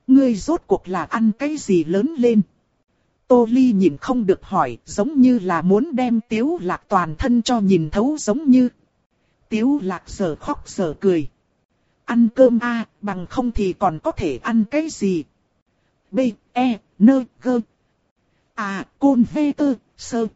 Ngươi rốt cuộc là ăn cái gì lớn lên? Tô Ly nhìn không được hỏi, giống như là muốn đem Tiếu Lạc toàn thân cho nhìn thấu giống như. Tiếu Lạc sờ khóc sờ cười. Ăn cơm a, bằng không thì còn có thể ăn cái gì? B, E, N, G. À, côn vê tơ, sơ.